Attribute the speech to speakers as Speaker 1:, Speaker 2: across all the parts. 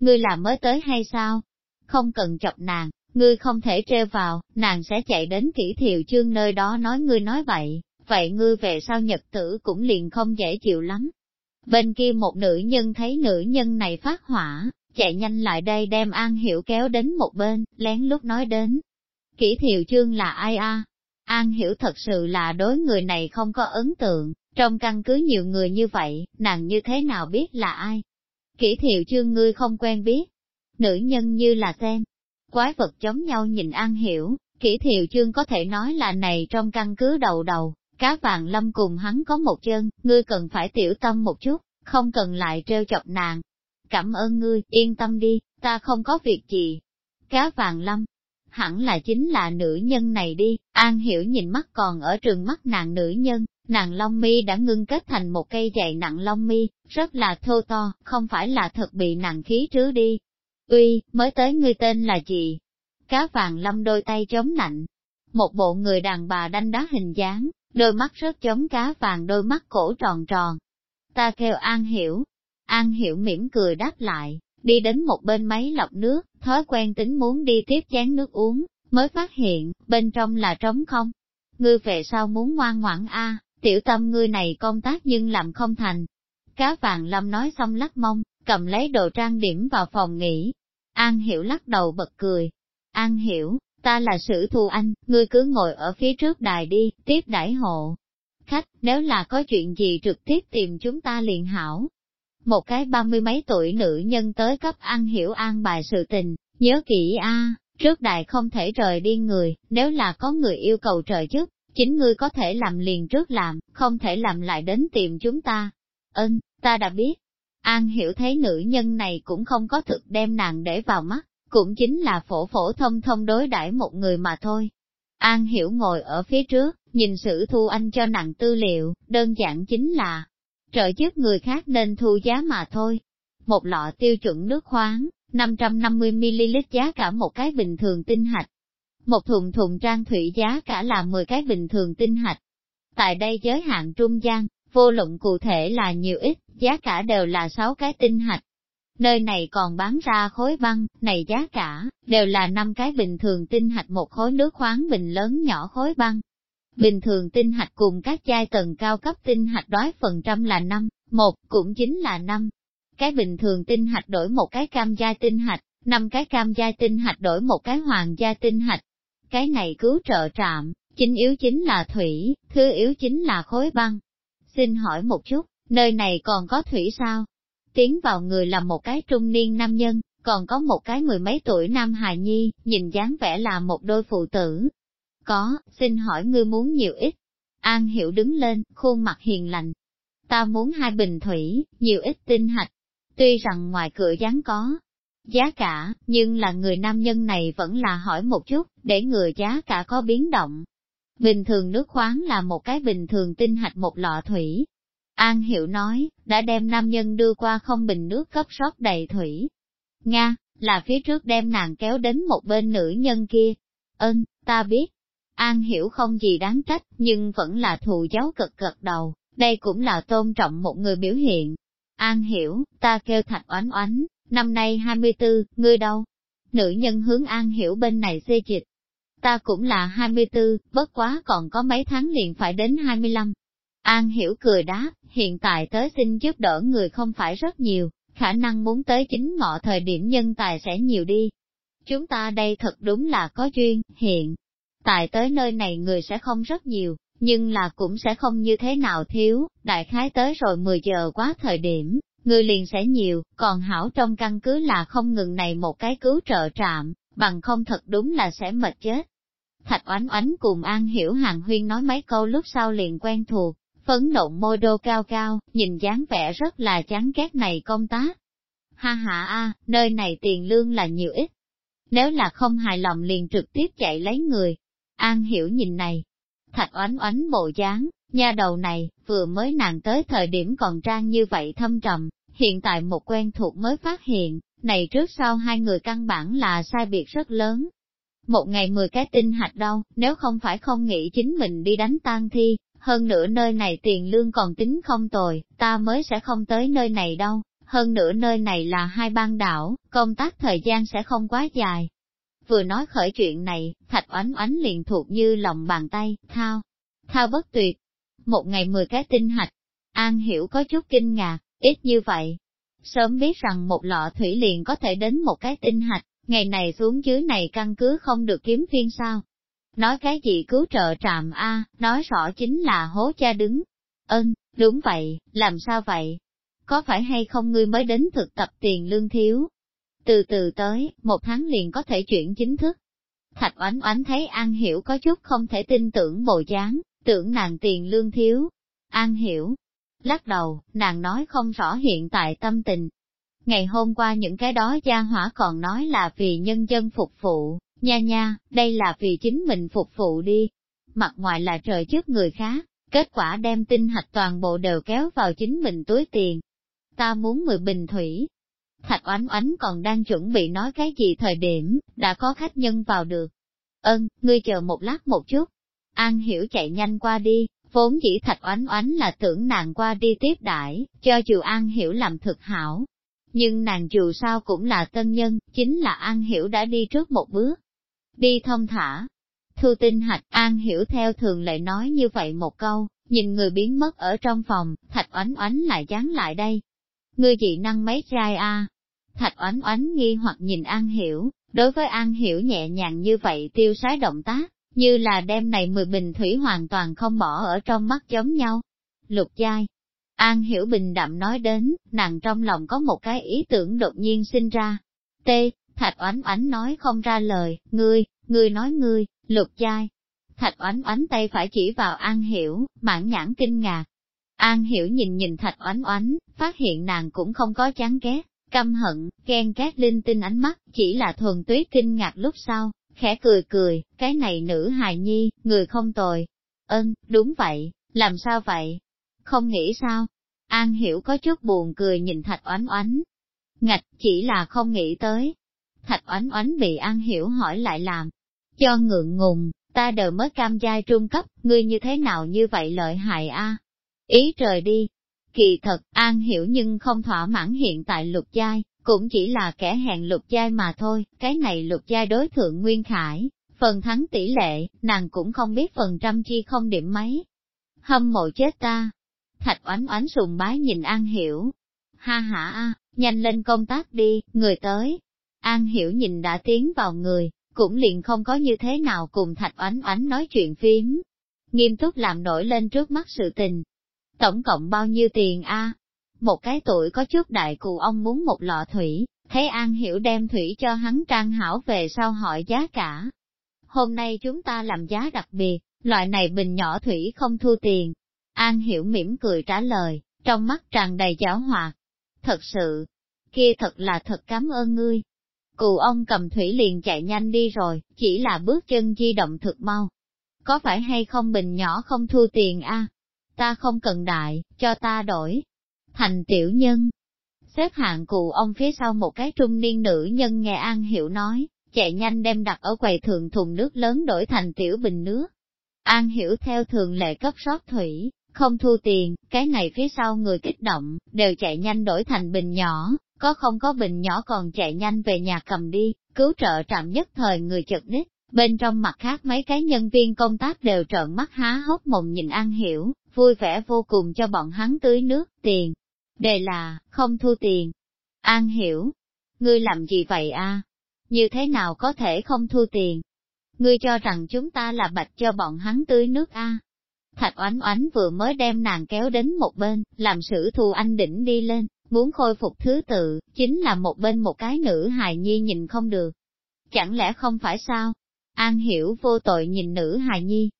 Speaker 1: ngươi là mới tới hay sao? Không cần chọc nàng, ngươi không thể treo vào, nàng sẽ chạy đến kỹ thiệu chương nơi đó nói ngươi nói vậy, vậy ngươi về sau nhật tử cũng liền không dễ chịu lắm. Bên kia một nữ nhân thấy nữ nhân này phát hỏa, chạy nhanh lại đây đem An Hiểu kéo đến một bên, lén lúc nói đến. Kỷ thiệu chương là ai a? An Hiểu thật sự là đối người này không có ấn tượng, trong căn cứ nhiều người như vậy, nàng như thế nào biết là ai? Kỷ thiệu chương ngươi không quen biết. Nữ nhân như là xem. Quái vật chống nhau nhìn An Hiểu, kỷ thiệu chương có thể nói là này trong căn cứ đầu đầu, cá vàng lâm cùng hắn có một chân, ngươi cần phải tiểu tâm một chút, không cần lại treo chọc nàng. Cảm ơn ngươi, yên tâm đi, ta không có việc gì. Cá vàng lâm, hẳn là chính là nữ nhân này đi, An Hiểu nhìn mắt còn ở trường mắt nàng nữ nhân, nàng long mi đã ngưng kết thành một cây dày nặng long mi, rất là thô to, không phải là thật bị nàng khí trứ đi. Uy, mới tới ngươi tên là gì? Cá vàng lâm đôi tay chống nạnh, một bộ người đàn bà đanh đá hình dáng, đôi mắt rất chống cá vàng đôi mắt cổ tròn tròn. Ta kêu An Hiểu. An Hiểu mỉm cười đáp lại, đi đến một bên máy lọc nước, thói quen tính muốn đi tiếp chén nước uống, mới phát hiện, bên trong là trống không. Ngươi về sau muốn ngoan ngoãn a, tiểu tâm ngươi này công tác nhưng làm không thành. Cá vàng lâm nói xong lắc mông, cầm lấy đồ trang điểm vào phòng nghỉ. An Hiểu lắc đầu bật cười. An Hiểu, ta là sử thu anh, ngươi cứ ngồi ở phía trước đài đi, tiếp đãi hộ. Khách, nếu là có chuyện gì trực tiếp tìm chúng ta liền hảo. Một cái ba mươi mấy tuổi nữ nhân tới cấp An Hiểu an bài sự tình, nhớ kỹ a, trước đài không thể rời đi người, nếu là có người yêu cầu trời giúp, chính ngươi có thể làm liền trước làm, không thể làm lại đến tìm chúng ta. Ơn, ta đã biết. An hiểu thấy nữ nhân này cũng không có thực đem nàng để vào mắt, cũng chính là phổ phổ thông thông đối đãi một người mà thôi. An hiểu ngồi ở phía trước, nhìn sử thu anh cho nàng tư liệu, đơn giản chính là trợ giúp người khác nên thu giá mà thôi. Một lọ tiêu chuẩn nước khoáng, 550ml giá cả một cái bình thường tinh hạch. Một thùng thùng trang thủy giá cả là 10 cái bình thường tinh hạch. Tại đây giới hạn trung gian, vô luận cụ thể là nhiều ít, giá cả đều là 6 cái tinh hạch. Nơi này còn bán ra khối băng, này giá cả, đều là 5 cái bình thường tinh hạch một khối nước khoáng bình lớn nhỏ khối băng. Bình thường tinh hạch cùng các chai tầng cao cấp tinh hạch đói phần trăm là 5, một cũng chính là 5. Cái bình thường tinh hạch đổi một cái cam giai tinh hạch, năm cái cam giai tinh hạch đổi một cái hoàng giai tinh hạch. Cái này cứu trợ trạm, chính yếu chính là thủy, thứ yếu chính là khối băng. Xin hỏi một chút, nơi này còn có thủy sao? Tiến vào người là một cái trung niên nam nhân, còn có một cái mười mấy tuổi nam hài nhi, nhìn dáng vẻ là một đôi phụ tử. Có, xin hỏi ngươi muốn nhiều ít. An Hiểu đứng lên, khuôn mặt hiền lành. Ta muốn hai bình thủy, nhiều ít tinh hạch. Tuy rằng ngoài cửa dáng có giá cả, nhưng là người nam nhân này vẫn là hỏi một chút, để người giá cả có biến động. Bình thường nước khoáng là một cái bình thường tinh hạch một lọ thủy, An hiểu nói, đã đem nam nhân đưa qua không bình nước cấp sót đầy thủy. Nga, là phía trước đem nàng kéo đến một bên nữ nhân kia. Ơn, ta biết. An Hiểu không gì đáng trách, nhưng vẫn là thù giáo cực cực đầu, đây cũng là tôn trọng một người biểu hiện. An Hiểu, ta kêu thạch oánh oánh, năm nay 24, ngươi đâu? Nữ nhân hướng An Hiểu bên này xê dịch. Ta cũng là 24, bất quá còn có mấy tháng liền phải đến 25. An Hiểu cười đáp, hiện tại tới xin giúp đỡ người không phải rất nhiều, khả năng muốn tới chính ngọ thời điểm nhân tài sẽ nhiều đi. Chúng ta đây thật đúng là có duyên, hiện tại tới nơi này người sẽ không rất nhiều, nhưng là cũng sẽ không như thế nào thiếu, đại khái tới rồi 10 giờ quá thời điểm, người liền sẽ nhiều, còn hảo trong căn cứ là không ngừng này một cái cứu trợ trạm, bằng không thật đúng là sẽ mệt chết. Thạch oánh oánh cùng An Hiểu Hàng Huyên nói mấy câu lúc sau liền quen thuộc, phấn nộn môi đô cao cao, nhìn dáng vẻ rất là chán ghét này công tác. Ha ha a, nơi này tiền lương là nhiều ít. Nếu là không hài lòng liền trực tiếp chạy lấy người. An hiểu nhìn này, thạch oánh oánh bộ dáng, nha đầu này, vừa mới nàng tới thời điểm còn trang như vậy thâm trầm, hiện tại một quen thuộc mới phát hiện, này trước sau hai người căn bản là sai biệt rất lớn. Một ngày mười cái tinh hạch đâu, nếu không phải không nghĩ chính mình đi đánh tan thi, hơn nữa nơi này tiền lương còn tính không tồi, ta mới sẽ không tới nơi này đâu, hơn nữa nơi này là hai bang đảo, công tác thời gian sẽ không quá dài. Vừa nói khởi chuyện này, thạch oánh oánh liền thuộc như lòng bàn tay, thao, thao bất tuyệt. Một ngày mười cái tinh hạch, An Hiểu có chút kinh ngạc, ít như vậy. Sớm biết rằng một lọ thủy liền có thể đến một cái tinh hạch, ngày này xuống dưới này căn cứ không được kiếm phiên sao. Nói cái gì cứu trợ trạm A, nói rõ chính là hố cha đứng. Ơn, đúng vậy, làm sao vậy? Có phải hay không ngươi mới đến thực tập tiền lương thiếu? Từ từ tới, một tháng liền có thể chuyển chính thức. Thạch oánh oánh thấy An Hiểu có chút không thể tin tưởng bồ dáng, tưởng nàng tiền lương thiếu. An Hiểu, lắc đầu, nàng nói không rõ hiện tại tâm tình. Ngày hôm qua những cái đó gia hỏa còn nói là vì nhân dân phục vụ, nha nha, đây là vì chính mình phục vụ đi. Mặt ngoài là trời trước người khác, kết quả đem tinh hạch toàn bộ đều kéo vào chính mình túi tiền. Ta muốn mười bình thủy. Thạch oánh oánh còn đang chuẩn bị nói cái gì thời điểm, đã có khách nhân vào được. Ơn, ngươi chờ một lát một chút. An hiểu chạy nhanh qua đi, Vốn chỉ thạch oánh oánh là tưởng nàng qua đi tiếp đãi cho dù An Hiểu làm thực hảo. Nhưng nàng dù sao cũng là tân nhân, chính là An Hiểu đã đi trước một bước. Đi thông thả. Thu tinh hạch An Hiểu theo thường lệ nói như vậy một câu, nhìn người biến mất ở trong phòng, thạch oánh oánh lại dán lại đây. Ngươi dị năng mấy trai a Thạch oánh oánh nghi hoặc nhìn An Hiểu, đối với An Hiểu nhẹ nhàng như vậy tiêu sái động tác, như là đem này mười bình thủy hoàn toàn không bỏ ở trong mắt giống nhau. Lục giai. An hiểu bình đạm nói đến, nàng trong lòng có một cái ý tưởng đột nhiên sinh ra. T, thạch oánh oánh nói không ra lời, ngươi, ngươi nói ngươi, lục giai. Thạch oánh oánh tay phải chỉ vào An hiểu, mãn nhãn kinh ngạc. An hiểu nhìn nhìn thạch oánh oánh, phát hiện nàng cũng không có chán ghét, căm hận, ghen ghét linh tinh ánh mắt, chỉ là thuần túy kinh ngạc lúc sau, khẽ cười cười, cái này nữ hài nhi, người không tồi. Ân, đúng vậy, làm sao vậy? Không nghĩ sao? An hiểu có chút buồn cười nhìn thạch oánh oánh. Ngạch, chỉ là không nghĩ tới. Thạch oánh oánh bị An hiểu hỏi lại làm. Cho ngượng ngùng, ta đều mới cam giai trung cấp, ngươi như thế nào như vậy lợi hại a? Ý trời đi. Kỳ thật, An hiểu nhưng không thỏa mãn hiện tại lục giai, cũng chỉ là kẻ hẹn lục giai mà thôi, cái này lục giai đối thượng Nguyên Khải, phần thắng tỷ lệ, nàng cũng không biết phần trăm chi không điểm mấy. Hâm mộ chết ta. Thạch oánh oánh sùng bái nhìn An Hiểu. Ha ha a, nhanh lên công tác đi, người tới. An Hiểu nhìn đã tiến vào người, cũng liền không có như thế nào cùng Thạch oánh oánh nói chuyện phím. Nghiêm túc làm nổi lên trước mắt sự tình. Tổng cộng bao nhiêu tiền a? Một cái tuổi có chút đại cụ ông muốn một lọ thủy, thấy An Hiểu đem thủy cho hắn trang hảo về sau hỏi giá cả. Hôm nay chúng ta làm giá đặc biệt, loại này bình nhỏ thủy không thu tiền. An Hiểu mỉm cười trả lời, trong mắt tràn đầy giáo hoạt. Thật sự, kia thật là thật cảm ơn ngươi. Cụ ông cầm thủy liền chạy nhanh đi rồi, chỉ là bước chân di động thực mau. Có phải hay không bình nhỏ không thu tiền a? Ta không cần đại, cho ta đổi thành tiểu nhân. Xếp hạng cụ ông phía sau một cái trung niên nữ nhân nghe An Hiểu nói, chạy nhanh đem đặt ở quầy thường thùng nước lớn đổi thành tiểu bình nước. An Hiểu theo thường lệ cấp sót thủy, không thu tiền, cái này phía sau người kích động, đều chạy nhanh đổi thành bình nhỏ, có không có bình nhỏ còn chạy nhanh về nhà cầm đi, cứu trợ trạm nhất thời người chật nít Bên trong mặt khác mấy cái nhân viên công tác đều trợn mắt há hốc mồm nhìn An Hiểu, vui vẻ vô cùng cho bọn hắn tưới nước, tiền, Đề là, không thu tiền. An hiểu. Ngươi làm gì vậy a? Như thế nào có thể không thu tiền? Ngươi cho rằng chúng ta là bạch cho bọn hắn tưới nước a? Thạch oánh oánh vừa mới đem nàng kéo đến một bên, làm sử thù anh đỉnh đi lên, muốn khôi phục thứ tự, chính là một bên một cái nữ hài nhi nhìn không được. Chẳng lẽ không phải sao? An hiểu vô tội nhìn nữ hài nhi.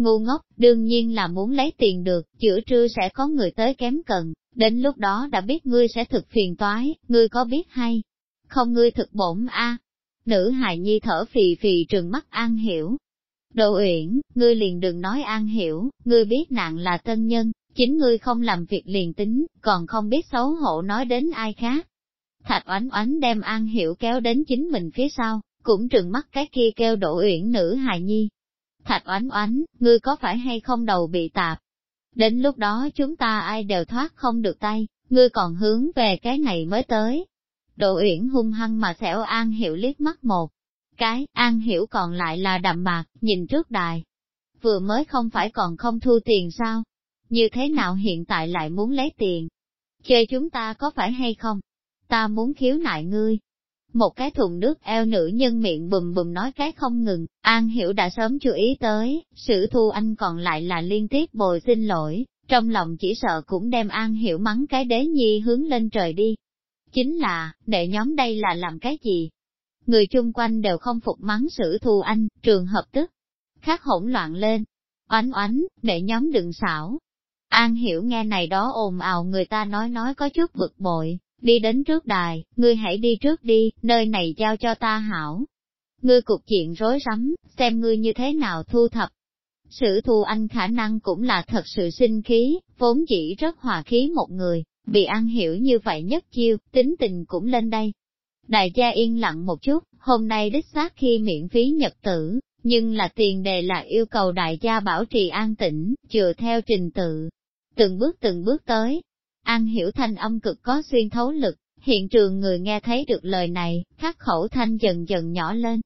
Speaker 1: Ngu ngốc, đương nhiên là muốn lấy tiền được, chữa trưa sẽ có người tới kém cần, Đến lúc đó đã biết ngươi sẽ thực phiền toái, ngươi có biết hay? Không ngươi thực bổn a. Nữ hài nhi thở phì phì trừng mắt an hiểu. Đồ uyển, ngươi liền đừng nói an hiểu, ngươi biết nạn là tân nhân, chính ngươi không làm việc liền tính, còn không biết xấu hổ nói đến ai khác. Thạch oánh oánh đem an hiểu kéo đến chính mình phía sau, cũng trừng mắt cái kia kêu đổ uyển nữ hài nhi. Thạch oánh oánh, ngươi có phải hay không đầu bị tạp, Đến lúc đó chúng ta ai đều thoát không được tay, ngươi còn hướng về cái này mới tới. Đồ uyển hung hăng mà xẻo An Hiểu liếc mắt một. Cái, An Hiểu còn lại là đậm bạc, nhìn trước đài. Vừa mới không phải còn không thu tiền sao? Như thế nào hiện tại lại muốn lấy tiền? Chơi chúng ta có phải hay không? Ta muốn khiếu nại ngươi. Một cái thùng nước eo nữ nhân miệng bùm bùm nói cái không ngừng, An Hiểu đã sớm chú ý tới, sử thu anh còn lại là liên tiếp bồi xin lỗi, trong lòng chỉ sợ cũng đem An Hiểu mắng cái đế nhi hướng lên trời đi. Chính là, đệ nhóm đây là làm cái gì? Người chung quanh đều không phục mắng sử thu anh, trường hợp tức. Khác hỗn loạn lên. Oánh oánh, đệ nhóm đừng xảo. An Hiểu nghe này đó ồn ào người ta nói nói có chút bực bội, đi đến trước đài, ngươi hãy đi trước đi, nơi này giao cho ta hảo. Ngươi cục chuyện rối rắm, xem ngươi như thế nào thu thập. Sử thu anh khả năng cũng là thật sự sinh khí, vốn chỉ rất hòa khí một người, bị ăn hiểu như vậy nhất chiêu, tính tình cũng lên đây. Đại gia yên lặng một chút, hôm nay đích xác khi miễn phí nhật tử, nhưng là tiền đề là yêu cầu đại gia bảo trì an tĩnh, chừa theo trình tự. Từng bước từng bước tới, An hiểu thanh âm cực có xuyên thấu lực, hiện trường người nghe thấy được lời này, khắc khẩu thanh dần dần nhỏ lên.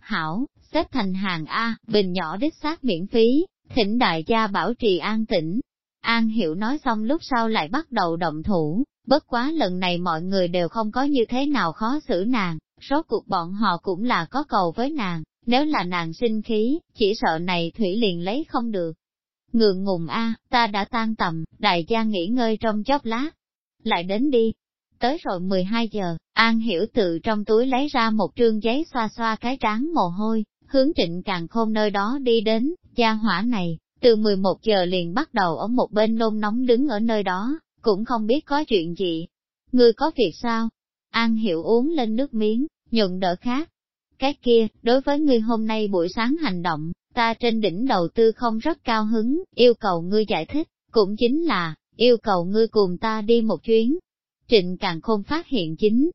Speaker 1: Hảo, xếp thành hàng A, bình nhỏ đích xác miễn phí, thỉnh đại gia bảo trì an tĩnh. An hiểu nói xong lúc sau lại bắt đầu động thủ, bất quá lần này mọi người đều không có như thế nào khó xử nàng, số cuộc bọn họ cũng là có cầu với nàng, nếu là nàng sinh khí, chỉ sợ này thủy liền lấy không được. Ngượng ngùng a, ta đã tan tầm, đại gia nghỉ ngơi trong chốc lát. Lại đến đi. Tới rồi 12 giờ, An Hiểu tự trong túi lấy ra một trương giấy xoa xoa cái trán mồ hôi, hướng trịnh càng khôn nơi đó đi đến, gia hỏa này, từ 11 giờ liền bắt đầu ở một bên nôn nóng đứng ở nơi đó, cũng không biết có chuyện gì. Ngươi có việc sao? An Hiểu uống lên nước miếng, nhuận đỡ khác. Cái kia, đối với ngươi hôm nay buổi sáng hành động, ta trên đỉnh đầu tư không rất cao hứng, yêu cầu ngươi giải thích, cũng chính là, yêu cầu ngươi cùng ta đi một chuyến. Trịnh càng khôn phát hiện chính.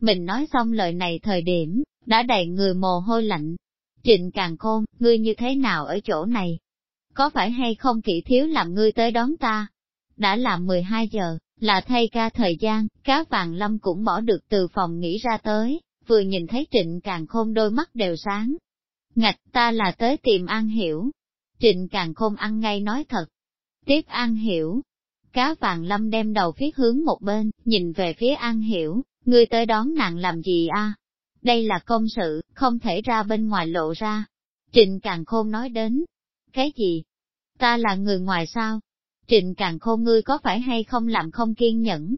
Speaker 1: Mình nói xong lời này thời điểm, đã đầy người mồ hôi lạnh. Trịnh càng khôn, ngươi như thế nào ở chỗ này? Có phải hay không kỹ thiếu làm ngươi tới đón ta? Đã là 12 giờ, là thay ca thời gian, cá vàng lâm cũng bỏ được từ phòng nghỉ ra tới, vừa nhìn thấy trịnh càng khôn đôi mắt đều sáng, Ngạch ta là tới tìm An Hiểu. Trịnh càng khôn ăn ngay nói thật. Tiếp An Hiểu. Cá vàng lâm đem đầu phía hướng một bên, nhìn về phía An Hiểu, ngươi tới đón nàng làm gì a? Đây là công sự, không thể ra bên ngoài lộ ra. Trịnh càng khôn nói đến. Cái gì? Ta là người ngoài sao? Trịnh càng khôn ngươi có phải hay không làm không kiên nhẫn?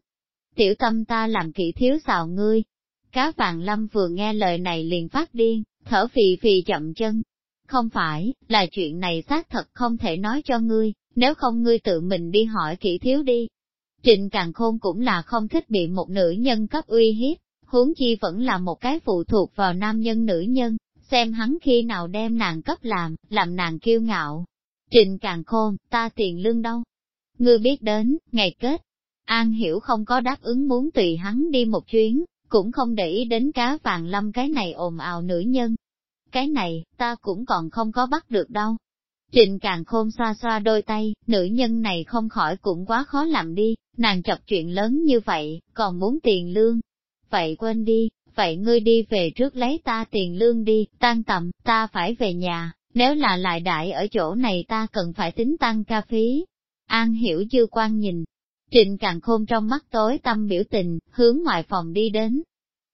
Speaker 1: Tiểu tâm ta làm kỹ thiếu xào ngươi. Cá vàng lâm vừa nghe lời này liền phát điên, thở phì phì chậm chân. Không phải, là chuyện này xác thật không thể nói cho ngươi, nếu không ngươi tự mình đi hỏi kỹ thiếu đi. Trịnh Càng Khôn cũng là không thích bị một nữ nhân cấp uy hiếp, huống chi vẫn là một cái phụ thuộc vào nam nhân nữ nhân, xem hắn khi nào đem nàng cấp làm, làm nàng kiêu ngạo. Trịnh Càng Khôn, ta tiền lương đâu? Ngươi biết đến, ngày kết. An Hiểu không có đáp ứng muốn tùy hắn đi một chuyến, cũng không để ý đến cá vàng lâm cái này ồn ào nữ nhân. Cái này, ta cũng còn không có bắt được đâu. Trịnh càng khôn xoa xoa đôi tay, nữ nhân này không khỏi cũng quá khó làm đi, nàng chọc chuyện lớn như vậy, còn muốn tiền lương. Vậy quên đi, vậy ngươi đi về trước lấy ta tiền lương đi, tan tầm, ta phải về nhà, nếu là lại đại ở chỗ này ta cần phải tính tăng ca phí. An hiểu dư quan nhìn, Trịnh càng khôn trong mắt tối tâm biểu tình, hướng ngoài phòng đi đến.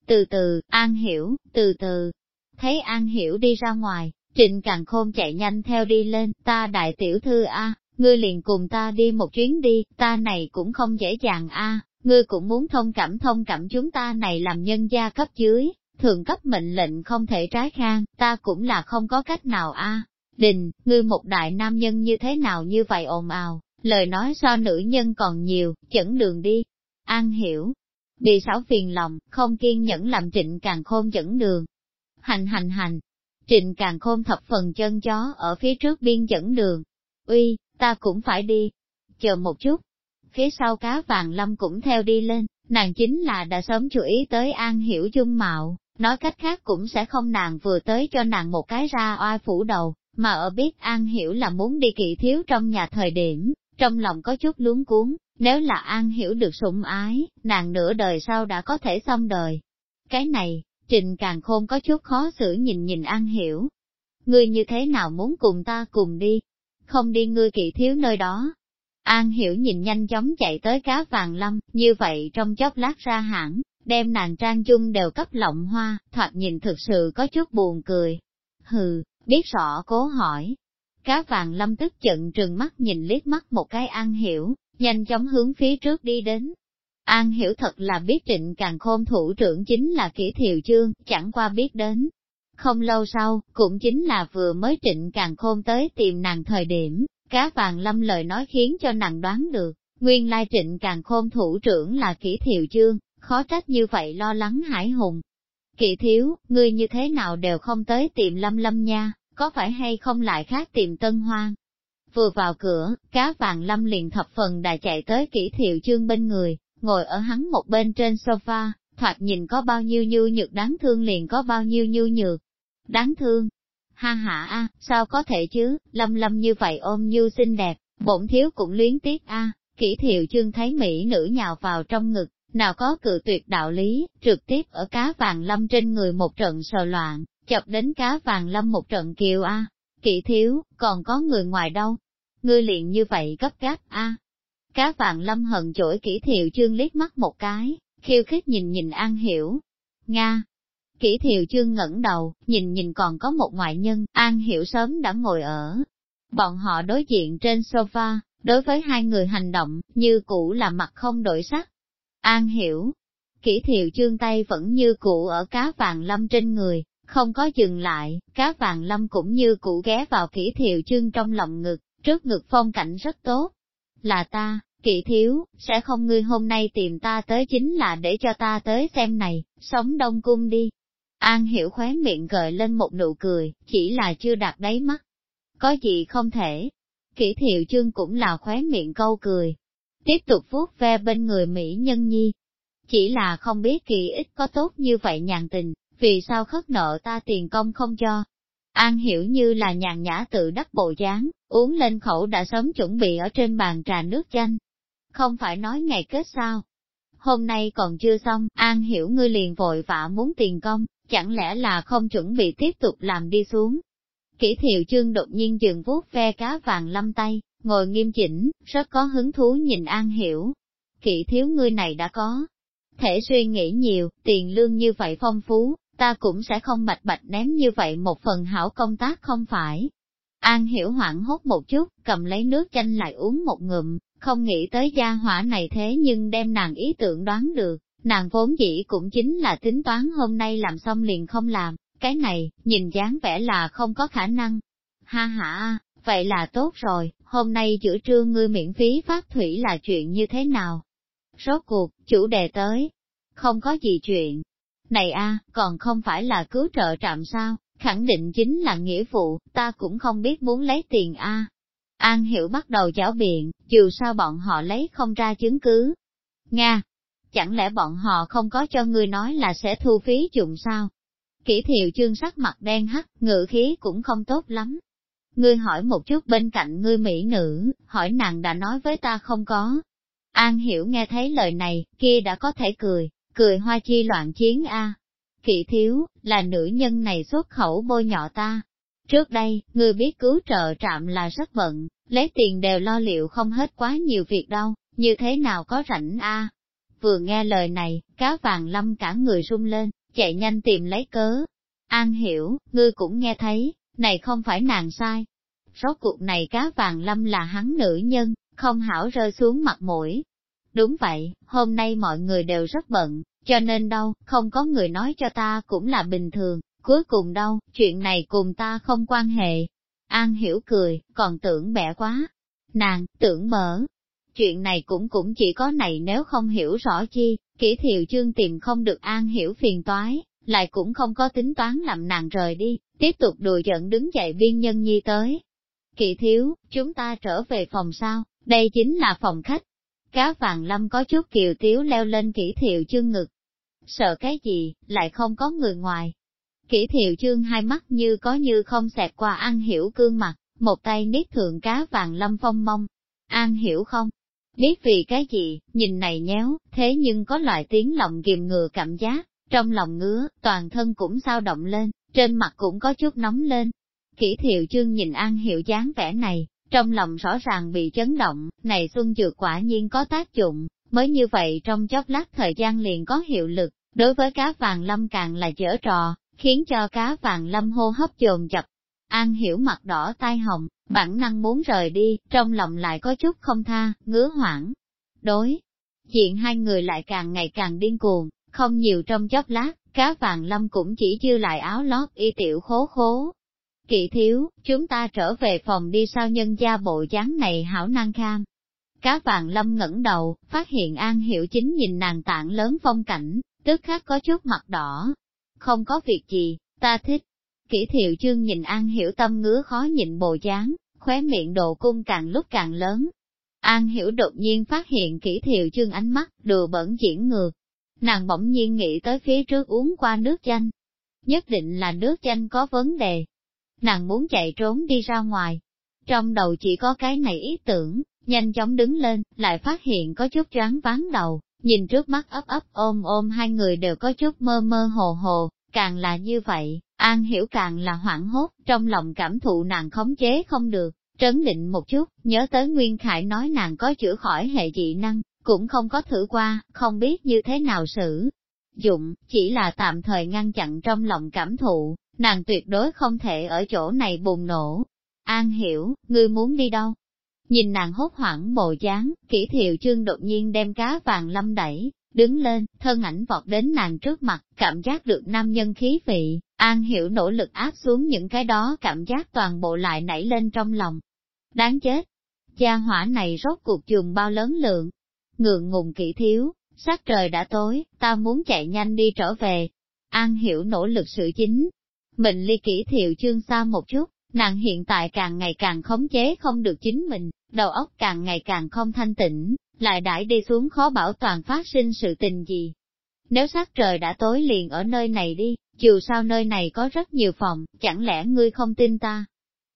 Speaker 1: Từ từ, An Hiểu, từ từ. Thấy An Hiểu đi ra ngoài, Trịnh càng khôn chạy nhanh theo đi lên, ta đại tiểu thư A, ngươi liền cùng ta đi một chuyến đi, ta này cũng không dễ dàng A, ngươi cũng muốn thông cảm thông cảm chúng ta này làm nhân gia cấp dưới, thường cấp mệnh lệnh không thể trái khang, ta cũng là không có cách nào A. Đình, ngươi một đại nam nhân như thế nào như vậy ồn ào, lời nói so nữ nhân còn nhiều, chẩn đường đi. An hiểu, bị sáu phiền lòng, không kiên nhẫn làm trịnh càng khôn dẫn đường. Hành hành hành, trịnh càng khôn thập phần chân chó ở phía trước biên dẫn đường. Uy, ta cũng phải đi. Chờ một chút. Phía sau cá vàng lâm cũng theo đi lên, nàng chính là đã sớm chú ý tới an hiểu dung mạo, nói cách khác cũng sẽ không nàng vừa tới cho nàng một cái ra oai phủ đầu, mà ở biết an hiểu là muốn đi kỵ thiếu trong nhà thời điểm, trong lòng có chút luống cuốn, nếu là An Hiểu được sủng ái, nàng nửa đời sau đã có thể xong đời. Cái này, Trình Càng Khôn có chút khó xử nhìn nhìn An Hiểu. Ngươi như thế nào muốn cùng ta cùng đi? Không đi ngươi kỵ thiếu nơi đó. An Hiểu nhìn nhanh chóng chạy tới cá vàng lâm, như vậy trong chốc lát ra hẳn, đem nàng trang chung đều cấp lộng hoa, thoạt nhìn thực sự có chút buồn cười. Hừ, biết rõ cố hỏi. Cá vàng lâm tức giận trừng mắt nhìn liếc mắt một cái An Hiểu, nhanh chóng hướng phía trước đi đến. An hiểu thật là biết trịnh càng khôn thủ trưởng chính là kỹ thiều chương, chẳng qua biết đến. Không lâu sau, cũng chính là vừa mới trịnh càng khôn tới tìm nàng thời điểm, cá vàng lâm lời nói khiến cho nàng đoán được, nguyên lai trịnh càng khôn thủ trưởng là kỹ thiều chương, khó trách như vậy lo lắng hải hùng. Kỵ thiếu, ngươi như thế nào đều không tới tìm lâm lâm nha, có phải hay không lại khác tìm tân hoang? Vừa vào cửa, cá vàng lâm liền thập phần đã chạy tới kỹ thiệu chương bên người, ngồi ở hắn một bên trên sofa, thoạt nhìn có bao nhiêu nhu nhược đáng thương liền có bao nhiêu nhu nhược. Đáng thương. Ha ha a, sao có thể chứ, lâm lâm như vậy ôm như xinh đẹp, bổn thiếu cũng luyến tiếc a. Kỷ thiệu chương thấy mỹ nữ nhào vào trong ngực, nào có cự tuyệt đạo lý, trực tiếp ở cá vàng lâm trên người một trận sờ loạn, chọc đến cá vàng lâm một trận kiều a. kỵ thiếu, còn có người ngoài đâu, ngươi liền như vậy gấp gáp a. Cá vàng lâm hận chổi kỹ thiệu chương liếc mắt một cái, khiêu khích nhìn nhìn An Hiểu. Nga! Kỹ thiệu chương ngẩng đầu, nhìn nhìn còn có một ngoại nhân, An Hiểu sớm đã ngồi ở. Bọn họ đối diện trên sofa, đối với hai người hành động, như cũ là mặt không đổi sắc. An Hiểu! Kỹ thiệu chương tay vẫn như cũ ở cá vàng lâm trên người, không có dừng lại, cá vàng lâm cũng như cũ ghé vào kỹ thiệu chương trong lòng ngực, trước ngực phong cảnh rất tốt. Là ta, kỵ thiếu, sẽ không ngươi hôm nay tìm ta tới chính là để cho ta tới xem này, sống đông cung đi. An hiểu khóe miệng gợi lên một nụ cười, chỉ là chưa đạt đáy mắt. Có gì không thể. Kỷ thiệu chương cũng là khóe miệng câu cười. Tiếp tục vuốt ve bên người Mỹ nhân nhi. Chỉ là không biết kỳ ít có tốt như vậy nhàn tình, vì sao khất nợ ta tiền công không cho, An hiểu như là nhàn nhã tự đắc bộ dáng, uống lên khẩu đã sớm chuẩn bị ở trên bàn trà nước chanh. Không phải nói ngày kết sao? Hôm nay còn chưa xong, An hiểu ngươi liền vội vã muốn tiền công, chẳng lẽ là không chuẩn bị tiếp tục làm đi xuống. Kỷ thiệu chương đột nhiên dừng vuốt ve cá vàng lâm tay, ngồi nghiêm chỉnh, rất có hứng thú nhìn An hiểu. Kỷ thiếu ngươi này đã có. Thể suy nghĩ nhiều, tiền lương như vậy phong phú, ta cũng sẽ không bạch bạch ném như vậy một phần hảo công tác không phải. An hiểu hoảng hốt một chút, cầm lấy nước chanh lại uống một ngụm, không nghĩ tới gia hỏa này thế nhưng đem nàng ý tưởng đoán được, nàng vốn dĩ cũng chính là tính toán hôm nay làm xong liền không làm, cái này, nhìn dáng vẻ là không có khả năng. Ha ha, vậy là tốt rồi, hôm nay giữa trưa ngươi miễn phí phát thủy là chuyện như thế nào? Rốt cuộc, chủ đề tới, không có gì chuyện, này a, còn không phải là cứu trợ trạm sao, khẳng định chính là nghĩa vụ, ta cũng không biết muốn lấy tiền a. An Hiểu bắt đầu chảo biện, dù sao bọn họ lấy không ra chứng cứ. Nga, chẳng lẽ bọn họ không có cho ngươi nói là sẽ thu phí dụng sao? Kỷ thiệu chương sắc mặt đen hắt, ngự khí cũng không tốt lắm. Ngươi hỏi một chút bên cạnh ngươi mỹ nữ, hỏi nàng đã nói với ta không có. An hiểu nghe thấy lời này, kia đã có thể cười, cười hoa chi loạn chiến a. À. Kỵ thiếu, là nữ nhân này xuất khẩu bôi nhọ ta. Trước đây, người biết cứu trợ trạm là rất bận, lấy tiền đều lo liệu không hết quá nhiều việc đâu, như thế nào có rảnh a? Vừa nghe lời này, cá vàng lâm cả người rung lên, chạy nhanh tìm lấy cớ. An hiểu, ngươi cũng nghe thấy, này không phải nàng sai. Rốt cuộc này cá vàng lâm là hắn nữ nhân, không hảo rơi xuống mặt mũi, Đúng vậy, hôm nay mọi người đều rất bận, cho nên đâu, không có người nói cho ta cũng là bình thường, cuối cùng đâu, chuyện này cùng ta không quan hệ. An hiểu cười, còn tưởng bẻ quá. Nàng, tưởng mở. Chuyện này cũng cũng chỉ có này nếu không hiểu rõ chi, kỹ thiệu chương tìm không được an hiểu phiền toái, lại cũng không có tính toán làm nàng rời đi, tiếp tục đùa giận đứng dậy biên nhân nhi tới. Kỵ thiếu, chúng ta trở về phòng sao, đây chính là phòng khách, Cá vàng lâm có chút kiều tiếu leo lên kỹ thiệu chương ngực. Sợ cái gì, lại không có người ngoài. Kỹ thiệu chương hai mắt như có như không xẹt qua an hiểu cương mặt, một tay niết thượng cá vàng lâm phong mông. An hiểu không? Biết vì cái gì, nhìn này nhéo, thế nhưng có loại tiếng lòng kìm ngừa cảm giác, trong lòng ngứa, toàn thân cũng sao động lên, trên mặt cũng có chút nóng lên. Kỷ thiệu chương nhìn An Hiểu dáng vẻ này, trong lòng rõ ràng bị chấn động, này xuân dược quả nhiên có tác dụng, mới như vậy trong chốc lát thời gian liền có hiệu lực, đối với cá vàng lâm càng là dở trò, khiến cho cá vàng lâm hô hấp dồn dập. An Hiểu mặt đỏ tai hồng, bản năng muốn rời đi, trong lòng lại có chút không tha, ngứa hoảng. Đối, chuyện hai người lại càng ngày càng điên cuồng, không nhiều trong chốc lát, cá vàng lâm cũng chỉ dư lại áo lót y tiểu khố khố. Kỵ thiếu, chúng ta trở về phòng đi sao nhân gia bộ dáng này hảo năng kham. Cá vàng lâm ngẩng đầu, phát hiện An Hiểu chính nhìn nàng tạng lớn phong cảnh, tức khắc có chút mặt đỏ. Không có việc gì, ta thích. Kỷ thiệu chương nhìn An Hiểu tâm ngứa khó nhịn bộ dáng, khóe miệng độ cung càng lúc càng lớn. An Hiểu đột nhiên phát hiện kỷ thiệu chương ánh mắt, đùa bẩn diễn ngược, nàng bỗng nhiên nghĩ tới phía trước uống qua nước chanh. Nhất định là nước chanh có vấn đề. Nàng muốn chạy trốn đi ra ngoài. Trong đầu chỉ có cái này ý tưởng, nhanh chóng đứng lên, lại phát hiện có chút choáng ván đầu, nhìn trước mắt ấp ấp ôm ôm hai người đều có chút mơ mơ hồ hồ, càng là như vậy, An Hiểu càng là hoảng hốt, trong lòng cảm thụ nàng khống chế không được, trấn định một chút, nhớ tới Nguyên Khải nói nàng có chữa khỏi hệ dị năng, cũng không có thử qua, không biết như thế nào xử. Dụng, chỉ là tạm thời ngăn chặn trong lòng cảm thụ, nàng tuyệt đối không thể ở chỗ này bùng nổ. An hiểu, ngươi muốn đi đâu? Nhìn nàng hốt hoảng bồ dáng, kỹ thiệu chương đột nhiên đem cá vàng lâm đẩy, đứng lên, thân ảnh vọt đến nàng trước mặt, cảm giác được nam nhân khí vị, an hiểu nỗ lực áp xuống những cái đó cảm giác toàn bộ lại nảy lên trong lòng. Đáng chết! Gia hỏa này rốt cuộc trường bao lớn lượng, ngượng ngùng kỹ thiếu, sắc trời đã tối, ta muốn chạy nhanh đi trở về. An hiểu nỗ lực sự chính. Mình ly kỹ thiệu chương xa một chút, nàng hiện tại càng ngày càng khống chế không được chính mình, đầu óc càng ngày càng không thanh tĩnh, lại đãi đi xuống khó bảo toàn phát sinh sự tình gì. Nếu sát trời đã tối liền ở nơi này đi, dù sao nơi này có rất nhiều phòng, chẳng lẽ ngươi không tin ta?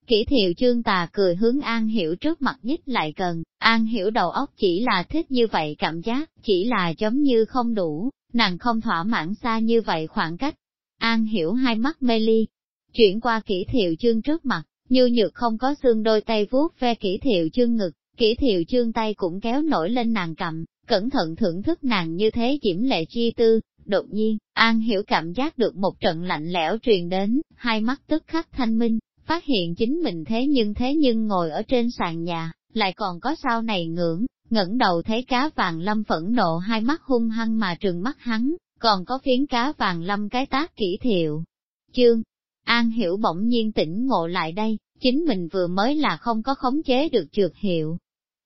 Speaker 1: Kỷ thiệu chương tà cười hướng An Hiểu trước mặt nhích lại gần, An Hiểu đầu óc chỉ là thích như vậy cảm giác, chỉ là giống như không đủ, nàng không thỏa mãn xa như vậy khoảng cách. An Hiểu hai mắt mê ly, chuyển qua kỹ thiệu chương trước mặt, như nhược không có xương đôi tay vuốt ve kỹ thiệu chương ngực, kỹ thiệu chương tay cũng kéo nổi lên nàng cầm, cẩn thận thưởng thức nàng như thế diễm lệ chi tư. Đột nhiên, An Hiểu cảm giác được một trận lạnh lẽo truyền đến, hai mắt tức khắc thanh minh, phát hiện chính mình thế nhưng thế nhưng ngồi ở trên sàn nhà, lại còn có sau này ngưỡng, ngẩng đầu thấy cá vàng lâm phẫn nộ hai mắt hung hăng mà trừng mắt hắn, còn có phiến cá vàng lâm cái tác kỹ thiệu. Chương, An Hiểu bỗng nhiên tỉnh ngộ lại đây, chính mình vừa mới là không có khống chế được trượt hiệu.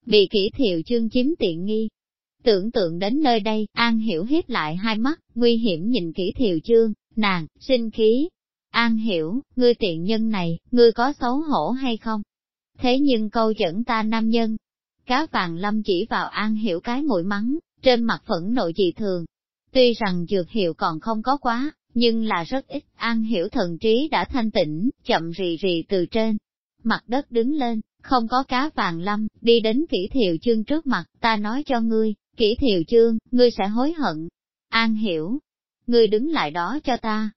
Speaker 1: Bị kỹ thiệu chương chiếm tiện nghi. Tưởng tượng đến nơi đây, An Hiểu hiếp lại hai mắt, nguy hiểm nhìn kỹ thiệu chương, nàng, sinh khí, An hiểu, ngươi tiện nhân này, ngươi có xấu hổ hay không? Thế nhưng câu dẫn ta nam nhân. Cá vàng lâm chỉ vào an hiểu cái mũi mắng, trên mặt phẫn nộ dị thường. Tuy rằng dược hiệu còn không có quá, nhưng là rất ít, an hiểu thần trí đã thanh tĩnh, chậm rì rì từ trên. Mặt đất đứng lên, không có cá vàng lâm, đi đến kỹ thiệu chương trước mặt, ta nói cho ngươi, kỹ thiệu chương, ngươi sẽ hối hận. An hiểu, ngươi đứng lại đó cho ta,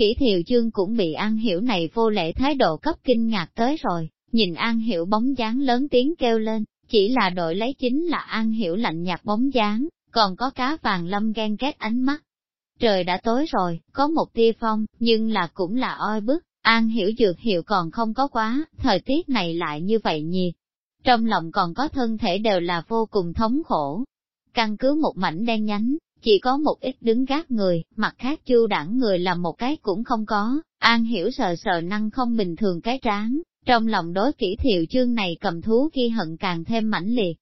Speaker 1: Kỷ thiều chương cũng bị An Hiểu này vô lễ thái độ cấp kinh ngạc tới rồi, nhìn An Hiểu bóng dáng lớn tiếng kêu lên, chỉ là đội lấy chính là An Hiểu lạnh nhạt bóng dáng, còn có cá vàng lâm ghen ghét ánh mắt. Trời đã tối rồi, có một tia phong, nhưng là cũng là oi bức, An Hiểu dược hiệu còn không có quá, thời tiết này lại như vậy nhiệt. Trong lòng còn có thân thể đều là vô cùng thống khổ. Căn cứ một mảnh đen nhánh, chỉ có một ít đứng gác người, mặt khác chu đẳng người làm một cái cũng không có, an hiểu sờ sờ năng không bình thường cái tráng, trong lòng đối kỹ thiệu chương này cầm thú khi hận càng thêm mãnh liệt.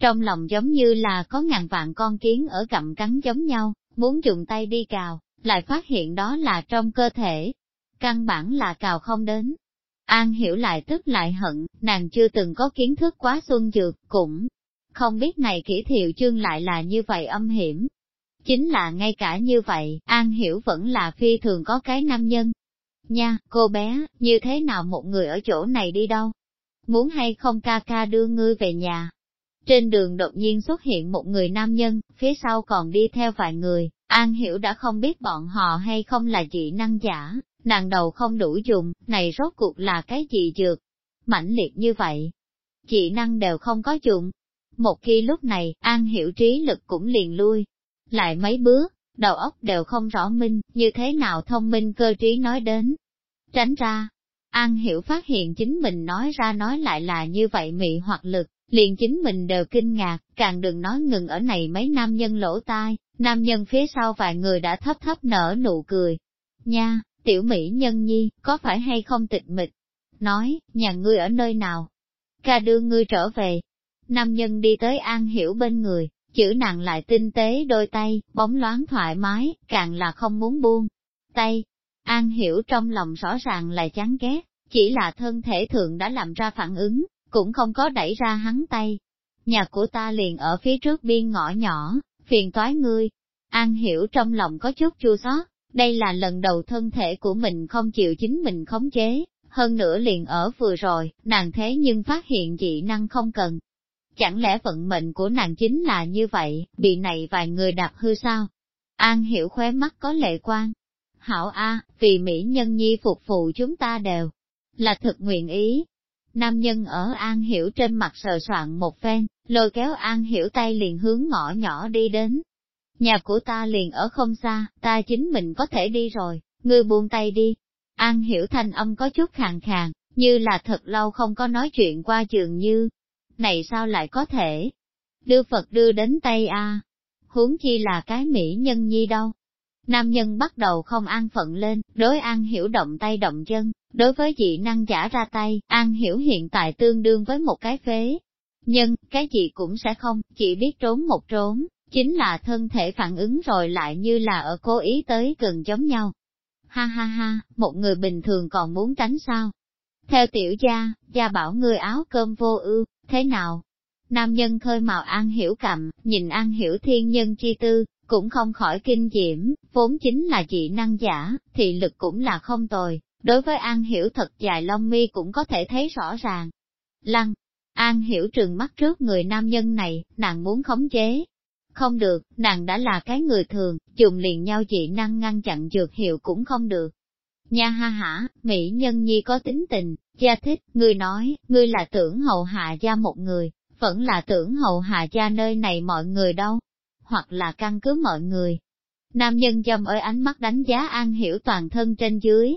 Speaker 1: Trong lòng giống như là có ngàn vạn con kiến ở cặm cắn giống nhau, muốn dùng tay đi cào, lại phát hiện đó là trong cơ thể. Căn bản là cào không đến. An hiểu lại tức lại hận, nàng chưa từng có kiến thức quá xuân dược, cũng không biết này kỹ thiệu chương lại là như vậy âm hiểm, Chính là ngay cả như vậy, An Hiểu vẫn là phi thường có cái nam nhân. Nha, cô bé, như thế nào một người ở chỗ này đi đâu? muốn hay không ca ca đưa ngươi về nhà. Trên đường đột nhiên xuất hiện một người nam nhân, phía sau còn đi theo vài người, An Hiểu đã không biết bọn họ hay không là dị năng giả, nàng đầu không đủ dùng, này rốt cuộc là cái gì dược, mãnh liệt như vậy. Dị năng đều không có dụng. Một khi lúc này, An Hiểu trí lực cũng liền lui, lại mấy bước, đầu óc đều không rõ minh, như thế nào thông minh cơ trí nói đến. Tránh ra, An Hiểu phát hiện chính mình nói ra nói lại là như vậy mị hoặc lực, liền chính mình đều kinh ngạc, càng đừng nói ngừng ở này mấy nam nhân lỗ tai, nam nhân phía sau vài người đã thấp thấp nở nụ cười. Nha, tiểu mỹ nhân nhi, có phải hay không tịch mịch? Nói, nhà ngươi ở nơi nào? Ca đưa ngươi trở về. Nam nhân đi tới An Hiểu bên người, chữ nàng lại tinh tế đôi tay, bóng loáng thoải mái, càng là không muốn buông. Tay, An Hiểu trong lòng rõ ràng là chán ghét, chỉ là thân thể thượng đã làm ra phản ứng, cũng không có đẩy ra hắn tay. Nhà của ta liền ở phía trước biên ngõ nhỏ, phiền toái ngươi. An Hiểu trong lòng có chút chua xót, đây là lần đầu thân thể của mình không chịu chính mình khống chế, hơn nữa liền ở vừa rồi, nàng thế nhưng phát hiện dị năng không cần, Chẳng lẽ vận mệnh của nàng chính là như vậy, bị này vài người đạp hư sao? An hiểu khóe mắt có lệ quan. Hảo A, vì Mỹ nhân nhi phục vụ chúng ta đều, là thực nguyện ý. Nam nhân ở An hiểu trên mặt sờ soạn một phen, lôi kéo An hiểu tay liền hướng ngõ nhỏ đi đến. Nhà của ta liền ở không xa, ta chính mình có thể đi rồi, ngươi buông tay đi. An hiểu thanh âm có chút khàn khàn, như là thật lâu không có nói chuyện qua trường như, này sao lại có thể? Đưa Phật đưa đến tay A, huống chi là cái mỹ nhân nhi đâu. Nam nhân bắt đầu không an phận lên, đối an hiểu động tay động chân, đối với dị năng giả ra tay, an hiểu hiện tại tương đương với một cái phế. Nhưng, cái gì cũng sẽ không, chỉ biết trốn một trốn, chính là thân thể phản ứng rồi lại như là ở cố ý tới gần giống nhau. Ha ha ha, một người bình thường còn muốn tránh sao? Theo tiểu gia, gia bảo người áo cơm vô ưu, thế nào? Nam nhân khơi màu an hiểu cầm, nhìn an hiểu thiên nhân chi tư, cũng không khỏi kinh diễm, vốn chính là dị năng giả, thị lực cũng là không tồi, đối với an hiểu thật dài lông mi cũng có thể thấy rõ ràng. Lăng, an hiểu trường mắt trước người nam nhân này, nàng muốn khống chế. Không được, nàng đã là cái người thường, dùng liền nhau dị năng ngăn chặn dược hiệu cũng không được. Nha ha hả, mỹ nhân nhi có tính tình, gia thích, ngươi nói, ngươi là tưởng hậu hạ gia một người, vẫn là tưởng hậu hạ gia nơi này mọi người đâu, hoặc là căn cứ mọi người. Nam nhân dâm ơi ánh mắt đánh giá an hiểu toàn thân trên dưới.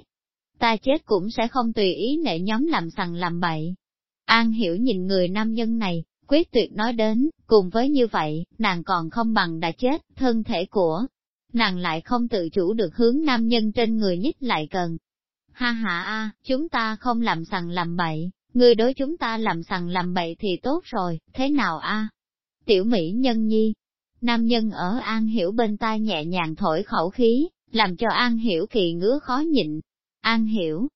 Speaker 1: Ta chết cũng sẽ không tùy ý nệ nhóm làm sằng làm bậy. An hiểu nhìn người nam nhân này, quyết tuyệt nói đến, cùng với như vậy, nàng còn không bằng đã chết, thân thể của nàng lại không tự chủ được hướng nam nhân trên người nhích lại cần. Ha ha a, chúng ta không làm sằng làm bậy, người đối chúng ta làm sằng làm bậy thì tốt rồi, thế nào a? Tiểu Mỹ nhân nhi, nam nhân ở An Hiểu bên tai nhẹ nhàng thổi khẩu khí, làm cho An Hiểu kỳ ngứa khó nhịn. An Hiểu,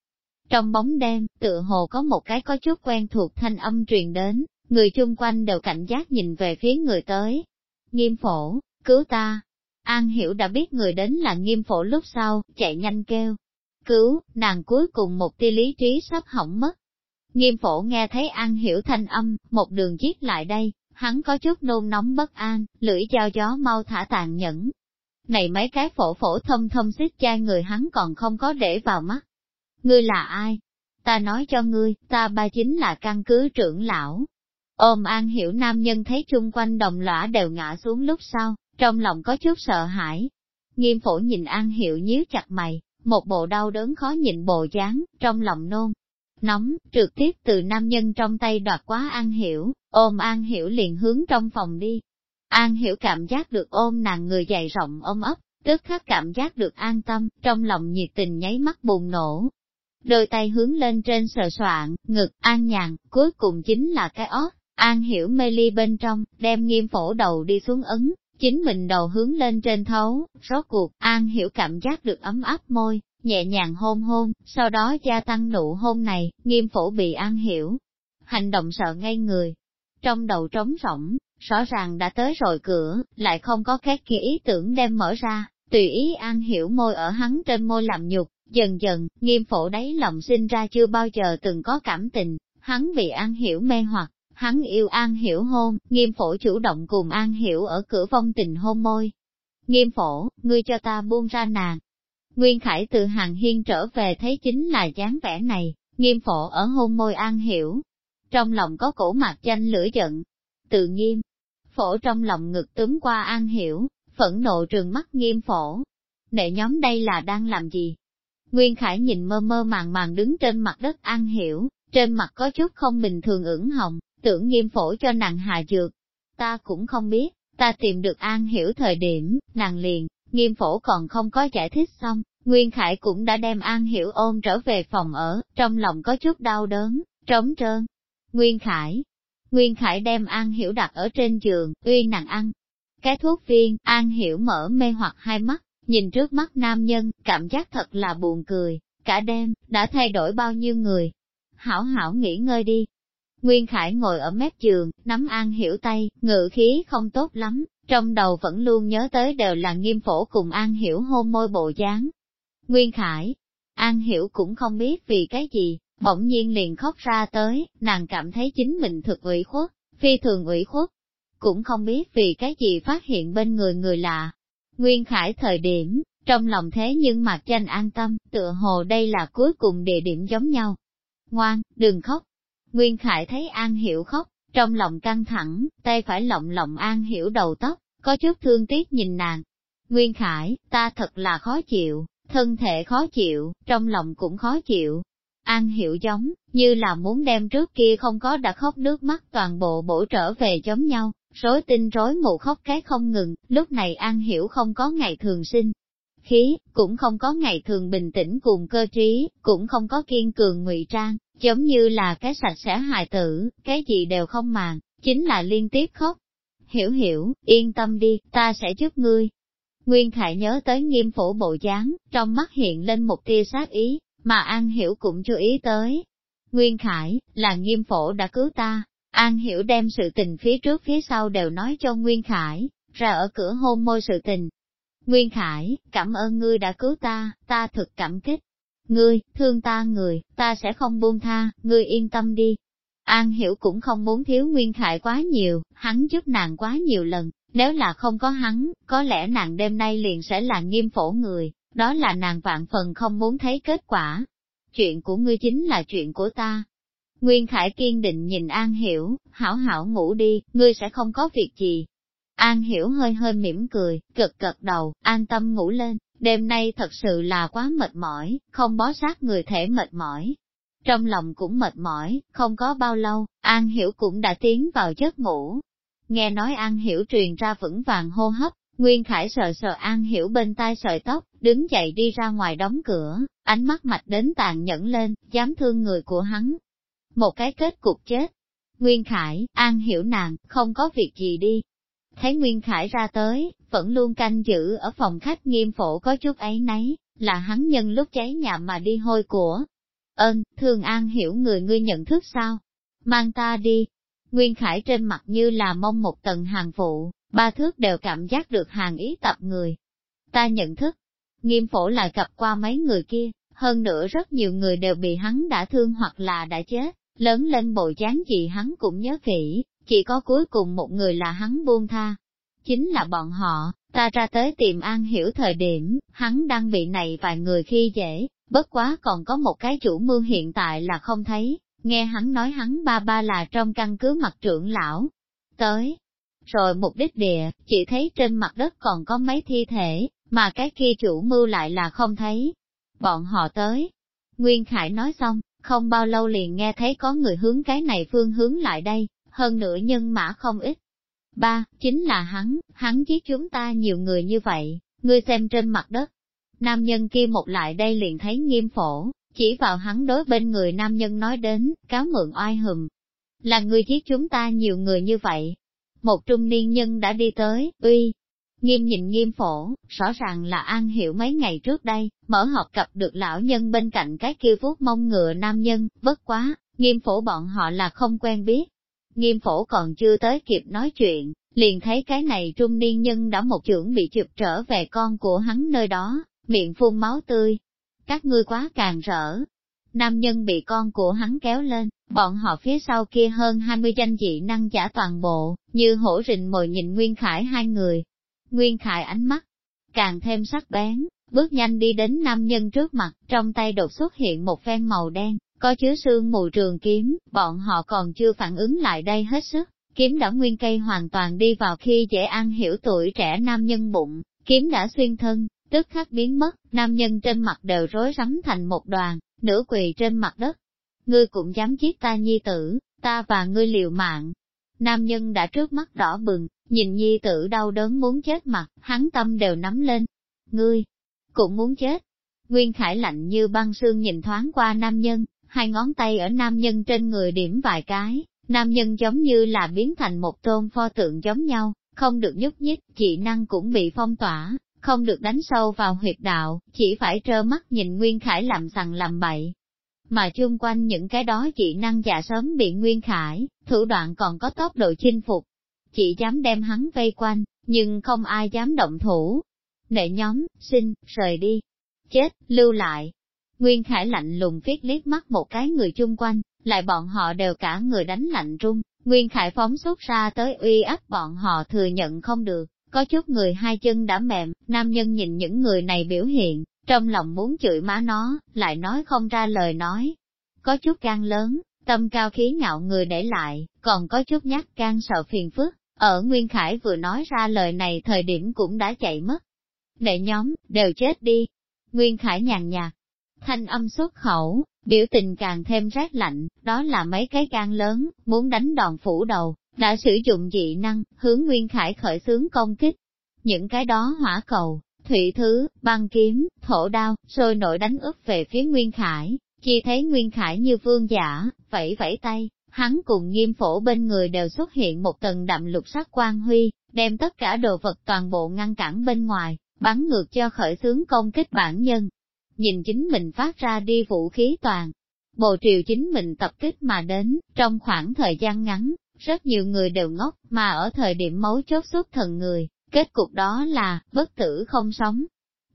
Speaker 1: trong bóng đêm, tựa hồ có một cái có chút quen thuộc thanh âm truyền đến, người chung quanh đều cảnh giác nhìn về phía người tới. Nghiêm phổ, cứu ta, An Hiểu đã biết người đến là nghiêm phổ lúc sau, chạy nhanh kêu. Cứu, nàng cuối cùng một tia lý trí sắp hỏng mất. Nghiêm phổ nghe thấy An Hiểu thanh âm, một đường giết lại đây, hắn có chút nôn nóng bất an, lưỡi dao gió mau thả tàn nhẫn. Này mấy cái phổ phổ thông thông xích chai người hắn còn không có để vào mắt. Ngươi là ai? Ta nói cho ngươi, ta ba chính là căn cứ trưởng lão. Ôm An Hiểu nam nhân thấy chung quanh đồng lõa đều ngã xuống lúc sau, trong lòng có chút sợ hãi. Nghiêm phổ nhìn An hiểu nhíu chặt mày, một bộ đau đớn khó nhịn bộ dáng, trong lòng nôn. Nóng, trực tiếp từ nam nhân trong tay đoạt quá An Hiểu, ôm An Hiểu liền hướng trong phòng đi. An Hiểu cảm giác được ôm nàng người dày rộng ôm ấp, tức khắc cảm giác được an tâm, trong lòng nhiệt tình nháy mắt bùng nổ. Đôi tay hướng lên trên sờ soạn, ngực, an nhàn, cuối cùng chính là cái ót, an hiểu mê ly bên trong, đem nghiêm phổ đầu đi xuống ấn, Chính mình đầu hướng lên trên thấu, rốt cuộc, An Hiểu cảm giác được ấm áp môi, nhẹ nhàng hôn hôn, sau đó gia tăng nụ hôn này, nghiêm phổ bị An Hiểu. Hành động sợ ngay người, trong đầu trống rỗng, rõ ràng đã tới rồi cửa, lại không có các kia ý tưởng đem mở ra, tùy ý An Hiểu môi ở hắn trên môi làm nhục, dần dần, nghiêm phổ đáy lòng sinh ra chưa bao giờ từng có cảm tình, hắn bị An Hiểu mê hoặc, hắn yêu An Hiểu hôn, nghiêm phổ chủ động cùng An Hiểu ở cửa vong tình hôn môi. Nghiêm phổ, ngươi cho ta buông ra nàng. Nguyên Khải từ hàng hiên trở về thấy chính là dáng vẻ này, nghiêm phổ ở hôn môi An Hiểu. Trong lòng có cổ mặt chanh lửa giận. Tự nghiêm, phổ trong lòng ngực túm qua An Hiểu, phẫn nộ trường mắt nghiêm phổ. Nệ nhóm đây là đang làm gì? Nguyên Khải nhìn mơ mơ màng màng đứng trên mặt đất An Hiểu, trên mặt có chút không bình thường ửng hồng, tưởng nghiêm phổ cho nàng hạ dược. Ta cũng không biết, ta tìm được An Hiểu thời điểm, nàng liền, nghiêm phổ còn không có giải thích xong, Nguyên Khải cũng đã đem An Hiểu ôm trở về phòng ở, trong lòng có chút đau đớn, trống trơn. Nguyên Khải, Nguyên Khải đem An Hiểu đặt ở trên giường, uy nàng ăn. Cái thuốc viên, An Hiểu mở mê hoặc hai mắt, nhìn trước mắt nam nhân, cảm giác thật là buồn cười, cả đêm, đã thay đổi bao nhiêu người. Hảo hảo nghỉ ngơi đi. Nguyên Khải ngồi ở mép giường, nắm An Hiểu tay, ngự khí không tốt lắm, trong đầu vẫn luôn nhớ tới đều là nghiêm phổ cùng An Hiểu hôn môi bộ dáng. Nguyên Khải, An Hiểu cũng không biết vì cái gì, bỗng nhiên liền khóc ra tới, nàng cảm thấy chính mình thực ủy khuất, phi thường ủy khuất. Cũng không biết vì cái gì phát hiện bên người người lạ. Nguyên Khải thời điểm, trong lòng thế nhưng mặt tranh an tâm, tựa hồ đây là cuối cùng địa điểm giống nhau. Ngoan, đừng khóc. Nguyên Khải thấy An Hiểu khóc, trong lòng căng thẳng, tay phải lộng lộng An Hiểu đầu tóc, có chút thương tiếc nhìn nàng. Nguyên Khải, ta thật là khó chịu, thân thể khó chịu, trong lòng cũng khó chịu, An hiểu giống, như là muốn đem trước kia không có đã khóc nước mắt toàn bộ bổ trở về giống nhau, rối tinh rối mù khóc cái không ngừng, lúc này An hiểu không có ngày thường sinh. Khí, cũng không có ngày thường bình tĩnh cùng cơ trí, cũng không có kiên cường ngụy trang, giống như là cái sạch sẽ hài tử, cái gì đều không màng, chính là liên tiếp khóc. Hiểu hiểu, yên tâm đi, ta sẽ giúp ngươi. Nguyên Khải nhớ tới nghiêm phổ bộ dáng, trong mắt hiện lên một tia sát ý, mà An Hiểu cũng chú ý tới. Nguyên Khải, là nghiêm phổ đã cứu ta, An Hiểu đem sự tình phía trước phía sau đều nói cho Nguyên Khải, ra ở cửa hôn môi sự tình. Nguyên Khải, cảm ơn ngươi đã cứu ta, ta thực cảm kích. Ngươi, thương ta người, ta sẽ không buông tha, ngươi yên tâm đi. An Hiểu cũng không muốn thiếu Nguyên Khải quá nhiều, hắn giúp nàng quá nhiều lần, nếu là không có hắn, có lẽ nàng đêm nay liền sẽ là nghiêm phổ người, đó là nàng vạn phần không muốn thấy kết quả. Chuyện của ngươi chính là chuyện của ta. Nguyên Khải kiên định nhìn An Hiểu, hảo hảo ngủ đi, ngươi sẽ không có việc gì. An Hiểu hơi hơi mỉm cười, cực cật đầu, an tâm ngủ lên, đêm nay thật sự là quá mệt mỏi, không bó sát người thể mệt mỏi. Trong lòng cũng mệt mỏi, không có bao lâu, An Hiểu cũng đã tiến vào giấc ngủ. Nghe nói An Hiểu truyền ra vững vàng hô hấp, Nguyên Khải sờ sờ An Hiểu bên tai sợi tóc, đứng dậy đi ra ngoài đóng cửa, ánh mắt mạch đến tàn nhẫn lên, dám thương người của hắn. Một cái kết cục chết. Nguyên Khải, An Hiểu nàng, không có việc gì đi. Thấy Nguyên Khải ra tới, vẫn luôn canh giữ ở phòng khách nghiêm phổ có chút ấy nấy, là hắn nhân lúc cháy nhà mà đi hôi của. Ơn, thường An Hiểu người ngươi nhận thức sao? Mang ta đi. Nguyên Khải trên mặt như là mong một tầng hàng phụ, ba thước đều cảm giác được hàng ý tập người. Ta nhận thức, nghiêm phổ lại gặp qua mấy người kia, hơn nữa rất nhiều người đều bị hắn đã thương hoặc là đã chết, lớn lên bộ dáng gì hắn cũng nhớ kỹ, chỉ có cuối cùng một người là hắn buông tha. Chính là bọn họ, ta ra tới tìm An Hiểu thời điểm, hắn đang bị này vài người khi dễ, bất quá còn có một cái chủ mưu hiện tại là không thấy, nghe hắn nói hắn ba ba là trong căn cứ mặt trưởng lão. Tới, rồi mục đích địa, chỉ thấy trên mặt đất còn có mấy thi thể, mà cái kia chủ mưu lại là không thấy. Bọn họ tới. Nguyên Khải nói xong, không bao lâu liền nghe thấy có người hướng cái này phương hướng lại đây, hơn nữa nhân mã không ít. Ba, chính là hắn, hắn giết chúng ta nhiều người như vậy, ngươi xem trên mặt đất. Nam nhân kia một lại đây liền thấy nghiêm phổ, chỉ vào hắn đối bên người nam nhân nói đến, cáo mượn oai hùm. Là ngươi giết chúng ta nhiều người như vậy, một trung niên nhân đã đi tới, uy. Nghiêm nhìn nghiêm phổ, rõ ràng là An Hiểu mấy ngày trước đây, mở họp gặp được lão nhân bên cạnh cái kia vuốt mông ngựa nam nhân, bất quá, nghiêm phổ bọn họ là không quen biết. Nghiêm phổ còn chưa tới kịp nói chuyện, liền thấy cái này trung niên nhân đã một trưởng bị chụp trở về con của hắn nơi đó, miệng phun máu tươi. Các ngươi quá càng rỡ. Nam nhân bị con của hắn kéo lên, bọn họ phía sau kia hơn 20 danh dị năng giả toàn bộ, như hổ rình mồi nhìn Nguyên Khải hai người. Nguyên Khải ánh mắt, càng thêm sắc bén, bước nhanh đi đến nam nhân trước mặt, trong tay đột xuất hiện một phen màu đen, có chứa xương mù trường kiếm, bọn họ còn chưa phản ứng lại đây hết sức, kiếm đã nguyên cây hoàn toàn đi vào khi dễ ăn hiểu tuổi trẻ nam nhân bụng, kiếm đã xuyên thân, tức khắc biến mất, nam nhân trên mặt đều rối rắm thành một đoàn, nửa quỳ trên mặt đất. Ngươi cũng dám giết ta nhi tử, ta và ngươi liều mạng. Nam nhân đã trước mắt đỏ bừng, nhìn nhi tử đau đớn muốn chết mặt, hắn tâm đều nắm lên. Ngươi, cũng muốn chết. Nguyên Khải lạnh như băng xương nhìn thoáng qua nam nhân, hai ngón tay ở nam nhân trên người điểm vài cái, nam nhân giống như là biến thành một tôn pho tượng giống nhau, không được nhúc nhích, dị năng cũng bị phong tỏa, không được đánh sâu vào huyệt đạo, chỉ phải trơ mắt nhìn Nguyên Khải làm sằng làm bậy. Mà chung quanh những cái đó dị năng già sớm bị Nguyên Khải, thủ đoạn còn có tốc độ chinh phục. Chỉ dám đem hắn vây quanh, nhưng không ai dám động thủ. Nệ nhóm, xin, rời đi. Chết, lưu lại. Nguyên Khải lạnh lùng viết liếc mắt một cái người chung quanh, lại bọn họ đều cả người đánh lạnh run, Nguyên Khải phóng xuất ra tới uy áp bọn họ thừa nhận không được, có chút người hai chân đã mềm, nam nhân nhìn những người này biểu hiện, trong lòng muốn chửi má nó, lại nói không ra lời nói. Có chút gan lớn, tâm cao khí ngạo người để lại, còn có chút nhát gan sợ phiền phức, ở Nguyên Khải vừa nói ra lời này thời điểm cũng đã chạy mất. Đệ nhóm, đều chết đi. Nguyên Khải nhàn nhạt, thanh âm xuất khẩu, biểu tình càng thêm rét lạnh, đó là mấy cái gan lớn, muốn đánh đòn phủ đầu, đã sử dụng dị năng, hướng Nguyên Khải khởi xướng công kích. Những cái đó hỏa cầu, thủy thứ, băng kiếm, thổ đao, sôi nổi đánh úp về phía Nguyên Khải, chỉ thấy Nguyên Khải như vương giả, vẫy vẫy tay, hắn cùng nghiêm phổ bên người đều xuất hiện một tầng đậm lục sắc quang huy, đem tất cả đồ vật toàn bộ ngăn cản bên ngoài, bắn ngược cho khởi xướng công kích bản nhân. Nhìn chính mình phát ra đi vũ khí toàn, bộ triều chính mình tập kích mà đến, trong khoảng thời gian ngắn, rất nhiều người đều ngốc, mà ở thời điểm mấu chốt xuất thần người, kết cục đó là, bất tử không sống.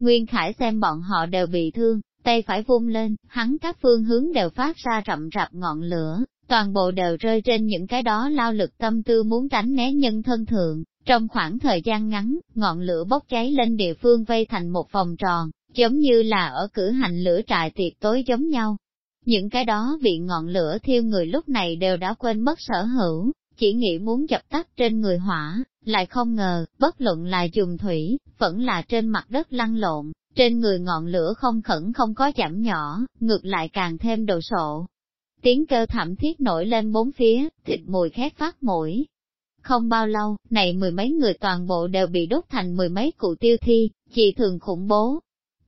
Speaker 1: Nguyên Khải xem bọn họ đều bị thương, tay phải vung lên, hắn các phương hướng đều phát ra rậm rạp ngọn lửa, toàn bộ đều rơi trên những cái đó lao lực tâm tư muốn tránh né nhân thân thượng. Trong khoảng thời gian ngắn, ngọn lửa bốc cháy lên địa phương vây thành một vòng tròn, giống như là ở cử hành lửa trại tiệc tối giống nhau. Những cái đó bị ngọn lửa thiêu người lúc này đều đã quên mất sở hữu, chỉ nghĩ muốn dập tắt trên người hỏa, lại không ngờ, bất luận là dùng thủy, vẫn là trên mặt đất lăn lộn, trên người ngọn lửa không khẩn không có giảm nhỏ, ngược lại càng thêm đồ sộ. Tiếng kêu thảm thiết nổi lên bốn phía, thịt mùi khét phát mũi. Không bao lâu, này mười mấy người toàn bộ đều bị đốt thành mười mấy cụ tiêu thi, chỉ thường khủng bố.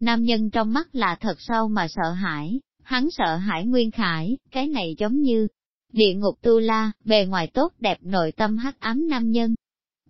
Speaker 1: Nam nhân trong mắt là thật sâu mà sợ hãi, hắn sợ hãi Nguyên Khải, cái này giống như, Địa ngục tu la, bề ngoài tốt đẹp nội tâm hắc ám nam nhân.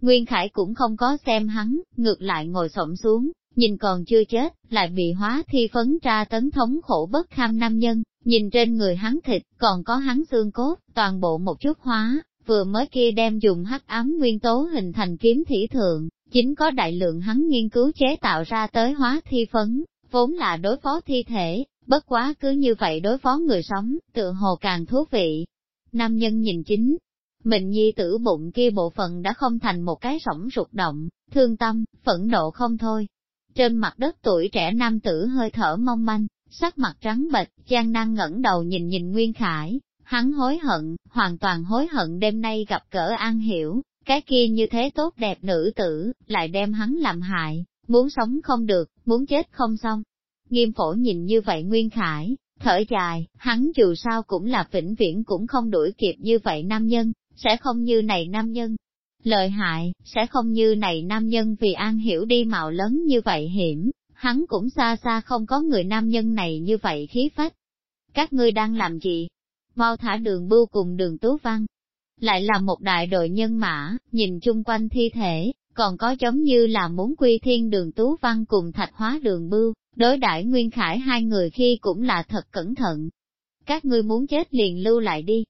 Speaker 1: Nguyên Khải cũng không có xem hắn, ngược lại ngồi xổm xuống, nhìn còn chưa chết, lại bị hóa thi phấn tra tấn thống khổ bất kham nam nhân, nhìn trên người hắn thịt, còn có hắn xương cốt, toàn bộ một chút hóa, vừa mới kia đem dùng hắc ám nguyên tố hình thành kiếm thủy thượng, chính có đại lượng hắn nghiên cứu chế tạo ra tới hóa thi phấn, vốn là đối phó thi thể, bất quá cứ như vậy đối phó người sống, tự hồ càng thú vị, Nam nhân nhìn chính, mình nhi tử bụng kia bộ phận đã không thành một cái sổng rụt động, thương tâm, phẫn nộ không thôi. Trên mặt đất tuổi trẻ nam tử hơi thở mong manh, sắc mặt trắng bệch, gian nan ngẩng đầu nhìn nhìn Nguyên Khải, hắn hối hận, hoàn toàn hối hận đêm nay gặp cỡ an hiểu, cái kia như thế tốt đẹp nữ tử, lại đem hắn làm hại, muốn sống không được, muốn chết không xong. Nghiêm phổ nhìn như vậy Nguyên Khải, Thở dài, hắn dù sao cũng là vĩnh viễn cũng không đuổi kịp như vậy nam nhân, sẽ không như này nam nhân. Lợi hại, sẽ không như này nam nhân vì an hiểu đi mạo lớn như vậy hiểm, hắn cũng xa xa không có người nam nhân này như vậy khí phách. Các ngươi đang làm gì? Mau thả đường bưu cùng đường tú văn. Lại là một đại đội nhân mã, nhìn chung quanh thi thể, còn có giống như là muốn quy thiên đường tú văn cùng thạch hóa đường bưu, Đối đãi Nguyên Khải hai người khi cũng là thật cẩn thận. Các ngươi muốn chết liền lưu lại đi.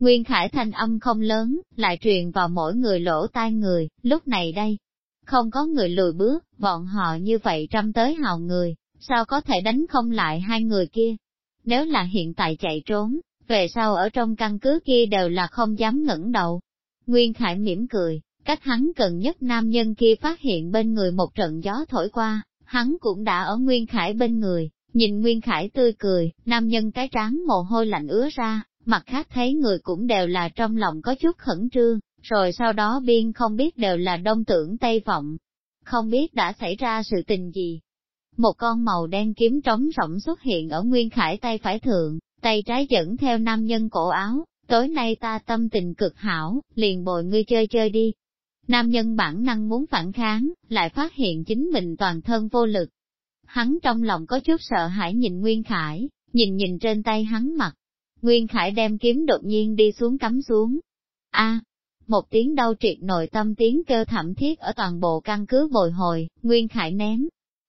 Speaker 1: Nguyên Khải thanh âm không lớn, lại truyền vào mỗi người lỗ tai người, lúc này đây. Không có người lùi bước, bọn họ như vậy trăm tới hào người, sao có thể đánh không lại hai người kia? Nếu là hiện tại chạy trốn, về sau ở trong căn cứ kia đều là không dám ngẩng đầu. Nguyên Khải mỉm cười, cách hắn gần nhất nam nhân kia phát hiện bên người một trận gió thổi qua, hắn cũng đã ở Nguyên Khải bên người, nhìn Nguyên Khải tươi cười, nam nhân cái trán mồ hôi lạnh ứa ra, mặt khác thấy người cũng đều là trong lòng có chút khẩn trương, rồi sau đó biên không biết đều là đông tưởng tây vọng. Không biết đã xảy ra sự tình gì. Một con màu đen kiếm trống rỗng xuất hiện ở Nguyên Khải tay phải thượng, tay trái dẫn theo nam nhân cổ áo, tối nay ta tâm tình cực hảo, liền bồi ngươi chơi chơi đi. Nam nhân bản năng muốn phản kháng, lại phát hiện chính mình toàn thân vô lực. Hắn trong lòng có chút sợ hãi nhìn Nguyên Khải, nhìn nhìn trên tay hắn mặt. Nguyên Khải đem kiếm đột nhiên đi xuống cắm xuống. A, một tiếng đau triệt nội tâm tiếng kêu thảm thiết ở toàn bộ căn cứ bồi hồi, Nguyên Khải ném.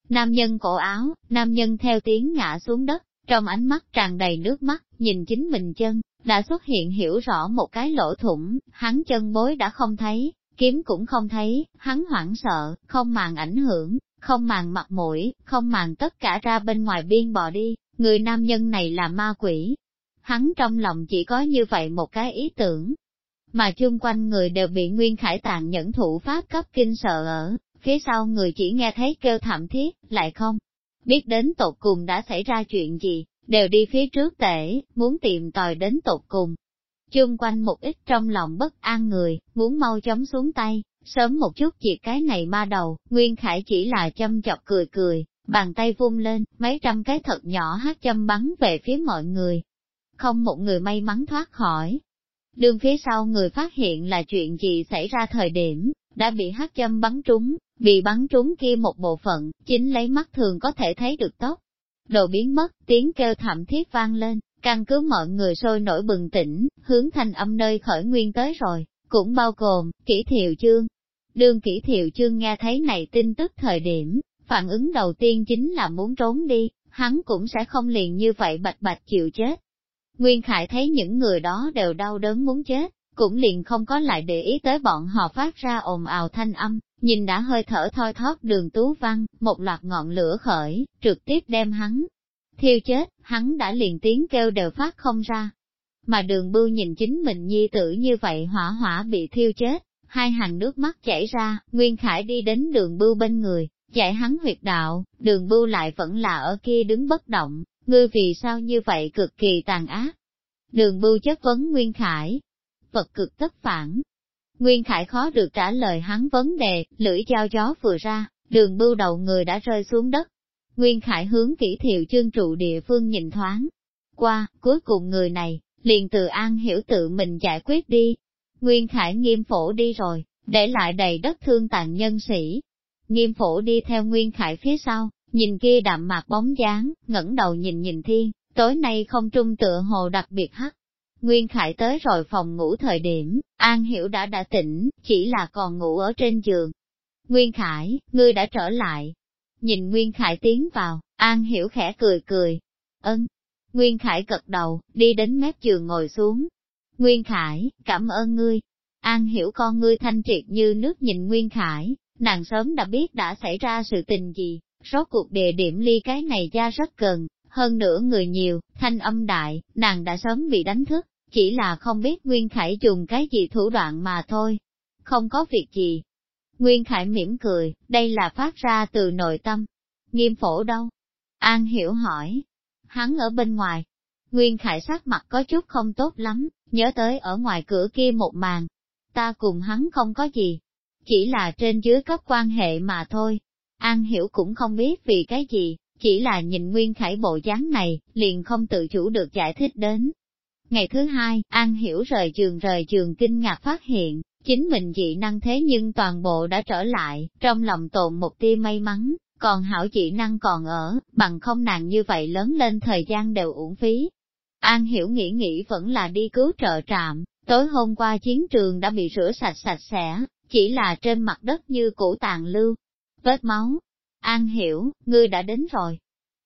Speaker 1: Nam nhân cổ áo, nam nhân theo tiếng ngã xuống đất, trong ánh mắt tràn đầy nước mắt, nhìn chính mình chân, đã xuất hiện hiểu rõ một cái lỗ thủng, hắn chân bối đã không thấy, kiếm cũng không thấy, hắn hoảng sợ, không màng ảnh hưởng, không màng mặt mũi, không màng tất cả ra bên ngoài biên bò đi, người nam nhân này là ma quỷ. Hắn trong lòng chỉ có như vậy một cái ý tưởng, mà chung quanh người đều bị Nguyên Khải tàn nhẫn thủ pháp cấp kinh sợ ở, phía sau người chỉ nghe thấy kêu thảm thiết, lại không biết đến tột cùng đã xảy ra chuyện gì, đều đi phía trước tể, muốn tìm tòi đến tột cùng. Chung quanh một ít trong lòng bất an người, muốn mau chóng xuống tay, sớm một chút diệt cái này ma đầu, Nguyên Khải chỉ là châm chọc cười cười, bàn tay vung lên, mấy trăm cái thật nhỏ hát châm bắn về phía mọi người. Không một người may mắn thoát khỏi. Đường phía sau người phát hiện là chuyện gì xảy ra thời điểm, đã bị hát châm bắn trúng, bị bắn trúng kia một bộ phận, chính lấy mắt thường có thể thấy được tốt, Đồ biến mất, tiếng kêu thảm thiết vang lên, căn cứ mọi người sôi nổi bừng tỉnh, hướng thanh âm nơi khởi nguyên tới rồi, cũng bao gồm, kỹ thiệu chương. đường kỹ thiệu chương nghe thấy này tin tức thời điểm, phản ứng đầu tiên chính là muốn trốn đi, hắn cũng sẽ không liền như vậy bạch bạch chịu chết. Nguyên Khải thấy những người đó đều đau đớn muốn chết, cũng liền không có lại để ý tới bọn họ phát ra ồn ào thanh âm, nhìn đã hơi thở thoi thóp đường tú văn, một loạt ngọn lửa khởi, trực tiếp đem hắn. Thiêu chết, hắn đã liền tiếng kêu đều phát không ra. Mà đường bưu nhìn chính mình nhi tử như vậy hỏa hỏa bị thiêu chết, hai hàng nước mắt chảy ra, Nguyên Khải đi đến đường bưu bên người, dạy hắn huyệt đạo, đường bưu lại vẫn là ở kia đứng bất động, ngươi vì sao như vậy cực kỳ tàn ác. Đường bưu chất vấn Nguyên Khải, vật cực tất phản. Nguyên Khải khó được trả lời hắn vấn đề, lưỡi dao gió vừa ra, đường bưu đầu người đã rơi xuống đất. Nguyên Khải hướng kỹ thiệu chương trụ địa phương nhìn thoáng. Qua, cuối cùng người này, liền từ an hiểu tự mình giải quyết đi. Nguyên Khải nghiêm phổ đi rồi, để lại đầy đất thương tàn nhân sĩ. Nghiêm phổ đi theo Nguyên Khải phía sau, nhìn kia đạm mạc bóng dáng, ngẩng đầu nhìn nhìn thiên, tối nay không trung tựa hồ đặc biệt hắc, Nguyên Khải tới rồi phòng ngủ thời điểm, An Hiểu đã đã tỉnh, chỉ là còn ngủ ở trên giường. Nguyên Khải, ngươi đã trở lại. Nhìn Nguyên Khải tiến vào, An Hiểu khẽ cười cười. Ân. Nguyên Khải gật đầu, đi đến mép giường ngồi xuống. Nguyên Khải, cảm ơn ngươi. An Hiểu con ngươi thanh triệt như nước nhìn Nguyên Khải, nàng sớm đã biết đã xảy ra sự tình gì, rốt cuộc địa điểm ly cái này ra rất gần, hơn nữa người nhiều, thanh âm đại, nàng đã sớm bị đánh thức, chỉ là không biết Nguyên Khải dùng cái gì thủ đoạn mà thôi. Không có việc gì. Nguyên Khải mỉm cười, đây là phát ra từ nội tâm. Nghiêm phổ đâu? An hiểu hỏi. Hắn ở bên ngoài. Nguyên Khải sắc mặt có chút không tốt lắm, nhớ tới ở ngoài cửa kia một màn. Ta cùng hắn không có gì. Chỉ là trên dưới cấp quan hệ mà thôi. An hiểu cũng không biết vì cái gì, chỉ là nhìn Nguyên Khải bộ dáng này, liền không tự chủ được giải thích đến. Ngày thứ hai, An Hiểu rời giường rời giường kinh ngạc phát hiện, chính mình dị năng thế nhưng toàn bộ đã trở lại, trong lòng tồn một tia may mắn, còn hảo dị năng còn ở, bằng không nàng như vậy lớn lên thời gian đều uổng phí. An Hiểu nghĩ nghĩ vẫn là đi cứu trợ trạm, tối hôm qua chiến trường đã bị rửa sạch sạch sẽ, chỉ là trên mặt đất như cũ tàn lưu, vết máu. An Hiểu, ngươi đã đến rồi.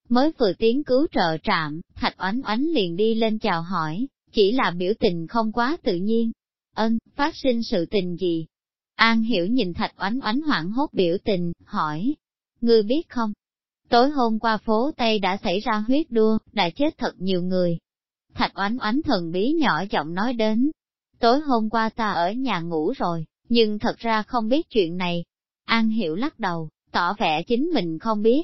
Speaker 1: Mới vừa tiến cứu trợ trạm, Thạch Oánh Oánh liền đi lên chào hỏi, chỉ là biểu tình không quá tự nhiên. Ân, phát sinh sự tình gì? An hiểu nhìn thạch oánh oánh hoảng hốt biểu tình, hỏi. Ngươi biết không? Tối hôm qua phố Tây đã xảy ra huyết đua, đã chết thật nhiều người. Thạch oánh oánh thần bí nhỏ giọng nói đến. Tối hôm qua ta ở nhà ngủ rồi, nhưng thật ra không biết chuyện này. An hiểu lắc đầu, tỏ vẻ chính mình không biết.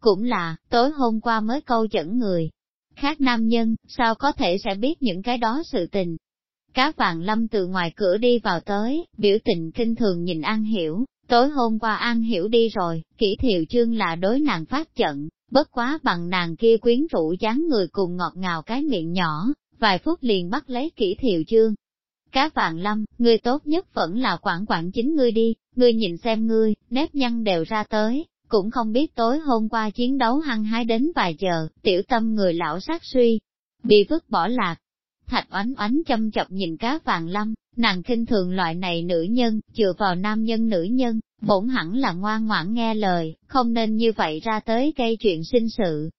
Speaker 1: Cũng là, tối hôm qua mới câu dẫn người. Khác nam nhân, sao có thể sẽ biết những cái đó sự tình. Cá vàng lâm từ ngoài cửa đi vào tới, biểu tình kinh thường nhìn An Hiểu, tối hôm qua An Hiểu đi rồi, kỹ thiệu chương là đối nàng phát trận, bất quá bằng nàng kia quyến rũ dáng người cùng ngọt ngào cái miệng nhỏ, vài phút liền bắt lấy kỹ thiệu chương. Cá vàng lâm, ngươi tốt nhất vẫn là quản quản chính ngươi đi, ngươi nhìn xem ngươi, nếp nhăn đều ra tới, cũng không biết tối hôm qua chiến đấu hăng hái đến vài giờ, tiểu tâm người lão sát suy, bị vứt bỏ lạc. Thạch oánh oánh châm chọc nhìn cá vàng lâm, nàng kinh thường loại này nữ nhân, chừa vào nam nhân nữ nhân, bổn hẳn là ngoan ngoãn nghe lời, không nên như vậy ra tới gây chuyện sinh sự.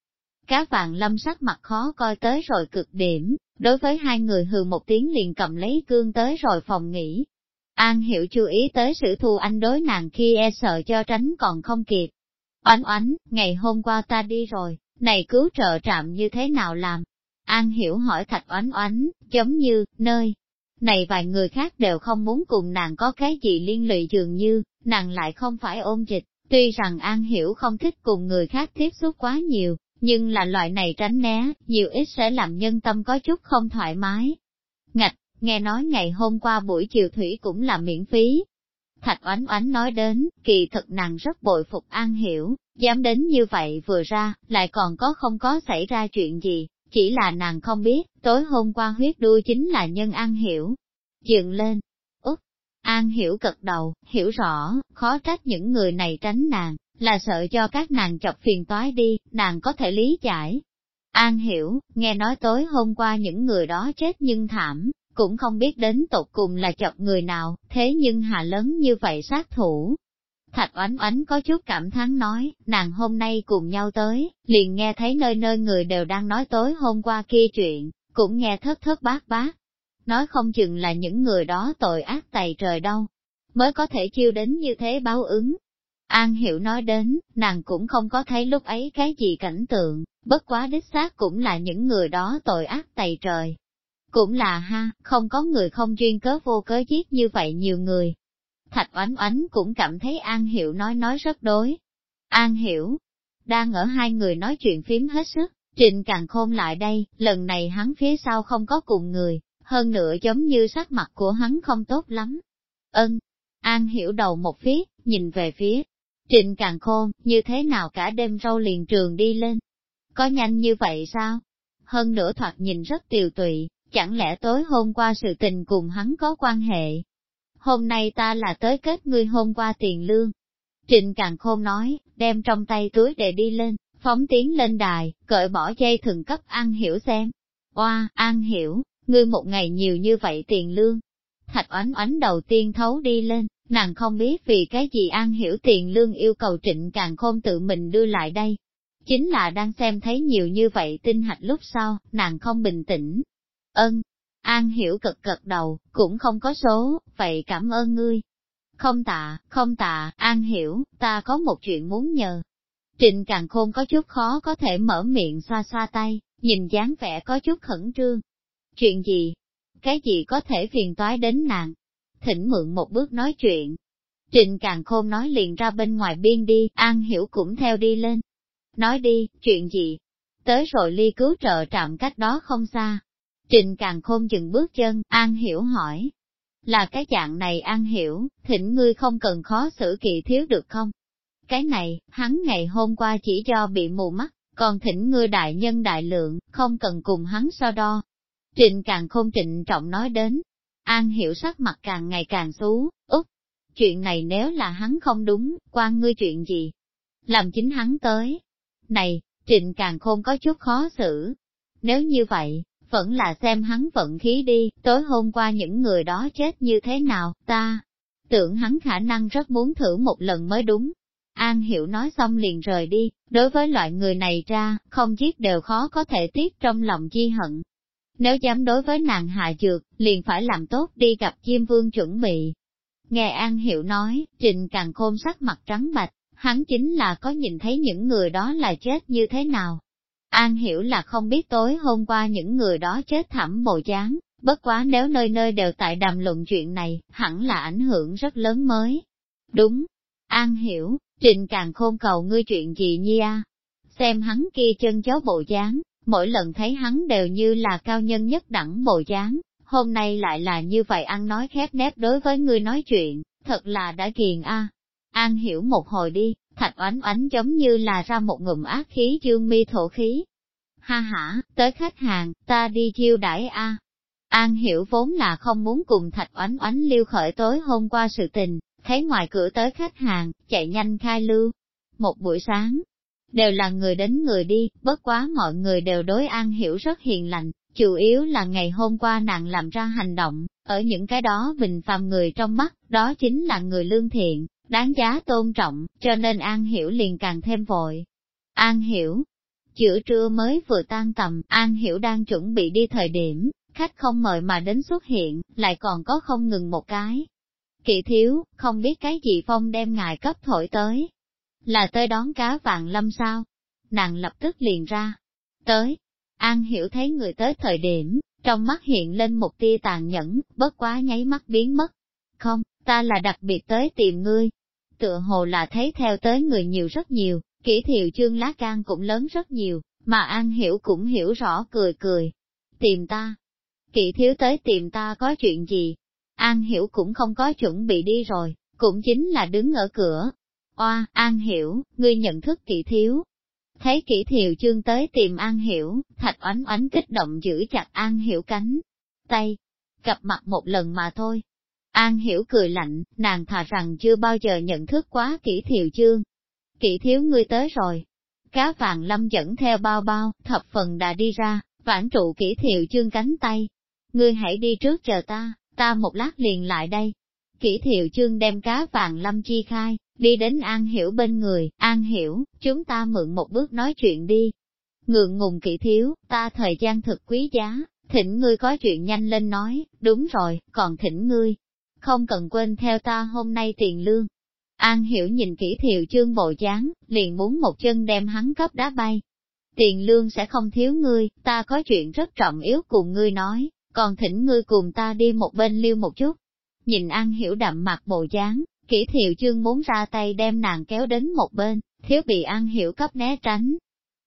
Speaker 1: Cá vàng lâm sắc mặt khó coi tới rồi cực điểm, đối với hai người hừ một tiếng liền cầm lấy cương tới rồi phòng nghỉ. An hiểu chú ý tới sự thù anh đối nàng khi e sợ cho tránh còn không kịp. Oánh oánh, ngày hôm qua ta đi rồi, này cứu trợ trạm như thế nào làm? An hiểu hỏi thạch oánh oánh, giống như, nơi, này vài người khác đều không muốn cùng nàng có cái gì liên lụy dường như, nàng lại không phải ôn dịch, tuy rằng An Hiểu không thích cùng người khác tiếp xúc quá nhiều, nhưng là loại này tránh né, nhiều ít sẽ làm nhân tâm có chút không thoải mái. Ngạch, nghe nói ngày hôm qua buổi chiều thủy cũng là miễn phí. Thạch oánh oánh nói đến, kỳ thật nàng rất bội phục An Hiểu, dám đến như vậy vừa ra, lại còn có không có xảy ra chuyện gì, chỉ là nàng không biết, tối hôm qua huyết đuôi chính là nhân An Hiểu. dựng lên. út, An Hiểu cật đầu, hiểu rõ, khó trách những người này tránh nàng, là sợ cho các nàng chọc phiền toái đi, nàng có thể lý giải. An Hiểu, nghe nói tối hôm qua những người đó chết nhưng thảm, cũng không biết đến tột cùng là chọc người nào, thế nhưng hà lớn như vậy sát thủ, Thạch oánh oánh có chút cảm thán nói, nàng hôm nay cùng nhau tới, liền nghe thấy nơi nơi người đều đang nói tối hôm qua kia chuyện, cũng nghe thất thất bát bát. Nói không chừng là những người đó tội ác tày trời đâu, mới có thể chiêu đến như thế báo ứng. An Hiểu nói đến, nàng cũng không có thấy lúc ấy cái gì cảnh tượng, bất quá đích xác cũng là những người đó tội ác tày trời. Cũng là ha, không có người không duyên cớ vô cớ giết như vậy nhiều người, Thạch oánh oánh cũng cảm thấy An Hiểu nói nói rất đối. An Hiểu, đang ở hai người nói chuyện phím hết sức, Trịnh càng khôn lại đây, lần này hắn phía sau không có cùng người, hơn nữa giống như sắc mặt của hắn không tốt lắm. Ân, An Hiểu đầu một phía, nhìn về phía, Trịnh càng khôn, như thế nào cả đêm râu liền trường đi lên. Có nhanh như vậy sao? Hơn nữa thoạt nhìn rất tiều tụy, chẳng lẽ tối hôm qua sự tình cùng hắn có quan hệ? hôm nay ta là tới kết ngươi hôm qua tiền lương. Trịnh Càng Khôn nói, đem trong tay túi để đi lên, phóng tiến lên đài, cởi bỏ dây thường cấp An Hiểu xem. Oa, An Hiểu, ngươi một ngày nhiều như vậy tiền lương. Thạch oánh oánh đầu tiên thấu đi lên, nàng không biết vì cái gì An Hiểu tiền lương yêu cầu Trịnh Càng Khôn tự mình đưa lại đây. Chính là đang xem thấy nhiều như vậy tinh hạch lúc sau, nàng không bình tĩnh. Ân, An hiểu cực cực đầu, cũng không có số, vậy cảm ơn ngươi. Không tạ, không tạ, An hiểu, ta có một chuyện muốn nhờ. Trịnh càng khôn có chút khó có thể mở miệng xoa xoa tay, nhìn dáng vẻ có chút khẩn trương. Chuyện gì? Cái gì có thể phiền toái đến nàng? Thỉnh mượn một bước nói chuyện. Trịnh càng khôn nói liền ra bên ngoài biên đi, An hiểu cũng theo đi lên. Nói đi, chuyện gì? Tới rồi ly cứu trợ trạm cách đó không xa, Trịnh càng khôn dừng bước chân, An Hiểu hỏi. Là cái dạng này An Hiểu, thỉnh ngươi không cần khó xử kỵ thiếu được không? Cái này, hắn ngày hôm qua chỉ do bị mù mắt, còn thỉnh ngươi đại nhân đại lượng, không cần cùng hắn so đo. Trịnh càng khôn trịnh trọng nói đến. An Hiểu sắc mặt càng ngày càng xú, úc, Chuyện này nếu là hắn không đúng, quan ngươi chuyện gì? Làm chính hắn tới. Này, trịnh càng khôn có chút khó xử. Nếu như vậy, vẫn là xem hắn vận khí đi, tối hôm qua những người đó chết như thế nào, ta tưởng hắn khả năng rất muốn thử một lần mới đúng. An Hiểu nói xong liền rời đi, đối với loại người này ra, không giết đều khó có thể tiết trong lòng chi hận. Nếu dám đối với nàng hạ dược, liền phải làm tốt đi gặp Chiêm Vương chuẩn bị. Nghe An Hiểu nói, Trình càng khôn sắc mặt trắng bạch, hắn chính là có nhìn thấy những người đó là chết như thế nào. An hiểu là không biết tối hôm qua những người đó chết thảm bồ dáng, bất quá nếu nơi nơi đều tại đàm luận chuyện này, hẳn là ảnh hưởng rất lớn mới. Đúng, An hiểu, Trịnh càng khôn cầu ngươi chuyện gì nhi a? Xem hắn kia chân chó bộ dáng, mỗi lần thấy hắn đều như là cao nhân nhất đẳng bộ dáng, hôm nay lại là như vậy ăn nói khép nép đối với ngươi nói chuyện, thật là đã kiền a. An hiểu một hồi đi, thạch oánh oánh giống như là ra một ngụm ác khí dương mi thổ khí. Ha ha, tới khách hàng, ta đi chiêu đãi a. An hiểu vốn là không muốn cùng thạch oánh oánh liêu khởi tối hôm qua sự tình, thấy ngoài cửa tới khách hàng, chạy nhanh khai lưu. Một buổi sáng, đều là người đến người đi, bất quá mọi người đều đối An Hiểu rất hiền lành, chủ yếu là ngày hôm qua nàng làm ra hành động, ở những cái đó bình phàm người trong mắt, đó chính là người lương thiện, đáng giá tôn trọng, cho nên An Hiểu liền càng thêm vội. An Hiểu, giữa trưa mới vừa tan tầm, An Hiểu đang chuẩn bị đi thời điểm, khách không mời mà đến xuất hiện, lại còn có không ngừng một cái, Kỵ thiếu, không biết cái gì phong đem ngài cấp thổi tới. Là tới đón cá vàng lâm sao? Nàng lập tức liền ra. Tới. An hiểu thấy người tới thời điểm, trong mắt hiện lên một tia tàn nhẫn, bất quá nháy mắt biến mất. Không, ta là đặc biệt tới tìm ngươi. Tựa hồ là thấy theo tới người nhiều rất nhiều, kỹ thiệu chương lá can cũng lớn rất nhiều, mà An hiểu cũng hiểu rõ cười cười. Tìm ta. Kỵ thiếu tới tìm ta có chuyện gì, An Hiểu cũng không có chuẩn bị đi rồi, cũng chính là đứng ở cửa. Oa, An Hiểu, ngươi nhận thức kỹ thiếu. Thấy kỹ thiều chương tới tìm An Hiểu, thạch oánh oánh kích động giữ chặt An Hiểu cánh. Tay, gặp mặt một lần mà thôi. An Hiểu cười lạnh, nàng thà rằng chưa bao giờ nhận thức quá kỹ thiều chương. Kỹ thiếu ngươi tới rồi. Cá vàng lâm dẫn theo bao bao, thập phần đã đi ra, vãn trụ kỹ thiều chương cánh tay. Ngươi hãy đi trước chờ ta, ta một lát liền lại đây. Kỷ thiệu chương đem cá vàng lâm chi khai, đi đến An Hiểu bên người, An Hiểu, chúng ta mượn một bước nói chuyện đi. Ngượng ngùng kỹ thiếu, ta thời gian thực quý giá, thỉnh ngươi có chuyện nhanh lên nói, đúng rồi, còn thỉnh ngươi. Không cần quên theo ta hôm nay tiền lương. An Hiểu nhìn kỹ thiệu chương bộ dáng, liền muốn một chân đem hắn cấp đá bay. Tiền lương sẽ không thiếu ngươi, ta có chuyện rất trọng yếu cùng ngươi nói còn thỉnh ngươi cùng ta đi một bên liêu một chút. Nhìn An Hiểu đậm mặt bộ dáng, Kỷ thiệu chương muốn ra tay đem nàng kéo đến một bên, thiếu bị An Hiểu cấp né tránh.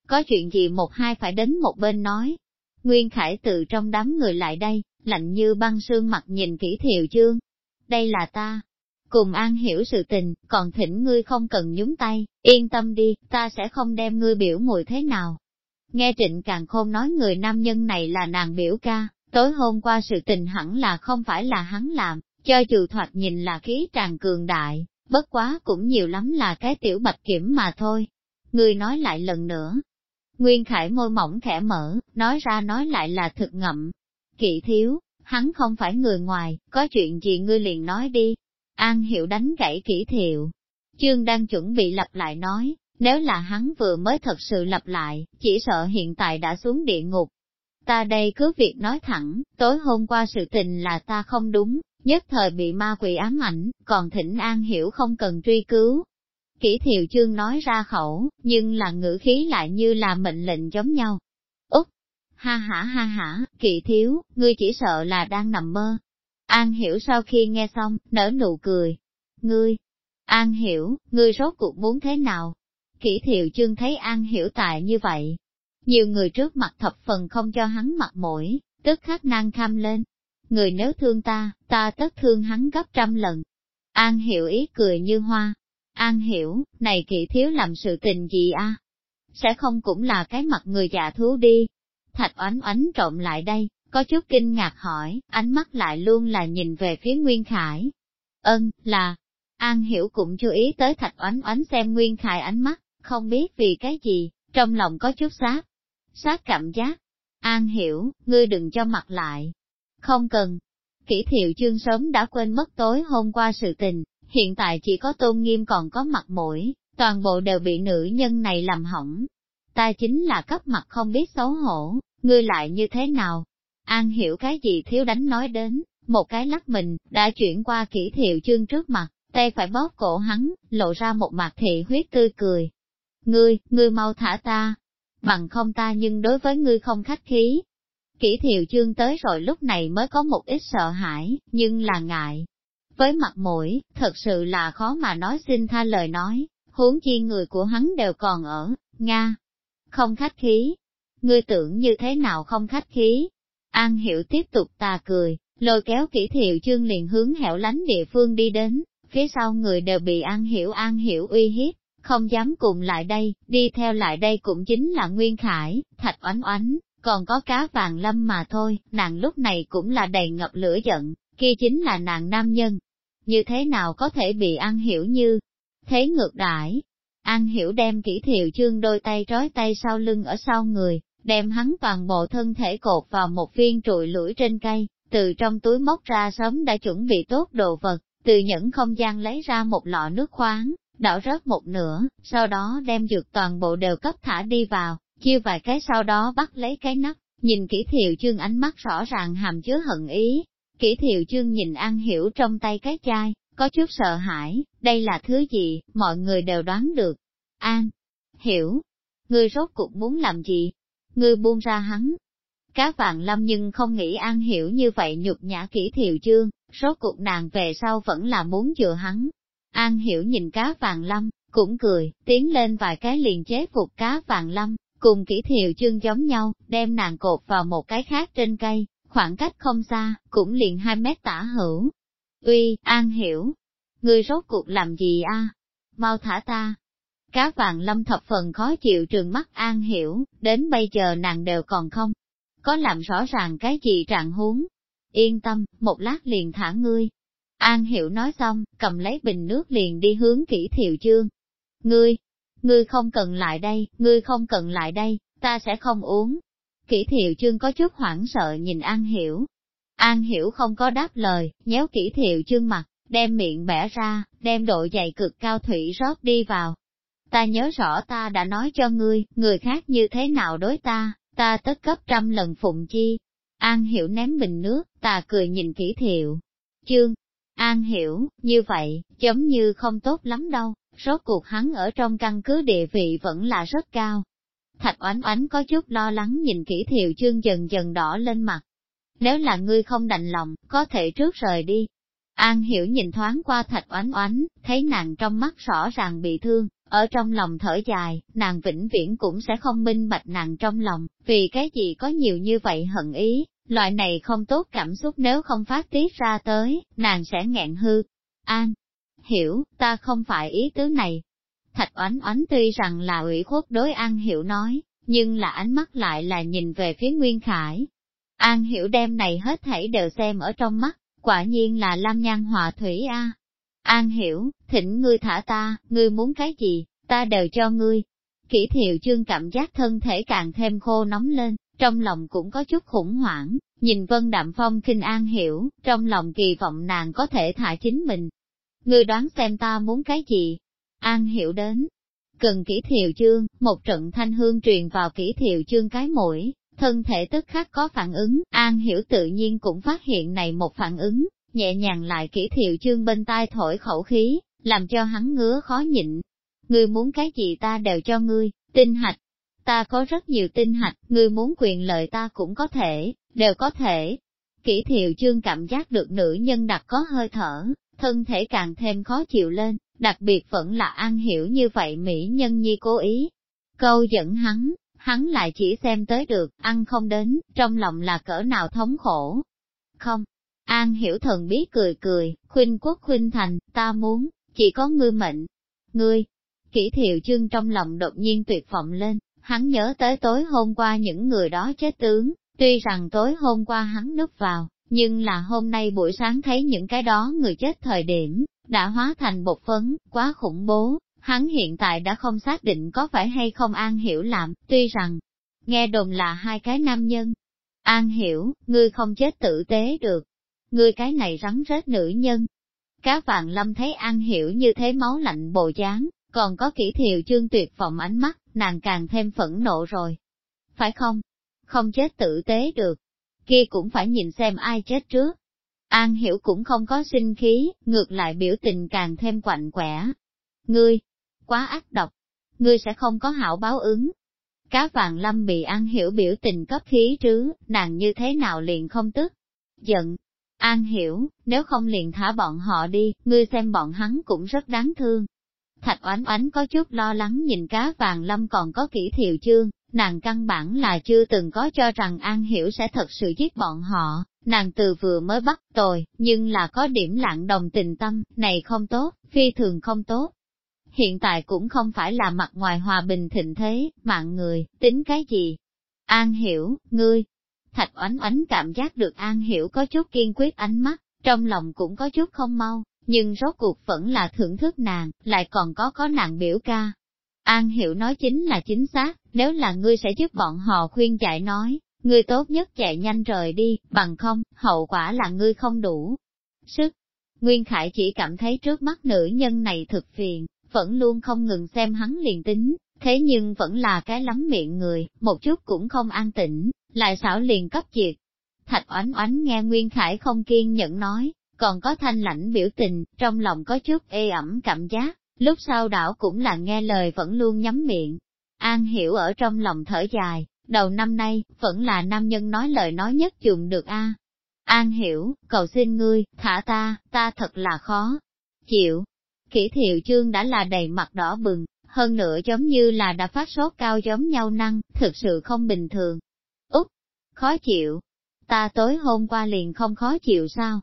Speaker 1: Có chuyện gì một hai phải đến một bên nói. Nguyên Khải từ trong đám người lại đây, lạnh như băng sương mặt nhìn kỹ thiệu chương. Đây là ta. Cùng An Hiểu sự tình, còn thỉnh ngươi không cần nhúng tay, yên tâm đi, ta sẽ không đem ngươi biểu mùi thế nào. Nghe Trịnh Càng Khôn nói người nam nhân này là nàng biểu ca, Tối hôm qua sự tình hẳn là không phải là hắn làm, cho dù thoạt nhìn là khí tràn cường đại, bất quá cũng nhiều lắm là cái tiểu bạch kiểm mà thôi. Người nói lại lần nữa. Nguyên Khải môi mỏng khẽ mở, nói ra nói lại là thực ngậm. Kỵ thiếu, hắn không phải người ngoài, có chuyện gì ngươi liền nói đi. An hiệu đánh gãy kỹ thiệu. Chương đang chuẩn bị lặp lại nói, nếu là hắn vừa mới thật sự lặp lại, chỉ sợ hiện tại đã xuống địa ngục, Ta đây cứ việc nói thẳng, tối hôm qua sự tình là ta không đúng, nhất thời bị ma quỷ ám ảnh, còn thỉnh an hiểu không cần truy cứu. Kỷ thiệu chương nói ra khẩu, nhưng là ngữ khí lại như là mệnh lệnh giống nhau. Úc! Ha ha ha ha, kỵ thiếu, ngươi chỉ sợ là đang nằm mơ. An hiểu sau khi nghe xong, nở nụ cười. Ngươi! An hiểu, ngươi rốt cuộc muốn thế nào? Kỷ thiệu chương thấy An hiểu tại như vậy, nhiều người trước mặt thập phần không cho hắn mặt mũi, tức khắc nang kham lên. Người nếu thương ta, ta tất thương hắn gấp trăm lần. An hiểu ý cười như hoa. An hiểu, này kỵ thiếu làm sự tình gì a? Sẽ không cũng là cái mặt người già thú đi. Thạch oánh oánh trộm lại đây, có chút kinh ngạc hỏi, ánh mắt lại luôn là nhìn về phía Nguyên Khải. Ân, là, An hiểu cũng chú ý tới thạch oánh oánh xem Nguyên Khải ánh mắt, không biết vì cái gì, trong lòng có chút sát sát cảm giác. An hiểu, ngươi đừng cho mặt lại. Không cần. Kỷ thiệu chương sớm đã quên mất tối hôm qua sự tình, hiện tại chỉ có tôn nghiêm còn có mặt mũi, toàn bộ đều bị nữ nhân này làm hỏng. Ta chính là cấp mặt không biết xấu hổ, ngươi lại như thế nào? An hiểu cái gì thiếu đánh nói đến, một cái lắc mình, đã chuyển qua kỹ thiệu chương trước mặt, tay phải bóp cổ hắn, lộ ra một mặt thị huyết tươi cười. Ngươi, ngươi mau thả ta, bằng không ta nhưng đối với ngươi không khách khí. Kỷ thiều chương tới rồi lúc này mới có một ít sợ hãi, nhưng là ngại. Với mặt mũi, thật sự là khó mà nói xin tha lời nói, huống chi người của hắn đều còn ở, Nga. Không khách khí. Ngươi tưởng như thế nào không khách khí? An hiểu tiếp tục tà cười, lôi kéo kỹ thiệu chương liền hướng hẻo lánh địa phương đi đến, phía sau người đều bị An hiểu An hiểu uy hiếp, không dám cùng lại đây, đi theo lại đây cũng chính là Nguyên Khải, Thạch Oánh Oánh, còn có cá vàng lâm mà thôi, nàng lúc này cũng là đầy ngập lửa giận, kia chính là nàng nam nhân. Như thế nào có thể bị An hiểu như thế ngược đãi An hiểu đem kỹ thiệu chương đôi tay trói tay sau lưng ở sau người, đem hắn toàn bộ thân thể cột vào một viên trụi lũi trên cây, từ trong túi móc ra sớm đã chuẩn bị tốt đồ vật, từ những không gian lấy ra một lọ nước khoáng, đảo rớt một nửa, sau đó đem dược toàn bộ đều cấp thả đi vào, chia vài cái sau đó bắt lấy cái nắp, nhìn kỹ thiệu chương ánh mắt rõ ràng hàm chứa hận ý. Kỹ thiệu chương nhìn An Hiểu trong tay cái chai, có chút sợ hãi, đây là thứ gì, mọi người đều đoán được. An, Hiểu, ngươi rốt cuộc muốn làm gì? Ngươi buông ra hắn. Cá vạn lâm nhưng không nghĩ An Hiểu như vậy nhục nhã kỹ thiệu chương, rốt cuộc nàng về sau vẫn là muốn chừa hắn, An hiểu nhìn cá vàng lâm, cũng cười, tiến lên vài cái liền chế phục cá vàng lâm, cùng kỹ thiệu chương giống nhau, đem nàng cột vào một cái khác trên cây, khoảng cách không xa, cũng liền hai mét tả hữu. Uy, An hiểu, ngươi rốt cuộc làm gì a? Mau thả ta. Cá vàng lâm thập phần khó chịu trường mắt An hiểu, đến bây giờ nàng đều còn không. Có làm rõ ràng cái gì trạng huống. Yên tâm, một lát liền thả ngươi, An Hiểu nói xong, cầm lấy bình nước liền đi hướng kỹ thiệu chương. Ngươi, ngươi không cần lại đây, ngươi không cần lại đây, ta sẽ không uống. Kỷ thiệu chương có chút hoảng sợ nhìn An Hiểu. An Hiểu không có đáp lời, nhéo kỷ thiệu chương mặt, đem miệng bẻ ra, đem độ dày cực cao thủy rót đi vào. Ta nhớ rõ ta đã nói cho ngươi, người khác như thế nào đối ta, ta tất cấp trăm lần phụng chi. An Hiểu ném bình nước, ta cười nhìn kỹ thiệu. Chương, An hiểu, như vậy, giống như không tốt lắm đâu, rốt cuộc hắn ở trong căn cứ địa vị vẫn là rất cao. Thạch oánh oánh có chút lo lắng nhìn kỹ thiệu chương dần dần đỏ lên mặt. Nếu là ngươi không đành lòng, có thể trước rời đi. An hiểu nhìn thoáng qua thạch oánh oánh, thấy nàng trong mắt rõ ràng bị thương, ở trong lòng thở dài, nàng vĩnh viễn cũng sẽ không minh bạch nàng trong lòng, vì cái gì có nhiều như vậy hận ý, Loại này không tốt cảm xúc nếu không phát tiết ra tới, nàng sẽ nghẹn hư. An, hiểu, ta không phải ý tứ này. Thạch oánh oánh tuy rằng là ủy khuất đối An Hiểu nói, nhưng là ánh mắt lại là nhìn về phía Nguyên Khải. An Hiểu đem này hết thảy đều xem ở trong mắt, quả nhiên là Lam Nhan Hòa Thủy A. An Hiểu, thỉnh ngươi thả ta, ngươi muốn cái gì, ta đều cho ngươi. Kỷ thiệu chương cảm giác thân thể càng thêm khô nóng lên, trong lòng cũng có chút khủng hoảng, nhìn Vân Đạm Phong kinh an hiểu, trong lòng kỳ vọng nàng có thể thả chính mình. Ngươi đoán xem ta muốn cái gì? An hiểu đến. Cần kỹ thiều chương, một trận thanh hương truyền vào kỹ thiều chương cái mũi, thân thể tức khắc có phản ứng, An hiểu tự nhiên cũng phát hiện này một phản ứng, nhẹ nhàng lại kỹ thiệu chương bên tai thổi khẩu khí, làm cho hắn ngứa khó nhịn. Ngươi muốn cái gì ta đều cho ngươi, tinh hạch, ta có rất nhiều tinh hạch, ngươi muốn quyền lợi ta cũng có thể, đều có thể. Kỹ thiệu chương cảm giác được nữ nhân đặc có hơi thở, thân thể càng thêm khó chịu lên, đặc biệt vẫn là an hiểu như vậy Mỹ nhân nhi cố ý. Câu dẫn hắn, hắn lại chỉ xem tới được, ăn không đến, trong lòng là cỡ nào thống khổ. Không, an hiểu thần biết cười cười, khuynh quốc khuynh thành, ta muốn, chỉ có ngươi mệnh. Ngươi, kỷ thiệu chương trong lòng đột nhiên tuyệt vọng lên, Hắn nhớ tới tối hôm qua những người đó chết tướng, tuy rằng tối hôm qua hắn núp vào, nhưng là hôm nay buổi sáng thấy những cái đó người chết thời điểm, đã hóa thành bột phấn, quá khủng bố, hắn hiện tại đã không xác định có phải hay không An Hiểu làm, tuy rằng, nghe đồn là hai cái nam nhân. An Hiểu, ngươi không chết tử tế được, ngươi cái này rắn rết nữ nhân. Cá vạn lâm thấy An Hiểu như thế máu lạnh bồ dáng, còn có kỹ thiều chương tuyệt vọng ánh mắt, nàng càng thêm phẫn nộ rồi. Phải không? Không chết tử tế được. Kia cũng phải nhìn xem ai chết trước. An hiểu cũng không có sinh khí, ngược lại biểu tình càng thêm quạnh quẻ. Ngươi, quá ác độc, ngươi sẽ không có hảo báo ứng. Cá vàng lâm bị An Hiểu biểu tình cấp khí trứ, nàng như thế nào liền không tức. Giận. An Hiểu, nếu không liền thả bọn họ đi, ngươi xem bọn hắn cũng rất đáng thương. Thạch oánh oánh có chút lo lắng nhìn cá vàng lâm còn có kỹ thiệu chương, nàng căn bản là chưa từng có cho rằng An Hiểu sẽ thật sự giết bọn họ, nàng từ vừa mới bắt tồi, nhưng là có điểm lạng đồng tình tâm, này không tốt, phi thường không tốt. Hiện tại cũng không phải là mặt ngoài hòa bình thịnh thế, mạng người, tính cái gì? An Hiểu, ngươi, Thạch oánh oánh cảm giác được An Hiểu có chút kiên quyết ánh mắt, trong lòng cũng có chút không mau, nhưng rốt cuộc vẫn là thưởng thức nàng, lại còn có có nàng biểu ca. An Hiểu nói chính là chính xác, nếu là ngươi sẽ giúp bọn họ khuyên chạy nói, ngươi tốt nhất chạy nhanh rời đi, bằng không, hậu quả là ngươi không đủ sức. Nguyên Khải chỉ cảm thấy trước mắt nữ nhân này thực phiền, vẫn luôn không ngừng xem hắn liền tính, thế nhưng vẫn là cái lắm miệng người, một chút cũng không an tĩnh, lại xảo liền cấp diệt. Thạch oánh oánh nghe Nguyên Khải không kiên nhẫn nói, còn có thanh lãnh biểu tình, trong lòng có chút ê ẩm cảm giác, lúc sau đảo cũng là nghe lời vẫn luôn nhắm miệng. An hiểu ở trong lòng thở dài, đầu năm nay, vẫn là nam nhân nói lời nói nhất dùng được a. An hiểu, cầu xin ngươi, thả ta, ta thật là khó. Chịu. Kỷ thiệu chương đã là đầy mặt đỏ bừng, hơn nữa giống như là đã phát sốt cao giống nhau năng, thực sự không bình thường. Úc, khó chịu. Ta tối hôm qua liền không khó chịu sao?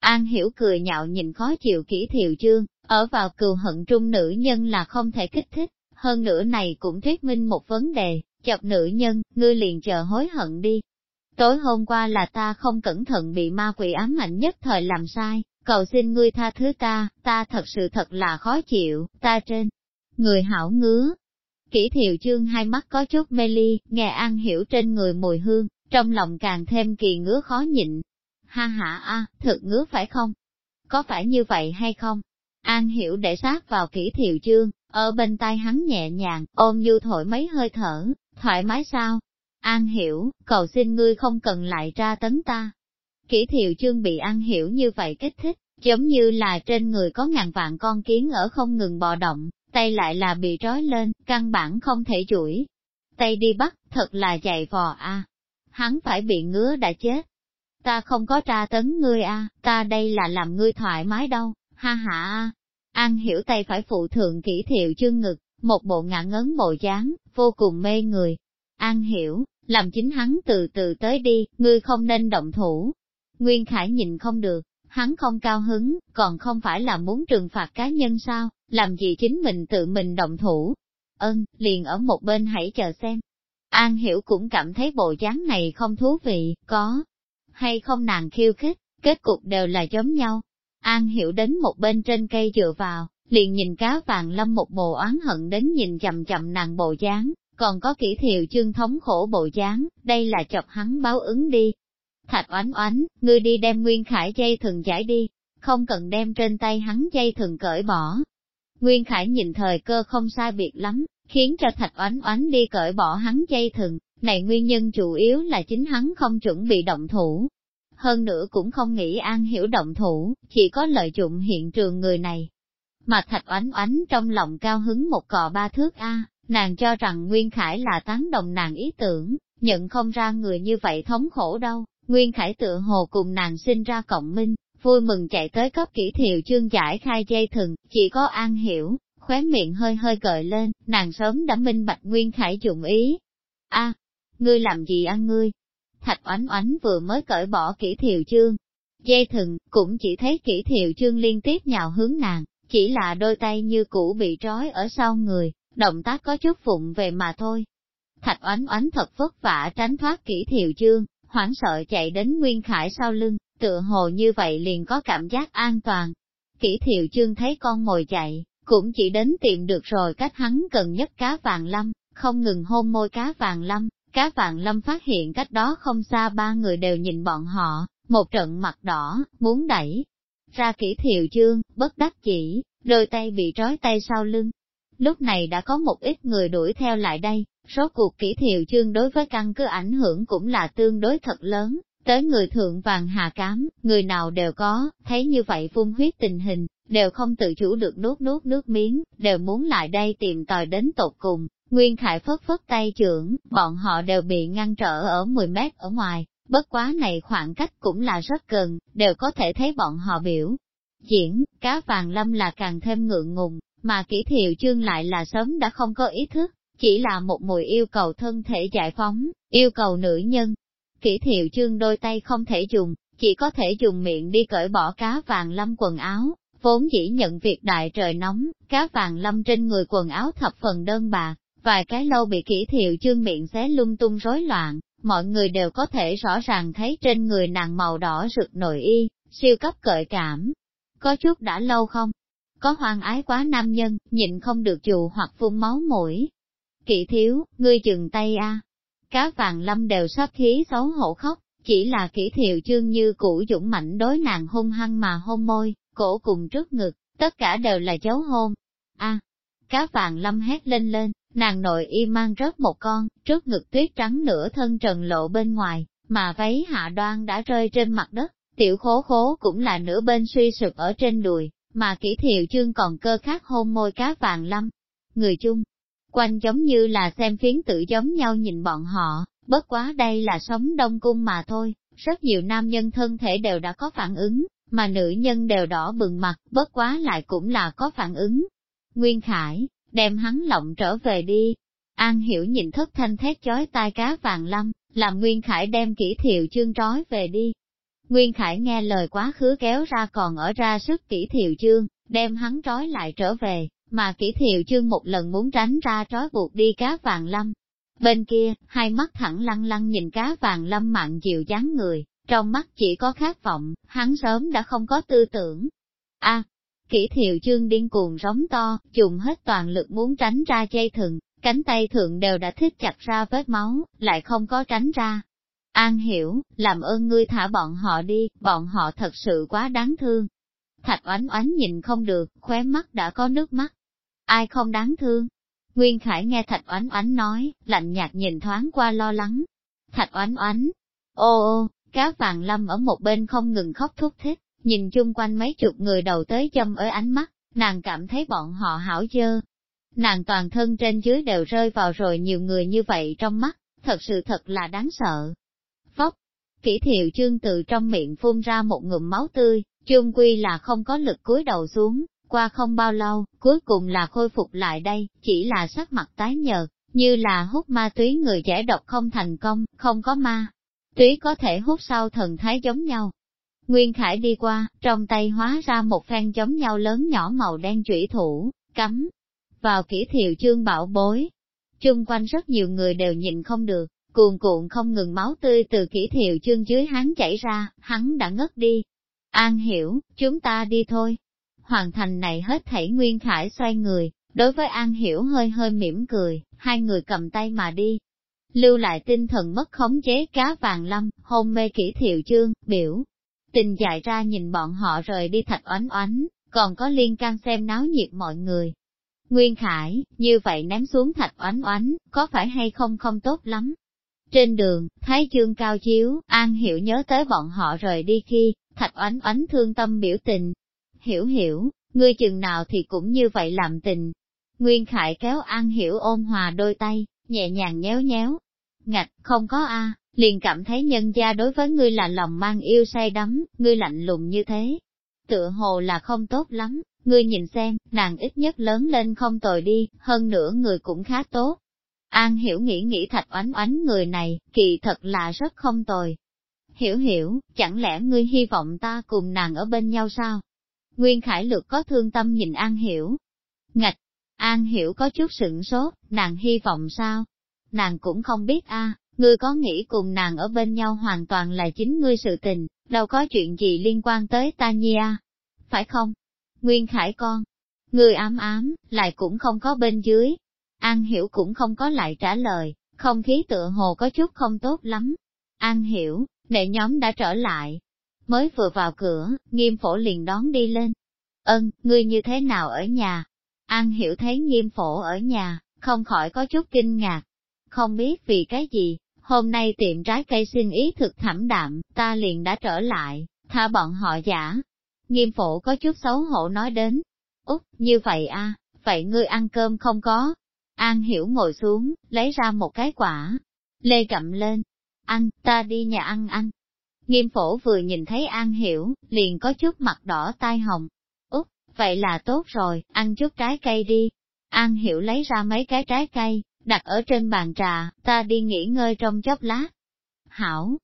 Speaker 1: An hiểu cười nhạo nhìn khó chịu kỹ thiệu chương, ở vào cừu hận trung nữ nhân là không thể kích thích, hơn nữa này cũng thuyết minh một vấn đề, chọc nữ nhân, ngươi liền chờ hối hận đi. Tối hôm qua là ta không cẩn thận bị ma quỷ ám ảnh nhất thời làm sai, cầu xin ngươi tha thứ ta, ta thật sự thật là khó chịu, ta trên. Người hảo ngứa. Kỷ thiệu chương hai mắt có chút mê ly, nghe an hiểu trên người mùi hương, trong lòng càng thêm kỳ ngứa khó nhịn. Ha ha a, thật ngứa phải không? Có phải như vậy hay không? An hiểu để sát vào kỹ thiệu chương, ở bên tai hắn nhẹ nhàng, ôm như thổi mấy hơi thở, thoải mái sao? An hiểu, cầu xin ngươi không cần lại tra tấn ta. Kỷ thiệu chương bị an hiểu như vậy kích thích, giống như là trên người có ngàn vạn con kiến ở không ngừng bò động, tay lại là bị trói lên, căn bản không thể chuỗi. Tay đi bắt, thật là chạy vò a. Hắn phải bị ngứa đã chết. Ta không có tra tấn ngươi a, ta đây là làm ngươi thoải mái đâu, ha ha. An hiểu tay phải phụ thượng kỹ thiệu chương ngực, một bộ ngạn ngấn bộ dáng, vô cùng mê người. An hiểu, làm chính hắn từ từ tới đi, ngươi không nên động thủ. Nguyên Khải nhìn không được, hắn không cao hứng, còn không phải là muốn trừng phạt cá nhân sao, làm gì chính mình tự mình động thủ. Ơn, liền ở một bên hãy chờ xem. An hiểu cũng cảm thấy bộ dáng này không thú vị, có hay không nàng khiêu khích, kết cục đều là giống nhau. An hiểu đến một bên trên cây dựa vào, liền nhìn cá vàng lâm một bộ oán hận đến nhìn chậm chậm nàng bộ dáng, còn có kỹ thiệu chương thống khổ bộ dáng, đây là chọc hắn báo ứng đi. Thạch oánh oánh, ngươi đi đem Nguyên Khải dây thừng giải đi, không cần đem trên tay hắn dây thừng cởi bỏ. Nguyên Khải nhìn thời cơ không sai biệt lắm, khiến cho Thạch oánh oánh đi cởi bỏ hắn dây thừng, này nguyên nhân chủ yếu là chính hắn không chuẩn bị động thủ. Hơn nữa cũng không nghĩ an hiểu động thủ, chỉ có lợi dụng hiện trường người này. Mà Thạch oánh oánh trong lòng cao hứng một cò ba thước A, nàng cho rằng Nguyên Khải là tán đồng nàng ý tưởng, nhận không ra người như vậy thống khổ đâu. Nguyên Khải tựa hồ cùng nàng sinh ra cộng minh, vui mừng chạy tới cấp kỹ thiệu chương giải khai dây thừng, chỉ có an hiểu, khóe miệng hơi hơi gợi lên, nàng sớm đã minh bạch Nguyên Khải dụng ý. a ngươi làm gì ăn ngươi? Thạch oánh oánh vừa mới cởi bỏ kỹ thiều chương. Dây thừng, cũng chỉ thấy kỹ thiều chương liên tiếp nhào hướng nàng, chỉ là đôi tay như cũ bị trói ở sau người, động tác có chút phụng về mà thôi. Thạch oánh oánh thật vất vả tránh thoát kỹ thiều chương, hoảng sợ chạy đến Nguyên Khải sau lưng, tựa hồ như vậy liền có cảm giác an toàn. Kỷ thiệu chương thấy con mồi chạy, cũng chỉ đến tìm được rồi cách hắn gần nhất cá vàng lâm, không ngừng hôn môi cá vàng lâm, cá Vạn lâm phát hiện cách đó không xa ba người đều nhìn bọn họ, một trận mặt đỏ, muốn đẩy. Ra kỹ thiệu chương, bất đắc chỉ, đôi tay bị trói tay sau lưng. Lúc này đã có một ít người đuổi theo lại đây, số cuộc kỹ thiệu chương đối với căn cứ ảnh hưởng cũng là tương đối thật lớn, tới người thượng vàng hà cám, người nào đều có, thấy như vậy phun huyết tình hình, đều không tự chủ được nuốt nuốt nước miếng, đều muốn lại đây tìm tòi đến tột cùng. Nguyên Khải phất phất tay trưởng, bọn họ đều bị ngăn trở ở 10 mét ở ngoài, bất quá này khoảng cách cũng là rất gần, đều có thể thấy bọn họ biểu. Diễn, cá vàng lâm là càng thêm ngượng ngùng, mà kỹ thiệu chương lại là sớm đã không có ý thức, chỉ là một mùi yêu cầu thân thể giải phóng, yêu cầu nữ nhân. Kỹ thiệu chương đôi tay không thể dùng, chỉ có thể dùng miệng đi cởi bỏ cá vàng lâm quần áo, vốn dĩ nhận việc đại trời nóng, cá vàng lâm trên người quần áo thập phần đơn bạc, vài cái lâu bị kỹ thiệu chương miệng xé lung tung rối loạn, mọi người đều có thể rõ ràng thấy trên người nàng màu đỏ rực nội y, siêu cấp cởi cảm. Có chút đã lâu không? Có hoang ái quá nam nhân, nhịn không được dù hoặc phun máu mũi. Kỵ thiếu, ngươi chừng tay a. Cá vàng lâm đều sắp khí xấu hổ khóc, chỉ là kỹ thiệu chương như cũ dũng mạnh đối nàng hung hăng mà hôn môi, cổ cùng trước ngực, tất cả đều là dấu hôn. a cá vàng lâm hét lên lên, nàng nội y mang rớt một con, trước ngực tuyết trắng nửa thân trần lộ bên ngoài, mà váy hạ đoan đã rơi trên mặt đất, tiểu khố khố cũng là nửa bên suy sụp ở trên đùi, mà kỹ thiệu chương còn cơ khát hôn môi cá vàng lâm. Người chung, quanh giống như là xem phiến tự giống nhau nhìn bọn họ, bất quá đây là sống đông cung mà thôi, rất nhiều nam nhân thân thể đều đã có phản ứng, mà nữ nhân đều đỏ bừng mặt, bất quá lại cũng là có phản ứng. Nguyên Khải, đem hắn lộng trở về đi. An hiểu nhìn thất thanh thét chói tai cá vàng lâm, làm Nguyên Khải đem kỹ thiệu chương trói về đi. Nguyên Khải nghe lời quá khứ kéo ra còn ở ra sức kỹ thiệu chương, đem hắn trói lại trở về, mà kỹ thiệu chương một lần muốn tránh ra trói buộc đi cá vàng lâm. Bên kia, hai mắt thẳng lăng lăng nhìn cá vàng lâm mặn dịu dáng người, trong mắt chỉ có khát vọng, hắn sớm đã không có tư tưởng. a kỹ thiệu chương điên cuồng rống to, dùng hết toàn lực muốn tránh ra dây thừng, cánh tay thượng đều đã thích chặt ra vết máu, lại không có tránh ra. An hiểu, làm ơn ngươi thả bọn họ đi, bọn họ thật sự quá đáng thương. Thạch oánh oánh nhìn không được, khóe mắt đã có nước mắt. Ai không đáng thương? Nguyên Khải nghe Thạch oánh oánh nói, lạnh nhạt nhìn thoáng qua lo lắng. Thạch oánh oánh, ô ô, cáo vàng lâm ở một bên không ngừng khóc thúc thích, nhìn chung quanh mấy chục người đầu tới châm ở ánh mắt, nàng cảm thấy bọn họ hảo dơ. Nàng toàn thân trên dưới đều rơi vào rồi nhiều người như vậy trong mắt, thật sự thật là đáng sợ. Phóc, kỹ thiệu chương từ trong miệng phun ra một ngụm máu tươi, chung quy là không có lực cúi đầu xuống, qua không bao lâu, cuối cùng là khôi phục lại đây, chỉ là sắc mặt tái nhợt, như là hút ma túy người trẻ độc không thành công, không có ma. Túy có thể hút sau thần thái giống nhau, Nguyên Khải đi qua, trong tay hóa ra một phen giống nhau lớn nhỏ màu đen chủy thủ, cắm vào kỹ thiệu chương bảo bối. Chung quanh rất nhiều người đều nhìn không được, cuồn cuộn không ngừng máu tươi từ kỹ thiệu chương dưới hắn chảy ra, hắn đã ngất đi. An hiểu, chúng ta đi thôi. Hoàn thành này hết thảy Nguyên Khải xoay người, đối với An hiểu hơi hơi mỉm cười, hai người cầm tay mà đi. Lưu lại tinh thần mất khống chế cá vàng lâm, hôn mê kỹ thiệu chương, biểu, Tình dại ra nhìn bọn họ rời đi thạch oánh oánh, còn có liên can xem náo nhiệt mọi người. Nguyên Khải, như vậy ném xuống thạch oánh oánh, có phải hay không không tốt lắm. Trên đường, Thái Dương cao chiếu, An Hiểu nhớ tới bọn họ rời đi khi, thạch oánh oánh thương tâm biểu tình. Hiểu hiểu, ngươi chừng nào thì cũng như vậy làm tình. Nguyên Khải kéo An Hiểu ôm hòa đôi tay, nhẹ nhàng nhéo nhéo. Ngạch, không có a liền cảm thấy nhân gia đối với ngươi là lòng mang yêu say đắm, ngươi lạnh lùng như thế. Tựa hồ là không tốt lắm, ngươi nhìn xem, nàng ít nhất lớn lên không tồi đi, hơn nữa người cũng khá tốt. An hiểu nghĩ nghĩ thạch oánh oánh người này, kỳ thật là rất không tồi. Hiểu hiểu, chẳng lẽ ngươi hy vọng ta cùng nàng ở bên nhau sao? Nguyên Khải Lược có thương tâm nhìn An Hiểu. Ngạch, An Hiểu có chút sửng sốt, nàng hy vọng sao? Nàng cũng không biết a. Ngươi có nghĩ cùng nàng ở bên nhau hoàn toàn là chính ngươi sự tình, đâu có chuyện gì liên quan tới ta nha, phải không? Nguyên Khải con, ngươi ám ám, lại cũng không có bên dưới. An Hiểu cũng không có lại trả lời, không khí tựa hồ có chút không tốt lắm. An Hiểu, đệ nhóm đã trở lại. Mới vừa vào cửa, nghiêm phổ liền đón đi lên. Ân, ngươi như thế nào ở nhà? An Hiểu thấy nghiêm phổ ở nhà, không khỏi có chút kinh ngạc. Không biết vì cái gì, hôm nay tiệm trái cây xin ý thực thảm đạm, ta liền đã trở lại, tha bọn họ giả. Nghiêm phổ có chút xấu hổ nói đến. Úc, như vậy a, vậy ngươi ăn cơm không có? An hiểu ngồi xuống, lấy ra một cái quả. Lê gặm lên. Ăn, ta đi nhà ăn ăn. Nghiêm phổ vừa nhìn thấy An hiểu, liền có chút mặt đỏ tai hồng. Úc, vậy là tốt rồi, ăn chút trái cây đi. An hiểu lấy ra mấy cái trái cây, đặt ở trên bàn trà, ta đi nghỉ ngơi trong chốc lát. Hảo,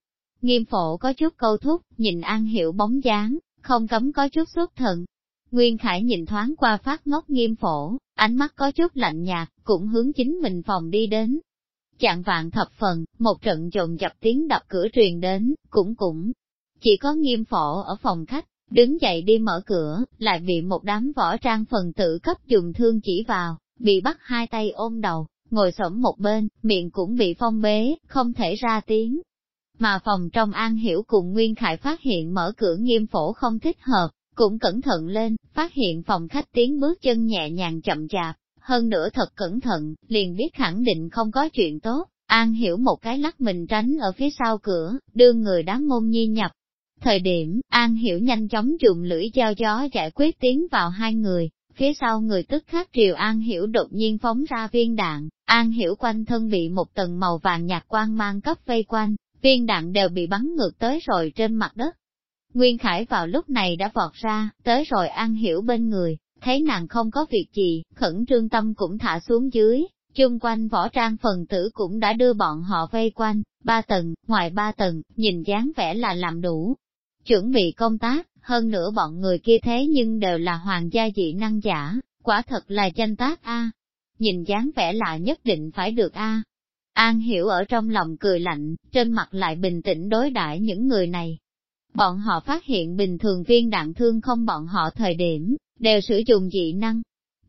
Speaker 1: nghiêm phổ có chút câu thúc, nhìn An hiểu bóng dáng, không cấm có chút xuất thần. Nguyên Khải nhìn thoáng qua phát ngốc nghiêm phổ, ánh mắt có chút lạnh nhạt, cũng hướng chính mình phòng đi đến. Chạng vạn thập phần, một trận trộn dập tiếng đập cửa truyền đến, cũng cũng. Chỉ có nghiêm phổ ở phòng khách, đứng dậy đi mở cửa, lại bị một đám võ trang phần tử cấp dùng thương chỉ vào, bị bắt hai tay ôm đầu, ngồi xổm một bên, miệng cũng bị phong bế, không thể ra tiếng. Mà phòng trong an hiểu cùng Nguyên Khải phát hiện mở cửa nghiêm phổ không thích hợp, cũng cẩn thận lên, phát hiện phòng khách tiếng bước chân nhẹ nhàng chậm chạp, hơn nữa thật cẩn thận, liền biết khẳng định không có chuyện tốt, An hiểu một cái lắc mình tránh ở phía sau cửa, đưa người đám môn nhi nhập. Thời điểm, An hiểu nhanh chóng dùng lưỡi dao gió giải quyết tiến vào hai người, phía sau người tức khắc triều An Hiểu đột nhiên phóng ra viên đạn, An Hiểu quanh thân bị một tầng màu vàng nhạt quang mang cấp vây quanh, viên đạn đều bị bắn ngược tới rồi trên mặt đất. Nguyên Khải vào lúc này đã vọt ra, tới rồi An Hiểu bên người, thấy nàng không có việc gì, khẩn trương tâm cũng thả xuống dưới, chung quanh võ trang phần tử cũng đã đưa bọn họ vây quanh, ba tầng, ngoài ba tầng, nhìn dáng vẻ là làm đủ. Chuẩn bị công tác, hơn nữa bọn người kia thế nhưng đều là hoàng gia dị năng giả, quả thật là danh tác A. Nhìn dáng vẻ là nhất định phải được A. An hiểu ở trong lòng cười lạnh, trên mặt lại bình tĩnh đối đãi những người này. Bọn họ phát hiện bình thường viên đạn thương không bọn họ thời điểm, đều sử dụng dị năng.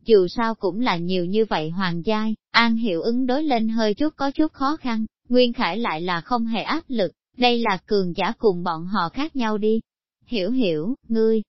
Speaker 1: Dù sao cũng là nhiều như vậy hoàng giai, An hiểu ứng đối lên hơi chút có chút khó khăn, Nguyên Khải lại là không hề áp lực, đây là cường giả cùng bọn họ khác nhau đi hiểu hiểu, ngươi,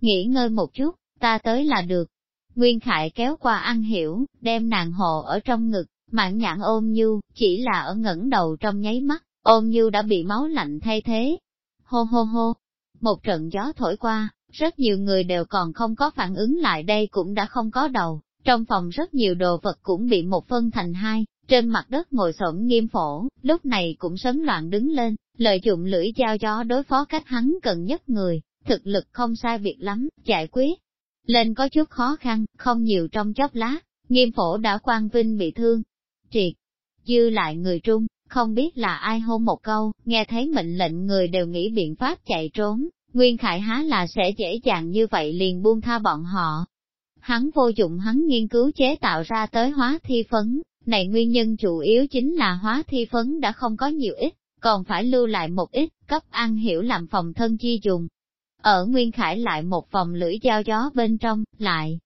Speaker 1: nghỉ ngơi một chút, ta tới là được. Nguyên Khải kéo qua ăn hiểu, đem nàng hộ ở trong ngực, mạng nhãn ôm như, chỉ là ở ngẩng đầu trong nháy mắt, ôm như đã bị máu lạnh thay thế. Hô hô hô, một trận gió thổi qua, rất nhiều người đều còn không có phản ứng lại đây cũng đã không có đầu, trong phòng rất nhiều đồ vật cũng bị một phân thành hai, trên mặt đất ngồi xổm nghiêm phổ, lúc này cũng sấn loạn đứng lên, lợi dụng lưỡi dao gió đối phó cách hắn cần nhất người, thực lực không sai việc lắm, giải quyết. Lên có chút khó khăn, không nhiều trong chốc lá, nghiêm phổ đã quan vinh bị thương. Triệt, dư lại người trung, không biết là ai hôn một câu, nghe thấy mệnh lệnh người đều nghĩ biện pháp chạy trốn, Nguyên Khải há là sẽ dễ dàng như vậy liền buông tha bọn họ. Hắn vô dụng hắn nghiên cứu chế tạo ra tới hóa thi phấn, này nguyên nhân chủ yếu chính là hóa thi phấn đã không có nhiều ít, còn phải lưu lại một ít, cấp ăn hiểu làm phòng thân chi dùng. Ở Nguyên Khải lại một phòng lưỡi dao gió bên trong, lại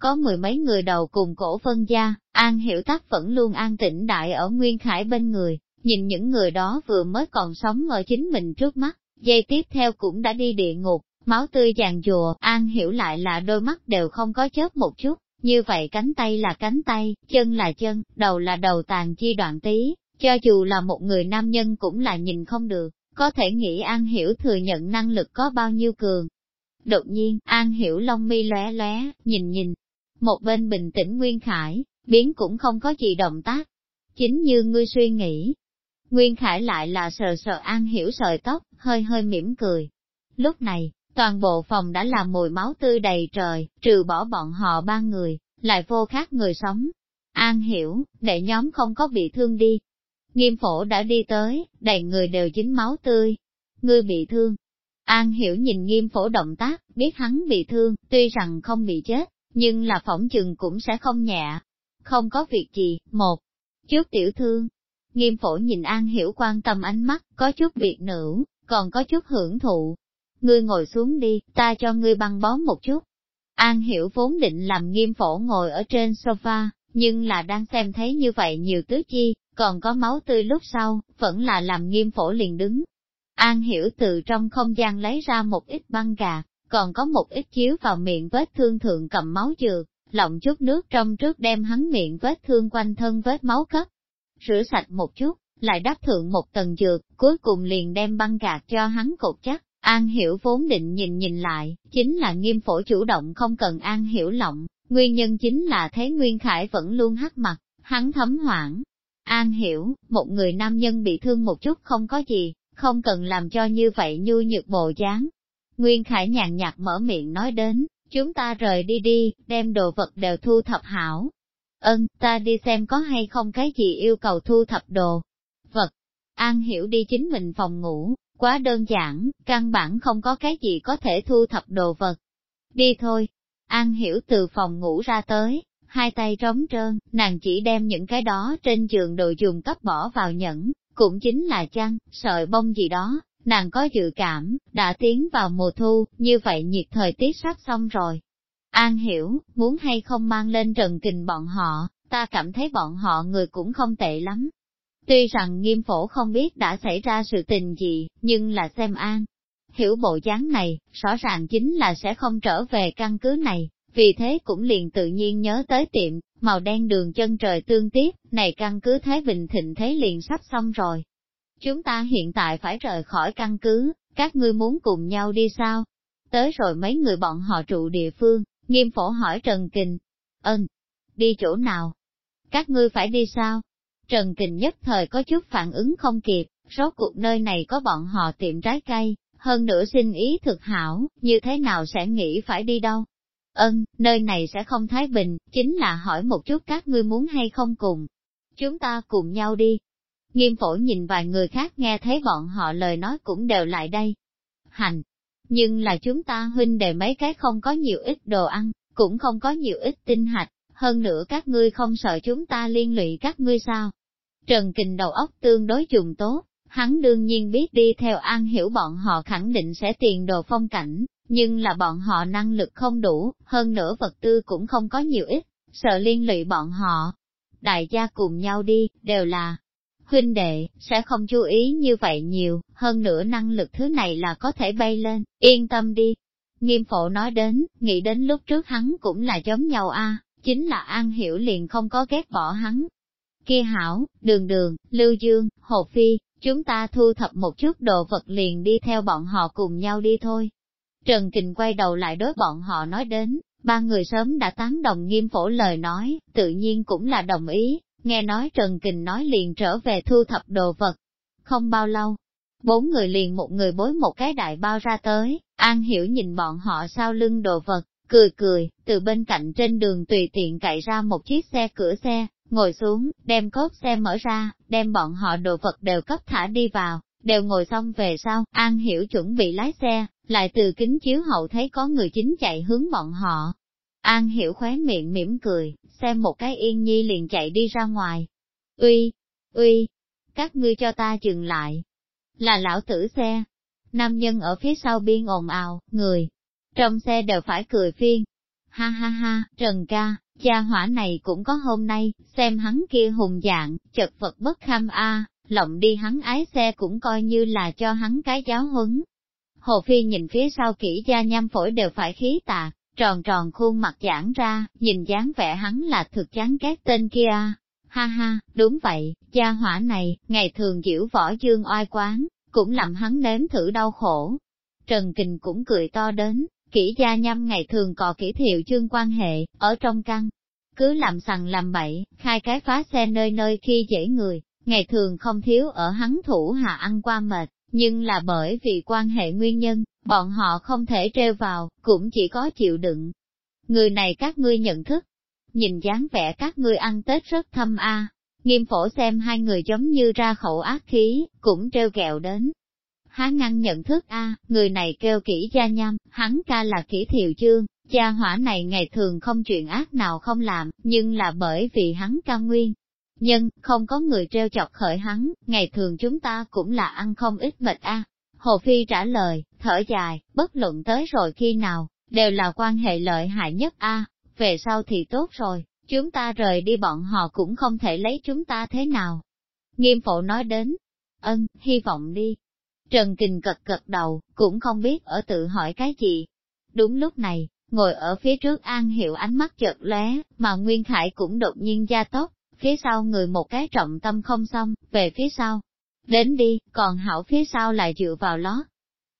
Speaker 1: có mười mấy người đầu cùng cổ phân gia, An Hiểu Tắc vẫn luôn an tĩnh đại ở Nguyên Khải bên người, nhìn những người đó vừa mới còn sống ở chính mình trước mắt, giây tiếp theo cũng đã đi địa ngục, máu tươi giàn dùa, An Hiểu lại là đôi mắt đều không có chớp một chút, như vậy cánh tay là cánh tay, chân là chân, đầu là đầu tàn chi đoạn tí, cho dù là một người nam nhân cũng là nhìn không được, có thể nghĩ An Hiểu thừa nhận năng lực có bao nhiêu cường. Đột nhiên, An Hiểu lông mi lóe lóe, nhìn nhìn, một bên bình tĩnh Nguyên Khải, biến cũng không có gì động tác. Chính như ngươi suy nghĩ, Nguyên Khải lại là sờ sờ An Hiểu sợi tóc, hơi hơi mỉm cười. Lúc này, toàn bộ phòng đã là mùi máu tươi đầy trời, trừ bỏ bọn họ ba người, lại vô khác người sống. An Hiểu, để nhóm không có bị thương đi, Nghiêm phổ đã đi tới, đầy người đều dính máu tươi. Ngươi bị thương. An hiểu nhìn nghiêm phổ động tác, biết hắn bị thương, tuy rằng không bị chết, nhưng là phỏng chừng cũng sẽ không nhẹ. Không có việc gì, một chút tiểu thương. Nghiêm phổ nhìn An hiểu quan tâm ánh mắt, có chút biệt nữ, còn có chút hưởng thụ. Ngươi ngồi xuống đi, ta cho ngươi băng bó một chút. An hiểu vốn định làm nghiêm phổ ngồi ở trên sofa, nhưng là đang xem thấy như vậy nhiều tứ chi, còn có máu tươi lúc sau, vẫn là làm nghiêm phổ liền đứng. An hiểu từ trong không gian lấy ra một ít băng gạc, còn có một ít chiếu vào miệng vết thương thượng cầm máu dược, lộng chút nước trong trước đem hắn miệng vết thương quanh thân vết máu cấp. Rửa sạch một chút, lại đắp thượng một tầng dược, cuối cùng liền đem băng gạc cho hắn cột chắc, An Hiểu vốn định nhìn nhìn lại, chính là nghiêm phổ chủ động không cần An Hiểu lộng, nguyên nhân chính là thế Nguyên Khải vẫn luôn hắc mặt, hắn thấm hoảng. An Hiểu, một người nam nhân bị thương một chút không có gì, không cần làm cho như vậy nhu nhược bộ dáng. Nguyên Khải nhàn nhạt mở miệng nói đến, chúng ta rời đi đi, đem đồ vật đều thu thập hảo. Ân, ta đi xem có hay không cái gì yêu cầu thu thập đồ. Vật. An Hiểu đi chính mình phòng ngủ, quá đơn giản, căn bản không có cái gì có thể thu thập đồ vật. Đi thôi. An Hiểu từ phòng ngủ ra tới, hai tay trống trơn, nàng chỉ đem những cái đó trên giường đồ dùng cấp bỏ vào nhẫn, cũng chính là chăn, sợi bông gì đó, nàng có dự cảm, đã tiến vào mùa thu, như vậy nhiệt thời tiết sắp xong rồi. An hiểu, muốn hay không mang lên trần kình bọn họ, ta cảm thấy bọn họ người cũng không tệ lắm. Tuy rằng nghiêm phổ không biết đã xảy ra sự tình gì, nhưng là xem an. Hiểu bộ dáng này, rõ ràng chính là sẽ không trở về căn cứ này, vì thế cũng liền tự nhiên nhớ tới tiệm, màu đen đường chân trời tương tiếp, này căn cứ Thái Bình Thịnh thế liền sắp xong rồi. Chúng ta hiện tại phải rời khỏi căn cứ, các ngươi muốn cùng nhau đi sao? Tới rồi mấy người bọn họ trụ địa phương, nghiêm phổ hỏi Trần Kình. Ơn, đi chỗ nào? Các ngươi phải đi sao? Trần Kình nhất thời có chút phản ứng không kịp, rốt cuộc nơi này có bọn họ tiệm trái cây, hơn nữa xin ý thực hảo, như thế nào sẽ nghĩ phải đi đâu? Ân, nơi này sẽ không thái bình, chính là hỏi một chút các ngươi muốn hay không cùng. Chúng ta cùng nhau đi. Nghiêm phổ nhìn vài người khác nghe thấy bọn họ lời nói cũng đều lại đây. Hành. Nhưng là chúng ta huynh đệ mấy cái không có nhiều ít đồ ăn, cũng không có nhiều ít tinh hạch, hơn nữa các ngươi không sợ chúng ta liên lụy các ngươi sao. Trần Kình đầu óc tương đối dùng tốt, hắn đương nhiên biết đi theo an hiểu bọn họ khẳng định sẽ tiền đồ phong cảnh, nhưng là bọn họ năng lực không đủ, hơn nữa vật tư cũng không có nhiều ít, sợ liên lụy bọn họ. Đại gia cùng nhau đi, đều là huynh đệ, sẽ không chú ý như vậy nhiều, hơn nữa năng lực thứ này là có thể bay lên, yên tâm đi. Nghiêm phổ nói đến, nghĩ đến lúc trước hắn cũng là giống nhau a, chính là An Hiểu liền không có ghét bỏ hắn. Kia hảo, đường đường, Lưu Dương, Hồ Phi, chúng ta thu thập một chút đồ vật liền đi theo bọn họ cùng nhau đi thôi. Trần Kình quay đầu lại đối bọn họ nói đến, ba người sớm đã tán đồng nghiêm phổ lời nói, tự nhiên cũng là đồng ý, nghe nói Trần Kình nói liền trở về thu thập đồ vật. Không bao lâu, bốn người liền một người bối một cái đại bao ra tới, An Hiểu nhìn bọn họ sau lưng đồ vật, cười cười, từ bên cạnh trên đường tùy tiện cậy ra một chiếc xe cửa xe, ngồi xuống, đem cốp xe mở ra, đem bọn họ đồ vật đều cấp thả đi vào, đều ngồi xong về sau, An Hiểu chuẩn bị lái xe, lại từ kính chiếu hậu thấy có người chính chạy hướng bọn họ. An Hiểu khóe miệng mỉm cười, xem một cái yên nhi liền chạy đi ra ngoài. Uy, uy, các ngươi cho ta dừng lại. Là lão tử xe. Nam nhân ở phía sau biên ồn ào, người. Trong xe đều phải cười phiên. Ha ha ha, Trần ca, gia hỏa này cũng có hôm nay, xem hắn kia hùng dạng, chật vật bất kham a, lộng đi hắn ái xe cũng coi như là cho hắn cái giáo huấn. Hồ Phi nhìn phía sau kỹ gia nham phổi đều phải khí tạc, tròn tròn khuôn mặt giãn ra, nhìn dáng vẻ hắn là thực chán ghét tên kia. Ha ha, đúng vậy, gia hỏa này, ngày thường diễu võ dương oai quán, cũng làm hắn nếm thử đau khổ. Trần Kình cũng cười to đến, kỹ gia nhâm ngày thường cò kỹ thiệu chương quan hệ, ở trong căn. Cứ làm sằng làm bậy, khai cái phá xe nơi nơi khi dễ người, ngày thường không thiếu ở hắn thủ hạ ăn qua mệt, nhưng là bởi vì quan hệ nguyên nhân, bọn họ không thể treo vào, cũng chỉ có chịu đựng. Người này các ngươi nhận thức, nhìn dáng vẻ các ngươi ăn Tết rất thâm a. Nghiêm phổ xem hai người giống như ra khẩu ác khí, cũng treo kẹo đến. Há ngăn nhận thức a, người này kêu kỹ gia nhâm, hắn ca là kỹ thiệu chương, gia hỏa này ngày thường không chuyện ác nào không làm, nhưng là bởi vì hắn ca nguyên, nhưng, không có người treo chọc khởi hắn, ngày thường chúng ta cũng là ăn không ít mệt a. Hồ Phi trả lời, thở dài, bất luận tới rồi khi nào, đều là quan hệ lợi hại nhất a. về sau thì tốt rồi, chúng ta rời đi bọn họ cũng không thể lấy chúng ta thế nào. Nghiêm phổ nói đến, ân, hy vọng đi. Trần Kình cật cật đầu, cũng không biết ở tự hỏi cái gì. Đúng lúc này, ngồi ở phía trước An Hiệu ánh mắt chợt lóe, mà Nguyên Khải cũng đột nhiên gia tốc, phía sau người một cái trọng tâm không xong, về phía sau. Đến đi, còn hảo phía sau lại dựa vào lót.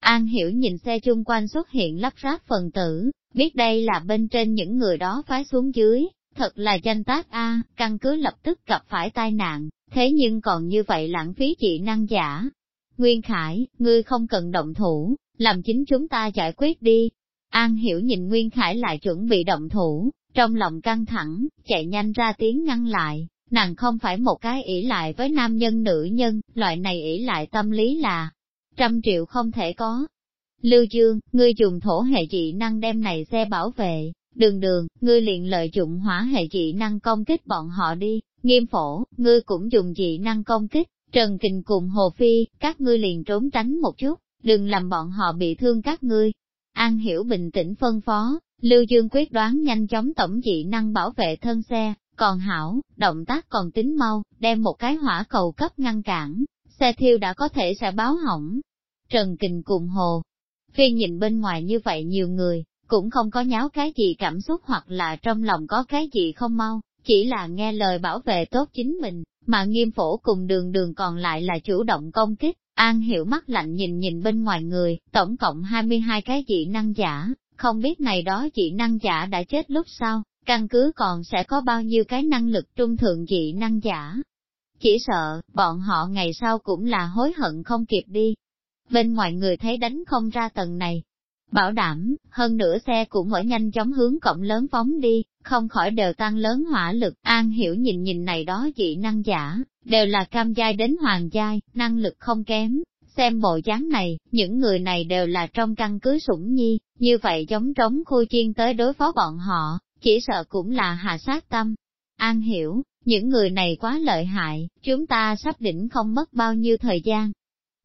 Speaker 1: An hiểu nhìn xe chung quanh xuất hiện lắp ráp phần tử, biết đây là bên trên những người đó phái xuống dưới, thật là danh tác A, căn cứ lập tức gặp phải tai nạn, thế nhưng còn như vậy lãng phí chị năng giả. Nguyên Khải, ngươi không cần động thủ, làm chính chúng ta giải quyết đi. An hiểu nhìn Nguyên Khải lại chuẩn bị động thủ, trong lòng căng thẳng, chạy nhanh ra tiếng ngăn lại, nàng không phải một cái ỷ lại với nam nhân nữ nhân, loại này ỷ lại tâm lý là trăm triệu không thể có. Lưu Dương, ngươi dùng thổ hệ dị năng đem này xe bảo vệ, đường đường, ngươi liền lợi dụng hỏa hệ dị năng công kích bọn họ đi, nghiêm phổ, ngươi cũng dùng dị năng công kích, Trần Kình cùng Hồ Phi, các ngươi liền trốn tránh một chút, đừng làm bọn họ bị thương các ngươi. An Hiểu bình tĩnh phân phó, Lưu Dương quyết đoán nhanh chóng tổng dị năng bảo vệ thân xe, còn hảo, động tác còn tính mau, đem một cái hỏa cầu cấp ngăn cản, xe thiêu đã có thể sẽ báo hỏng. Trần Kình cùng Hồ Phi nhìn bên ngoài như vậy nhiều người, cũng không có nháo cái gì cảm xúc hoặc là trong lòng có cái gì không mau, chỉ là nghe lời bảo vệ tốt chính mình, mà nghiêm phổ cùng đường đường còn lại là chủ động công kích, An hiểu mắt lạnh nhìn nhìn bên ngoài người, tổng cộng 22 cái dị năng giả, không biết này đó dị năng giả đã chết lúc sau, căn cứ còn sẽ có bao nhiêu cái năng lực trung thượng dị năng giả. Chỉ sợ, bọn họ ngày sau cũng là hối hận không kịp đi. Bên ngoài người thấy đánh không ra tầng này. Bảo đảm, hơn nữa xe cũng ở nhanh chóng hướng cổng lớn phóng đi, không khỏi đều tăng lớn hỏa lực. An hiểu nhìn nhìn này đó dị năng giả, đều là cam giai đến hoàng giai, năng lực không kém. Xem bộ dáng này, những người này đều là trong căn cứ sủng nhi, như vậy giống trống khu chiên tới đối phó bọn họ, chỉ sợ cũng là hà sát tâm. An hiểu, những người này quá lợi hại, chúng ta sắp đỉnh không mất bao nhiêu thời gian.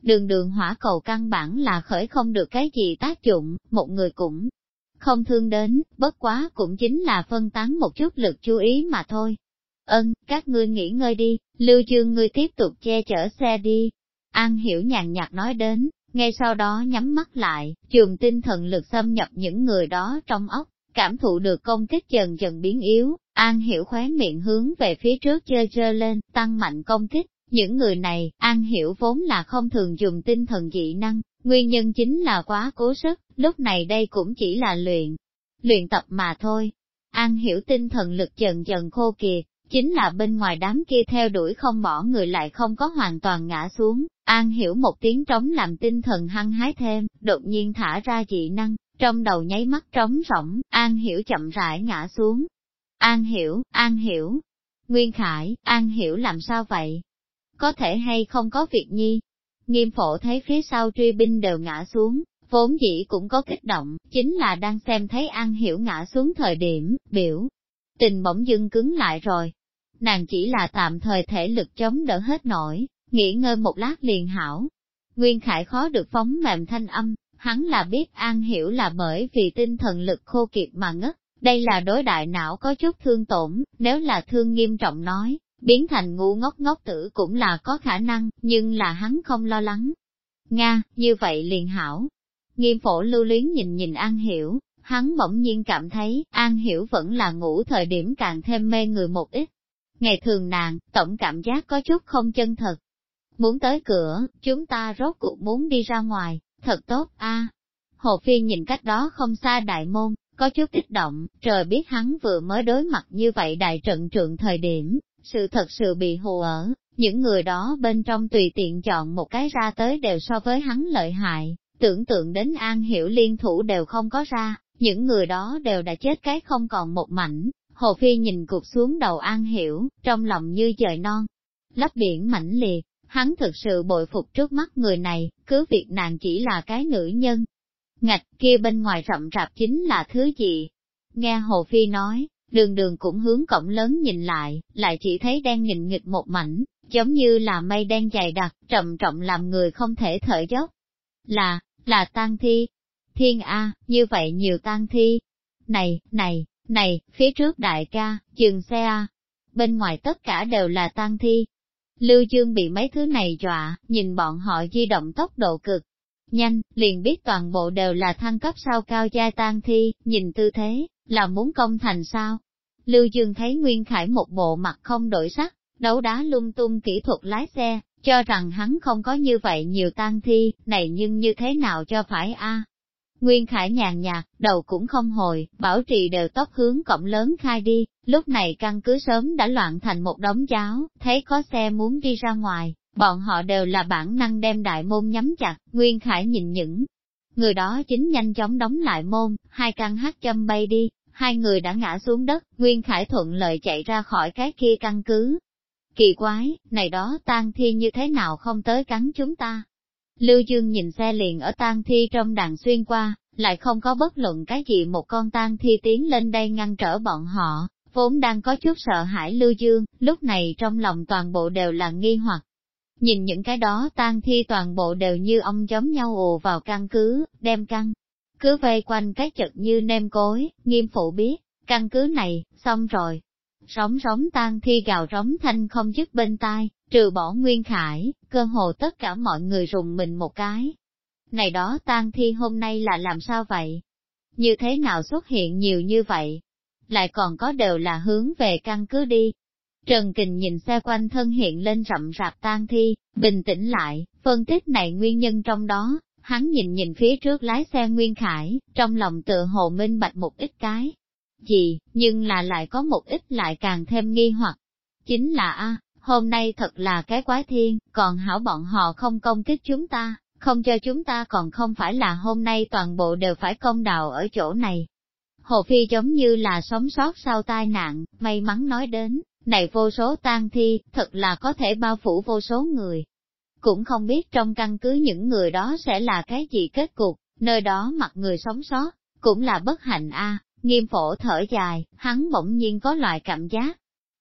Speaker 1: Đường đường hỏa cầu căn bản là khởi không được cái gì tác dụng, một người cũng không thương đến, bất quá cũng chính là phân tán một chút lực chú ý mà thôi. Ân, các ngươi nghỉ ngơi đi, lưu chương ngươi tiếp tục che chở xe đi. An hiểu nhàn nhạt nói đến, ngay sau đó nhắm mắt lại, dùng tinh thần lực xâm nhập những người đó trong ốc, cảm thụ được công kích dần dần biến yếu, An Hiểu khóe miệng hướng về phía trước chơi chơi lên, tăng mạnh công kích. Những người này, An Hiểu vốn là không thường dùng tinh thần dị năng, nguyên nhân chính là quá cố sức, lúc này đây cũng chỉ là luyện, luyện tập mà thôi. An Hiểu tinh thần lực dần dần khô kiệt, chính là bên ngoài đám kia theo đuổi không bỏ người lại không có hoàn toàn ngã xuống. An Hiểu một tiếng trống làm tinh thần hăng hái thêm, đột nhiên thả ra dị năng, trong đầu nháy mắt trống rỗng, An Hiểu chậm rãi ngã xuống. An Hiểu, An Hiểu. Nguyên Khải, An Hiểu làm sao vậy? Có thể hay không có việc nhi? Nghiêm phổ thấy phía sau truy binh đều ngã xuống, vốn dĩ cũng có kích động, chính là đang xem thấy An Hiểu ngã xuống thời điểm, biểu. Tình bỗng dưng cứng lại rồi. Nàng chỉ là tạm thời thể lực chống đỡ hết nổi, nghỉ ngơi một lát liền hảo. Nguyên Khải khó được phóng mềm thanh âm, hắn là biết An Hiểu là bởi vì tinh thần lực khô kiệt mà ngất, đây là đối đại não có chút thương tổn, nếu là thương nghiêm trọng nói, biến thành ngu ngốc ngốc tử cũng là có khả năng, nhưng là hắn không lo lắng. Nga, như vậy liền hảo. Nghiêm phổ lưu luyến nhìn nhìn An Hiểu, hắn bỗng nhiên cảm thấy An Hiểu vẫn là ngủ thời điểm càng thêm mê người một ít. Ngày thường nàng, tổng cảm giác có chút không chân thật. Muốn tới cửa, chúng ta rốt cuộc muốn đi ra ngoài, thật tốt a. Hồ Phi nhìn cách đó không xa đại môn, có chút kích động, trời biết hắn vừa mới đối mặt như vậy đại trận trượng thời điểm, sự thật sự bị hù ở, những người đó bên trong tùy tiện chọn một cái ra tới đều so với hắn lợi hại, tưởng tượng đến an hiểu liên thủ đều không có ra, những người đó đều đã chết cái không còn một mảnh. Hồ Phi nhìn cục xuống đầu an hiểu, trong lòng như trời non, lấp biển mãnh liệt, hắn thực sự bội phục trước mắt người này, cứ việc nàng chỉ là cái nữ nhân. Ngạch kia bên ngoài rậm rạp chính là thứ gì? Nghe Hồ Phi nói, đường đường cũng hướng cổng lớn nhìn lại, lại chỉ thấy đen nghìn nghịch một mảnh, giống như là mây đen dày đặc, trầm trọng làm người không thể thở dốc. Là, là tang thi. Thiên A, như vậy nhiều tang thi. Này, này, này, phía trước đại ca, dừng xe A. Bên ngoài tất cả đều là tang thi. Lưu Dương bị mấy thứ này dọa, nhìn bọn họ di động tốc độ cực. Nhanh, liền biết toàn bộ đều là thăng cấp sao cao giai tan thi, nhìn tư thế, là muốn công thành sao. Lưu Dương thấy Nguyên Khải một bộ mặt không đổi sắc, đấu đá lung tung kỹ thuật lái xe, cho rằng hắn không có như vậy nhiều tan thi, này nhưng như thế nào cho phải a? Nguyên Khải nhàn nhạt, đầu cũng không hồi, bảo trì đều tóc hướng cổng lớn khai đi, lúc này căn cứ sớm đã loạn thành một đống cháo, thấy có xe muốn đi ra ngoài, bọn họ đều là bản năng đem đại môn nhắm chặt, Nguyên Khải nhìn những người đó chính nhanh chóng đóng lại môn, hai căn hát châm bay đi, hai người đã ngã xuống đất, Nguyên Khải thuận lợi chạy ra khỏi cái kia căn cứ. Kỳ quái, này đó tang thi như thế nào không tới cắn chúng ta, Lưu Dương nhìn xe liền ở tang thi trong đàn xuyên qua, lại không có bất luận cái gì một con tang thi tiến lên đây ngăn trở bọn họ, vốn đang có chút sợ hãi Lưu Dương, lúc này trong lòng toàn bộ đều là nghi hoặc. Nhìn những cái đó tang thi toàn bộ đều như ông giống nhau ù vào căn cứ, đem căn. Cứ vây quanh cái chật như nêm cối, nghiêm phụ biết, căn cứ này, xong rồi. Sóng sóng tan thi gào rống thanh không dứt bên tai, trừ bỏ Nguyên Khải, cơ hồ tất cả mọi người rùng mình một cái. Này đó tan thi hôm nay là làm sao vậy? Như thế nào xuất hiện nhiều như vậy? Lại còn có đều là hướng về căn cứ đi. Trần Kình nhìn xe quanh thân hiện lên rậm rạp tan thi, bình tĩnh lại, phân tích này nguyên nhân trong đó, hắn nhìn nhìn phía trước lái xe Nguyên Khải, trong lòng tự hồ minh bạch một ít cái. Gì, nhưng là lại có một ít lại càng thêm nghi hoặc. Chính là a hôm nay thật là cái quái thiên, còn hảo bọn họ không công kích chúng ta, không cho chúng ta còn không phải là hôm nay toàn bộ đều phải công đào ở chỗ này. Hồ Phi giống như là sống sót sau tai nạn, may mắn nói đến, này vô số tang thi, thật là có thể bao phủ vô số người. Cũng không biết trong căn cứ những người đó sẽ là cái gì kết cục, nơi đó mặt người sống sót, cũng là bất hạnh a. nghiêm phổ thở dài, hắn bỗng nhiên có loại cảm giác,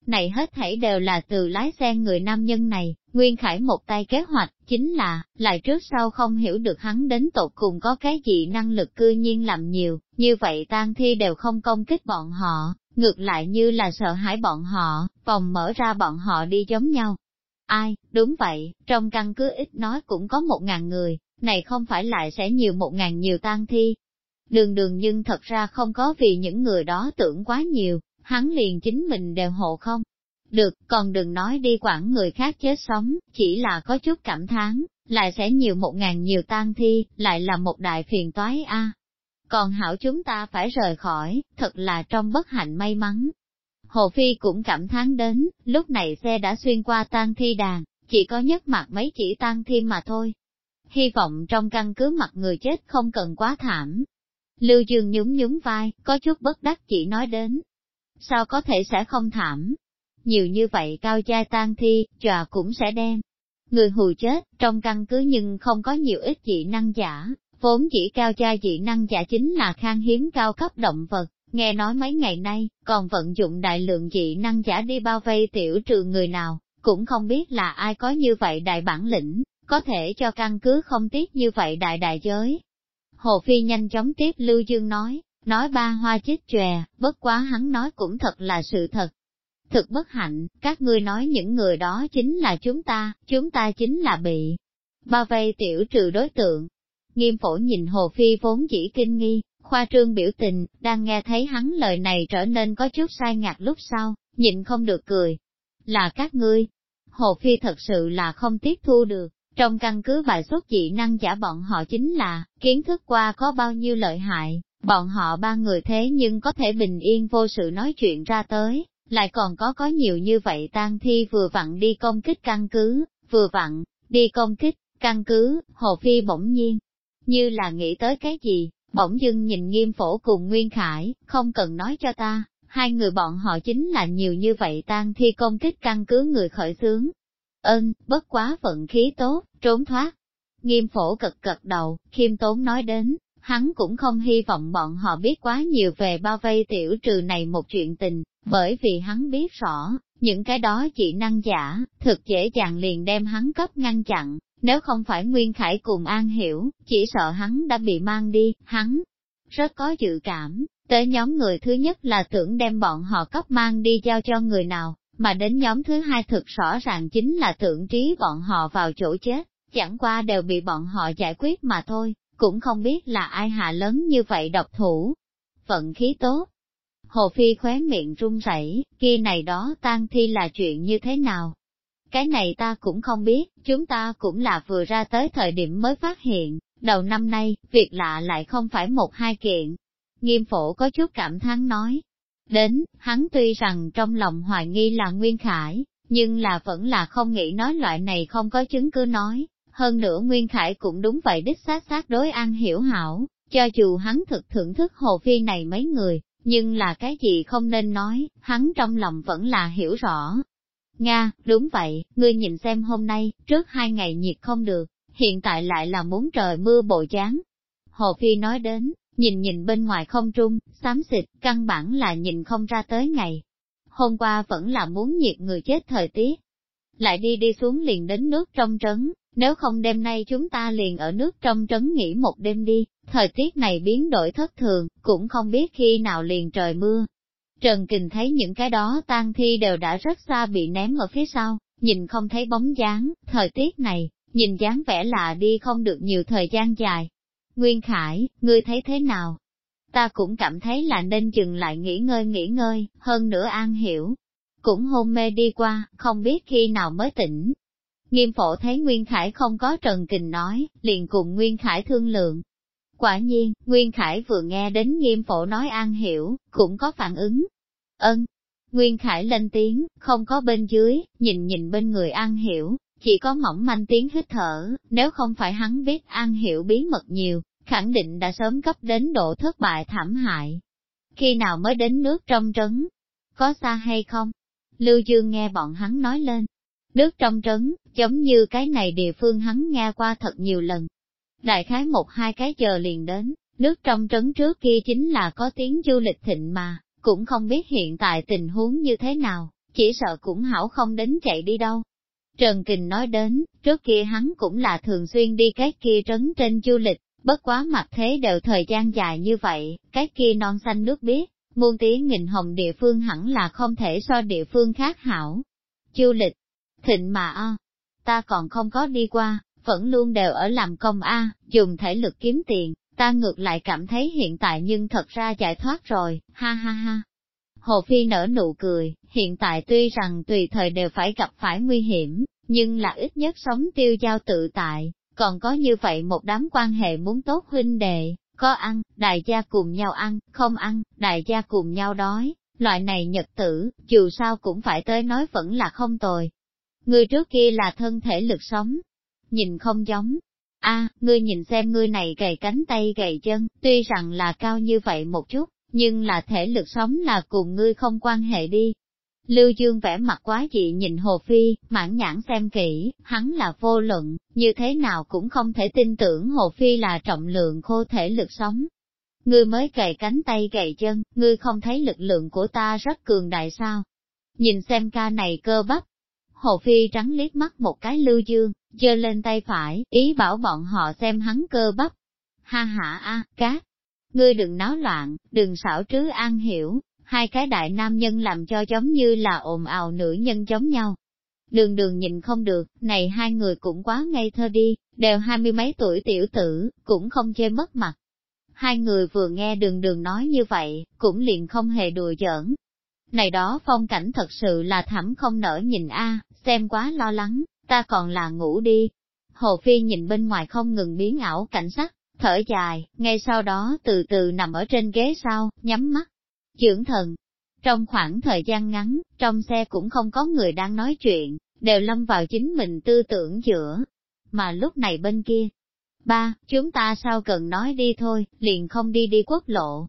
Speaker 1: này hết thảy đều là từ lái xe người nam nhân này, Nguyên Khải một tay kế hoạch, chính là, lại trước sau không hiểu được hắn đến tột cùng có cái gì năng lực cư nhiên làm nhiều, như vậy tang thi đều không công kích bọn họ, ngược lại như là sợ hãi bọn họ, vòng mở ra bọn họ đi giống nhau. Ai, đúng vậy, trong căn cứ ít nói cũng có một ngàn người, này không phải lại sẽ nhiều một ngàn nhiều tang thi. Đường đường nhưng thật ra không có vì những người đó tưởng quá nhiều, hắn liền chính mình đều hộ không. Được, còn đừng nói đi quản người khác chết sống, chỉ là có chút cảm thán, lại sẽ nhiều một ngàn nhiều tang thi, lại là một đại phiền toái a. Còn hảo chúng ta phải rời khỏi, thật là trong bất hạnh may mắn. Hồ Phi cũng cảm thán đến, lúc này xe đã xuyên qua tang thi đàn, chỉ có nhất mặt mấy chỉ tang thi mà thôi. Hy vọng trong căn cứ mặt người chết không cần quá thảm. Lưu Dương nhún nhún vai, có chút bất đắc chỉ nói đến, sao có thể sẽ không thảm. Nhiều như vậy cao giai tan thi, trà cũng sẽ đem. Người hù chết, trong căn cứ nhưng không có nhiều ít dị năng giả, vốn chỉ cao giai dị năng giả chính là khan hiếm cao cấp động vật, nghe nói mấy ngày nay, còn vận dụng đại lượng dị năng giả đi bao vây tiểu trừ người nào, cũng không biết là ai có như vậy đại bản lĩnh, có thể cho căn cứ không tiếc như vậy đại đại giới. Hồ Phi nhanh chóng tiếp Lưu Dương nói, Nói ba hoa chết chòe, bất quá hắn nói cũng thật là sự thật. Thực bất hạnh, các ngươi nói những người đó chính là chúng ta, chúng ta chính là bị bao vây tiểu trừ đối tượng. Nghiêm phổ nhìn Hồ Phi vốn chỉ kinh nghi, khoa trương biểu tình, đang nghe thấy hắn lời này trở nên có chút sai ngạc lúc sau, nhịn không được cười. Là các ngươi. Hồ Phi thật sự là không tiếp thu được, trong căn cứ bài xuất dị năng giả bọn họ chính là, kiến thức qua có bao nhiêu lợi hại, Bọn họ ba người thế nhưng có thể bình yên vô sự nói chuyện ra tới, lại còn có có nhiều như vậy tang thi vừa vặn đi công kích căn cứ, vừa vặn, đi công kích, căn cứ, Hồ Phi bỗng nhiên, như là nghĩ tới cái gì, bỗng dưng nhìn nghiêm phổ cùng Nguyên Khải, không cần nói cho ta, hai người bọn họ chính là nhiều như vậy tang thi công kích căn cứ người khởi xướng. Ơn, bất quá vận khí tốt, trốn thoát. Nghiêm phổ cật cật đầu, khiêm tốn nói đến, hắn cũng không hy vọng bọn họ biết quá nhiều về bao vây tiểu trừ này một chuyện tình, bởi vì hắn biết rõ, những cái đó chỉ năng giả, thực dễ dàng liền đem hắn cấp ngăn chặn, nếu không phải Nguyên Khải cùng An Hiểu, chỉ sợ hắn đã bị mang đi, hắn rất có dự cảm, tới nhóm người thứ nhất là tưởng đem bọn họ cấp mang đi giao cho người nào, mà đến nhóm thứ hai thực rõ ràng chính là tưởng trí bọn họ vào chỗ chết, chẳng qua đều bị bọn họ giải quyết mà thôi cũng không biết là ai hạ lớn như vậy độc thủ. Vận khí tốt. Hồ Phi khóe miệng run rẩy, kia này đó tan thi là chuyện như thế nào? cái này ta cũng không biết, chúng ta cũng là vừa ra tới thời điểm mới phát hiện, đầu năm nay, việc lạ lại không phải một hai kiện. Nghiêm phổ có chút cảm thán nói. Đến, hắn tuy rằng trong lòng hoài nghi là Nguyên Khải, nhưng là vẫn là không nghĩ nói loại này không có chứng cứ nói. Hơn nữa Nguyên Khải cũng đúng vậy đích xác xác đối an hiểu hảo, cho dù hắn thực thưởng thức hồ phi này mấy người, nhưng là cái gì không nên nói, hắn trong lòng vẫn là hiểu rõ. Nga, đúng vậy, ngươi nhìn xem hôm nay, trước hai ngày nhiệt không được, hiện tại lại là muốn trời mưa bộ chán Hồ Phi nói đến, nhìn nhìn bên ngoài không trung, xám xịt, căn bản là nhìn không ra tới ngày. Hôm qua vẫn là muốn nhiệt người chết thời tiết. Lại đi đi xuống liền đến nước trong trấn, nếu không đêm nay chúng ta liền ở nước trong trấn nghỉ một đêm đi, thời tiết này biến đổi thất thường, cũng không biết khi nào liền trời mưa. Trần Kình thấy những cái đó tan thi đều đã rất xa bị ném ở phía sau, nhìn không thấy bóng dáng, thời tiết này, nhìn dáng vẻ là đi không được nhiều thời gian dài. Nguyên Khải, ngươi thấy thế nào? Ta cũng cảm thấy là nên dừng lại nghỉ ngơi nghỉ ngơi, hơn nữa an hiểu. Cũng hôn mê đi qua, không biết khi nào mới tỉnh. Nghiêm phổ thấy Nguyên Khải không có Trần Kình nói, liền cùng Nguyên Khải thương lượng. Quả nhiên, Nguyên Khải vừa nghe đến nghiêm phổ nói an hiểu, cũng có phản ứng. Ân, Nguyên Khải lên tiếng, không có bên dưới, nhìn nhìn bên người an hiểu, chỉ có mỏng manh tiếng hít thở, nếu không phải hắn biết An Hiểu bí mật nhiều, khẳng định đã sớm cấp đến độ thất bại thảm hại. Khi nào mới đến nước trong trấn? Có xa hay không? Lưu Dương nghe bọn hắn nói lên. Nước trong trấn, giống như cái này địa phương hắn nghe qua thật nhiều lần. Đại khái một hai cái giờ liền đến, nước trong trấn trước kia chính là có tiếng du lịch thịnh mà, cũng không biết hiện tại tình huống như thế nào, chỉ sợ cũng hảo không đến chạy đi đâu. Trần Kình nói đến, trước kia hắn cũng là thường xuyên đi cái kia trấn trên du lịch, bất quá mặt thế đều thời gian dài như vậy, cái kia non xanh nước biếc, muôn tiếng nghìn hồng địa phương hẳn là không thể so địa phương khác hảo. Du lịch, thịnh mà a, ta còn không có đi qua, vẫn luôn đều ở làm công a, dùng thể lực kiếm tiền, ta ngược lại cảm thấy hiện tại nhưng thật ra giải thoát rồi, ha ha ha. Hồ Phi nở nụ cười, hiện tại tuy rằng tùy thời đều phải gặp phải nguy hiểm, nhưng là ít nhất sống tiêu giao tự tại, còn có như vậy một đám quan hệ muốn tốt huynh đệ, có ăn, đại gia cùng nhau ăn, không ăn, đại gia cùng nhau đói, loại này nhật tử, dù sao cũng phải tới nói vẫn là không tồi ngươi trước kia là thân thể lực sống, nhìn không giống. a ngươi nhìn xem ngươi này gầy cánh tay gầy chân, tuy rằng là cao như vậy một chút, nhưng là thể lực sống là cùng ngươi không quan hệ đi. Lưu Dương vẽ mặt quá dị nhìn Hồ Phi, mãn nhãn xem kỹ, hắn là vô luận, như thế nào cũng không thể tin tưởng Hồ Phi là trọng lượng khô thể lực sống. Ngươi mới gầy cánh tay gầy chân, ngươi không thấy lực lượng của ta rất cường đại sao? Nhìn xem ca này cơ bắp. Hồ Phi trắng liếc mắt một cái Lưu Dương, giơ lên tay phải, ý bảo bọn họ xem hắn cơ bắp. Ha ha a, cát, ngươi đừng náo loạn, đừng xảo trứ an hiểu, hai cái đại nam nhân làm cho giống như là ồn ào nữ nhân giống nhau. Đường đường nhìn không được, này hai người cũng quá ngây thơ đi, đều hai mươi mấy tuổi tiểu tử, cũng không chê mất mặt. Hai người vừa nghe đường đường nói như vậy, cũng liền không hề đùa giỡn. Này đó phong cảnh thật sự là thảm không nở nhìn a, xem quá lo lắng, ta còn là ngủ đi. Hồ Phi nhìn bên ngoài không ngừng biến ảo cảnh sắc, thở dài, ngay sau đó từ từ nằm ở trên ghế sau, nhắm mắt, dưỡng thần. Trong khoảng thời gian ngắn, trong xe cũng không có người đang nói chuyện, đều lâm vào chính mình tư tưởng giữa. Mà lúc này bên kia, ba, chúng ta sao cần nói đi thôi, liền không đi đi quốc lộ.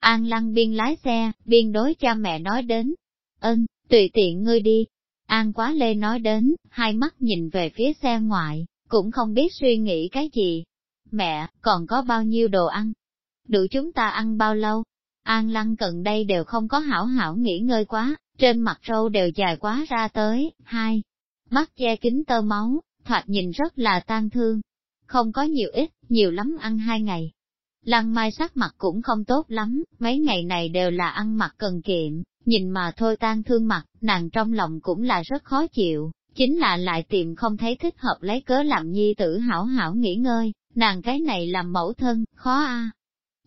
Speaker 1: An lăng biên lái xe, biên đối cha mẹ nói đến. Ân, tùy tiện ngươi đi. An quá lê nói đến, hai mắt nhìn về phía xe ngoại, cũng không biết suy nghĩ cái gì, Mẹ, còn có bao nhiêu đồ ăn? Đủ chúng ta ăn bao lâu? An lăng cận đây đều không có hảo hảo nghỉ ngơi quá, trên mặt râu đều dài quá ra tới, hai. Mắt che kính tơ máu, thoạt nhìn rất là tan thương. Không có nhiều ít, nhiều lắm ăn hai ngày. Lăng mai sắc mặt cũng không tốt lắm, mấy ngày này đều là ăn mặc cần kiệm, nhìn mà thôi tan thương mặt, nàng trong lòng cũng là rất khó chịu, chính là lại tìm không thấy thích hợp lấy cớ làm nhi tử hảo hảo nghỉ ngơi, nàng cái này làm mẫu thân, khó a.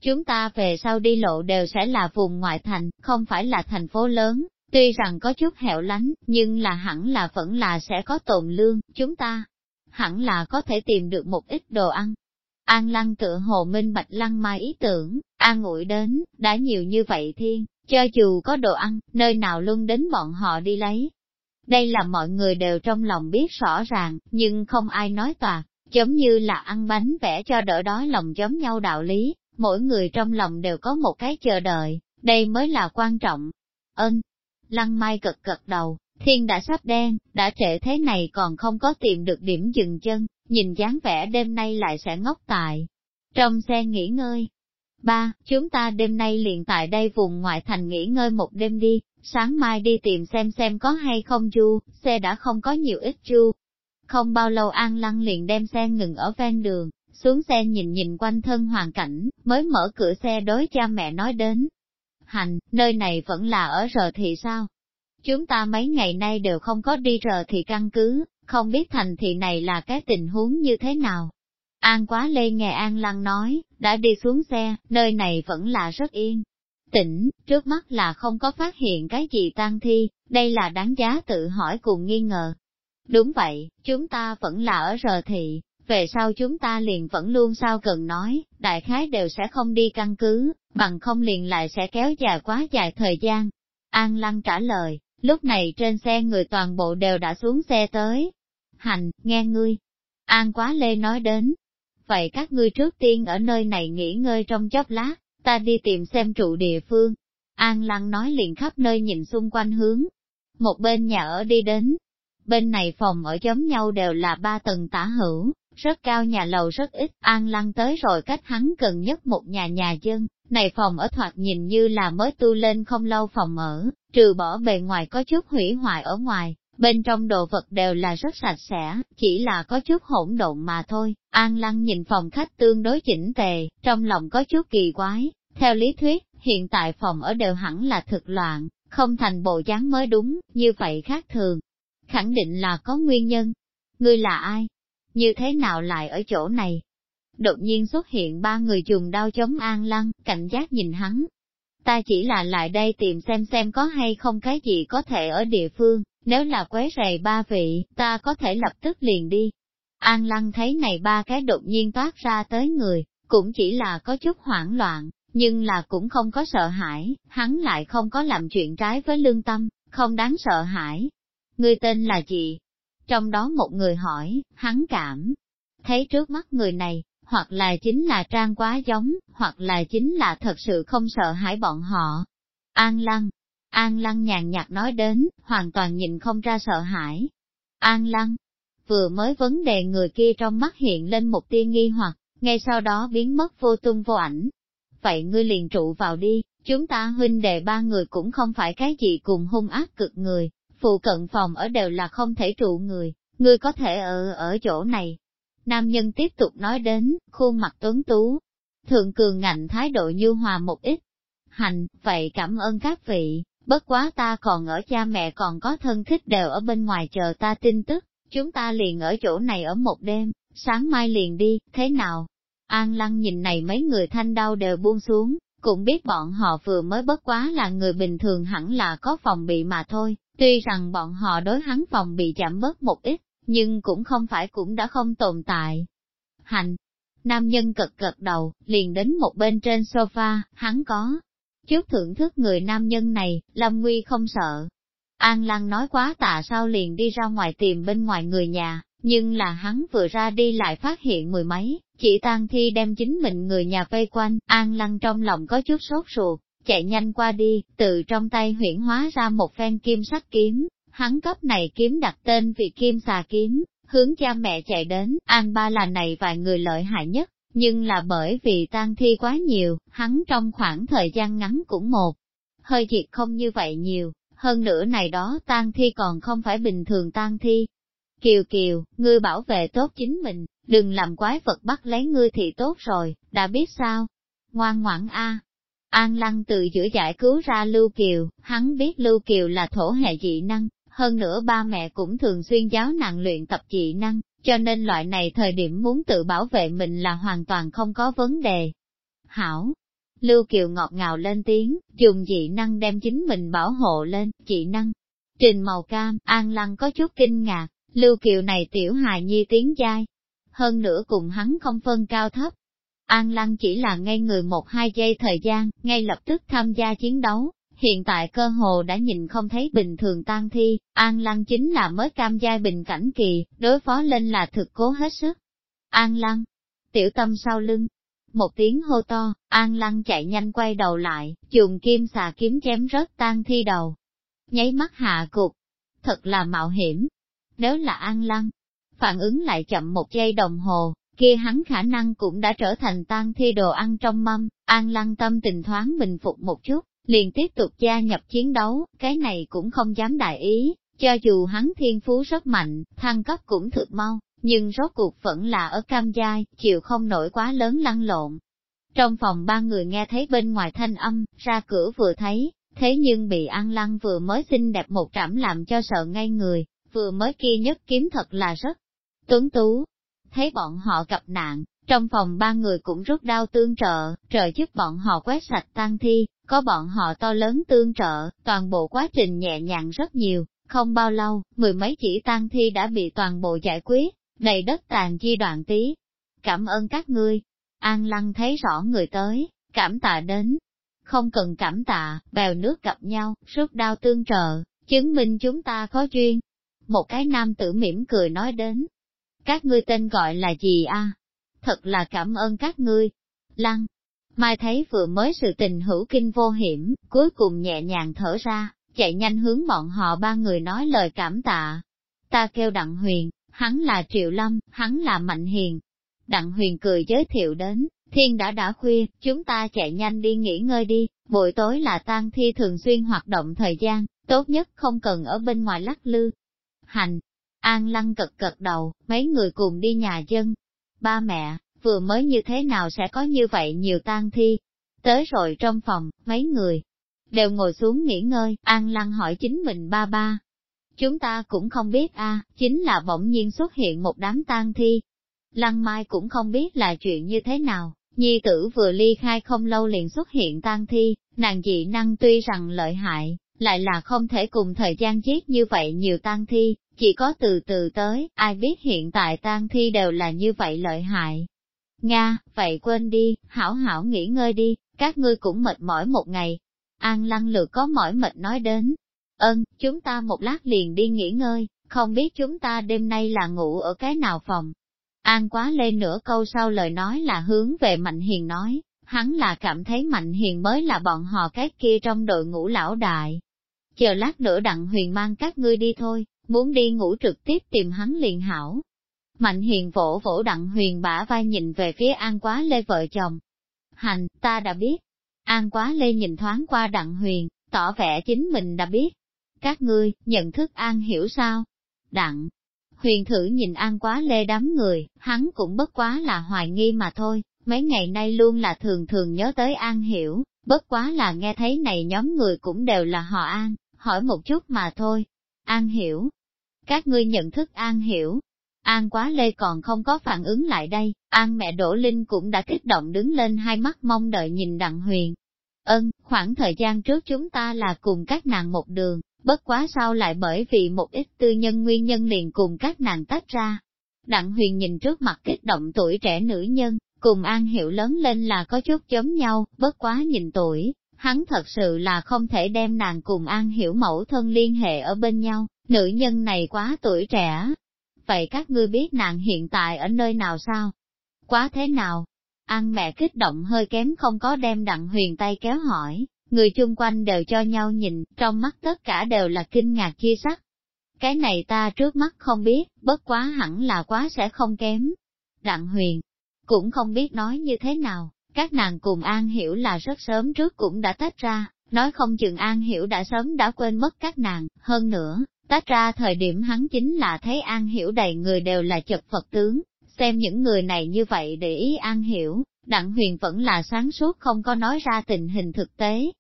Speaker 1: Chúng ta về sau đi lộ đều sẽ là vùng ngoại thành, không phải là thành phố lớn, Tuy rằng có chút hẻo lánh, nhưng là hẳn là vẫn là sẽ có tồn lương, chúng ta hẳn là có thể tìm được một ít đồ ăn. An lăng tựa hồ minh bạch lăng mai ý tưởng, an ngụy đến, đã nhiều như vậy thiên, cho dù có đồ ăn, nơi nào luôn đến bọn họ đi lấy. Đây là mọi người đều trong lòng biết rõ ràng, nhưng không ai nói toạc, giống như là ăn bánh vẽ cho đỡ đói lòng giống nhau đạo lý, mỗi người trong lòng đều có một cái chờ đợi, đây mới là quan trọng. Ơn, lăng mai cực cực đầu, thiên đã sắp đen, đã trễ thế này còn không có tìm được điểm dừng chân, nhìn dáng vẻ đêm nay lại sẽ ngốc tại. Trong xe nghỉ ngơi. Ba, chúng ta đêm nay liền tại đây vùng ngoại thành nghỉ ngơi một đêm đi, sáng mai đi tìm xem xem có hay không chu, xe đã không có nhiều ít chu. Không bao lâu An Lăng liền đem xe ngừng ở ven đường, xuống xe nhìn nhìn quanh thân hoàn cảnh, mới mở cửa xe đối cha mẹ nói đến. Hành, nơi này vẫn là ở rờ thị sao? Chúng ta mấy ngày nay đều không có đi rờ thị căn cứ, không biết thành thị này là cái tình huống như thế nào. An quá lê nghe An Lăng nói, đã đi xuống xe, nơi này vẫn là rất yên. Tỉnh, trước mắt là không có phát hiện cái gì tan thi, đây là đáng giá tự hỏi cùng nghi ngờ. Đúng vậy, chúng ta vẫn là ở rờ thị, về sau chúng ta liền vẫn luôn sao cần nói, đại khái đều sẽ không đi căn cứ, bằng không liền lại sẽ kéo dài quá dài thời gian. An Lăng trả lời, lúc này trên xe người toàn bộ đều đã xuống xe tới. Hành, nghe ngươi. An Quá Lê nói đến. Vậy các ngươi trước tiên ở nơi này nghỉ ngơi trong chốc lát, ta đi tìm xem trụ địa phương. An Lăng nói liền khắp nơi nhìn xung quanh hướng. Một bên nhà ở đi đến. Bên này phòng ở giống nhau đều là ba tầng tả hữu, rất cao nhà lầu rất ít, An Lăng tới rồi cách hắn gần nhất một nhà nhà dân, này phòng ở thoạt nhìn như là mới tu lên không lâu phòng ở, trừ bỏ bề ngoài có chút hủy hoại ở ngoài, bên trong đồ vật đều là rất sạch sẽ, chỉ là có chút hỗn độn mà thôi. An Lăng nhìn phòng khách tương đối chỉnh tề, trong lòng có chút kỳ quái, theo lý thuyết, hiện tại phòng ở đều hẳn là thực loạn, không thành bộ dáng mới đúng, như vậy khác thường. Khẳng định là có nguyên nhân. Ngươi là ai? Như thế nào lại ở chỗ này? Đột nhiên xuất hiện ba người dùng đao chống an lăng, cảnh giác nhìn hắn. Ta chỉ là lại đây tìm xem xem có hay không cái gì có thể ở địa phương, nếu là quấy rầy ba vị, ta có thể lập tức liền đi. An lăng thấy này ba cái đột nhiên toát ra tới người, cũng chỉ là có chút hoảng loạn, nhưng là cũng không có sợ hãi, hắn lại không có làm chuyện trái với lương tâm, không đáng sợ hãi. người tên là gì? Trong đó một người hỏi, hắn cảm, thấy trước mắt người này, hoặc là chính là trang quá giống, hoặc là chính là thật sự không sợ hãi bọn họ. An Lăng, An Lăng nhàn nhạt nói đến, hoàn toàn nhìn không ra sợ hãi. An Lăng, vừa mới vấn đề người kia trong mắt hiện lên một tia nghi hoặc, ngay sau đó biến mất vô tung vô ảnh. Vậy ngươi liền trụ vào đi, chúng ta huynh đệ ba người cũng không phải cái gì cùng hung ác cực người, phụ cận phòng ở đều là không thể trụ người, ngươi có thể ở ở chỗ này, Nam nhân tiếp tục nói đến, khuôn mặt tuấn tú. Thượng cường ngạnh thái độ nhu hòa một ít. Hành, vậy cảm ơn các vị, bất quá ta còn ở cha mẹ còn có thân thích đều ở bên ngoài chờ ta tin tức, chúng ta liền ở chỗ này ở một đêm, sáng mai liền đi, thế nào? An lăng nhìn này mấy người thanh đau đều buông xuống, cũng biết bọn họ vừa mới bất quá là người bình thường hẳn là có phòng bị mà thôi, tuy rằng bọn họ đối hắn phòng bị giảm bớt một ít, nhưng cũng không phải cũng đã không tồn tại. Hành, nam nhân cực gật đầu, liền đến một bên trên sofa, hắn có chút thưởng thức người nam nhân này, Lâm Nguy không sợ. An Lăng nói quá tạ sao liền đi ra ngoài tìm bên ngoài người nhà, nhưng là hắn vừa ra đi lại phát hiện mười mấy, chỉ tang thi đem chính mình người nhà vây quanh, An Lăng trong lòng có chút sốt ruột, chạy nhanh qua đi, từ trong tay huyển hóa ra một phen kim sắc kiếm, Hắn cấp này kiếm đặt tên vì kim xà kiếm, hướng cha mẹ chạy đến, an ba là này vài người lợi hại nhất, nhưng là bởi vì tang thi quá nhiều, hắn trong khoảng thời gian ngắn cũng một. Hơi diệt không như vậy nhiều, hơn nữa này đó tang thi còn không phải bình thường tang thi. Kiều Kiều, ngươi bảo vệ tốt chính mình, đừng làm quái vật bắt lấy ngươi thì tốt rồi, đã biết sao? Ngoan ngoãn a. An Lăng từ giữa giải cứu ra Lưu Kiều, hắn biết Lưu Kiều là thổ hệ dị năng, hơn nữa ba mẹ cũng thường xuyên giáo nặng luyện tập dị năng, cho nên loại này thời điểm muốn tự bảo vệ mình là hoàn toàn không có vấn đề. Hảo, Lưu Kiều ngọt ngào lên tiếng, dùng dị năng đem chính mình bảo hộ lên, dị năng. Trình màu cam, An Lăng có chút kinh ngạc, Lưu Kiều này tiểu hài nhi tiếng dai. Hơn nữa cùng hắn không phân cao thấp. An Lăng chỉ là ngay người một hai giây thời gian, ngay lập tức tham gia chiến đấu. Hiện tại cơ hồ đã nhìn không thấy bình thường tan thi, An Lăng chính là mới cam giai bình cảnh kỳ, đối phó lên là thực cố hết sức. An Lăng, tiểu tâm sau lưng, một tiếng hô to, An Lăng chạy nhanh quay đầu lại, dùng kim xà kiếm chém rớt tan thi đầu. Nháy mắt hạ cục, thật là mạo hiểm. Nếu là An Lăng, phản ứng lại chậm một giây đồng hồ, kia hắn khả năng cũng đã trở thành tan thi đồ ăn trong mâm, An Lăng tâm tình thoáng bình phục một chút, liền tiếp tục gia nhập chiến đấu, cái này cũng không dám đại ý, cho dù hắn thiên phú rất mạnh, thăng cấp cũng thực mau, nhưng rốt cuộc vẫn là ở cam giai, chịu không nổi quá lớn lăn lộn. Trong phòng ba người nghe thấy bên ngoài thanh âm, ra cửa vừa thấy, thế nhưng bị An Lăng vừa mới xinh đẹp một trảm làm cho sợ ngay người, vừa mới kia nhất kiếm thật là rất tuấn tú. Thấy bọn họ gặp nạn, trong phòng ba người cũng rút đau tương trợ, trợ giúp bọn họ quét sạch tan thi, có bọn họ to lớn tương trợ, toàn bộ quá trình nhẹ nhàng rất nhiều, không bao lâu, mười mấy chỉ tan thi đã bị toàn bộ giải quyết, đầy đất tàn chi đoạn tí. Cảm ơn các ngươi. An Lăng thấy rõ người tới, cảm tạ đến. Không cần cảm tạ, bèo nước gặp nhau, rút đau tương trợ, chứng minh chúng ta có duyên. Một cái nam tử mỉm cười nói đến. Các ngươi tên gọi là gì a? Thật là cảm ơn các ngươi. Lăng, Mai thấy vừa mới sự tình hữu kinh vô hiểm, cuối cùng nhẹ nhàng thở ra, chạy nhanh hướng bọn họ ba người nói lời cảm tạ. Ta kêu Đặng Huyền, hắn là Triệu Lâm, hắn là Mạnh Hiền. Đặng Huyền cười giới thiệu đến, thiên đã đã khuya, chúng ta chạy nhanh đi nghỉ ngơi đi, buổi tối là tang thi thường xuyên hoạt động thời gian, tốt nhất không cần ở bên ngoài lắc lư. Hành, An Lăng cật cật đầu, mấy người cùng đi nhà dân. Ba mẹ, vừa mới như thế nào sẽ có như vậy nhiều tang thi? Tới rồi trong phòng, mấy người đều ngồi xuống nghỉ ngơi, An Lăng hỏi chính mình ba ba, Chúng ta cũng không biết a, chính là bỗng nhiên xuất hiện một đám tang thi. Lăng Mai cũng không biết là chuyện như thế nào, nhi tử vừa ly khai không lâu liền xuất hiện tang thi, nàng dị năng tuy rằng lợi hại, lại là không thể cùng thời gian giết như vậy nhiều tang thi, chỉ có từ từ tới, ai biết hiện tại tang thi đều là như vậy lợi hại. Nga, vậy quên đi, hảo hảo nghỉ ngơi đi, các ngươi cũng mệt mỏi một ngày. An lăng lược có mỏi mệt nói đến, Ơn, chúng ta một lát liền đi nghỉ ngơi, không biết chúng ta đêm nay là ngủ ở cái nào phòng. An quá lên nửa câu sau lời nói là hướng về Mạnh Hiền nói, hắn là cảm thấy Mạnh Hiền mới là bọn họ cái kia trong đội ngũ lão đại. Chờ lát nữa đặng huyền mang các ngươi đi thôi, muốn đi ngủ trực tiếp tìm hắn liền hảo. Mạnh Hiền vỗ vỗ đặng huyền bả vai nhìn về phía An quá lê vợ chồng. Hành, ta đã biết. An quá lê nhìn thoáng qua đặng huyền, tỏ vẻ chính mình đã biết, các ngươi, nhận thức an hiểu sao? Đặng, huyền thử nhìn an quá lê đám người, hắn cũng bất quá là hoài nghi mà thôi, mấy ngày nay luôn là thường thường nhớ tới an hiểu, bất quá là nghe thấy này nhóm người cũng đều là họ an, hỏi một chút mà thôi. An hiểu, các ngươi nhận thức an hiểu. An quá lê còn không có phản ứng lại đây, an mẹ Đỗ Linh cũng đã kích động đứng lên hai mắt mong đợi nhìn đặng huyền. Ân, khoảng thời gian trước chúng ta là cùng các nàng một đường, bất quá sao lại bởi vì một ít tư nhân nguyên nhân liền cùng các nàng tách ra. Đặng huyền nhìn trước mặt kích động tuổi trẻ nữ nhân, cùng An Hiệu lớn lên là có chút giống nhau, bất quá nhìn tuổi, hắn thật sự là không thể đem nàng cùng An Hiểu mẫu thân liên hệ ở bên nhau, nữ nhân này quá tuổi trẻ. Vậy các ngươi biết nàng hiện tại ở nơi nào sao? Quá thế nào? An mẹ kích động hơi kém không có đem đặng huyền tay kéo hỏi, Người chung quanh đều cho nhau nhìn, trong mắt tất cả đều là kinh ngạc chia sắc. Cái này ta trước mắt không biết, bất quá hẳn là quá sẽ không kém. Đặng huyền, cũng không biết nói như thế nào, các nàng cùng An Hiểu là rất sớm trước cũng đã tách ra, nói không chừng An Hiểu đã sớm đã quên mất các nàng, hơn nữa, tách ra thời điểm hắn chính là thấy An Hiểu đầy người đều là chật Phật tướng, xem những người này như vậy để ý An Hiểu, Đặng Huyền vẫn là sáng suốt không có nói ra tình hình thực tế,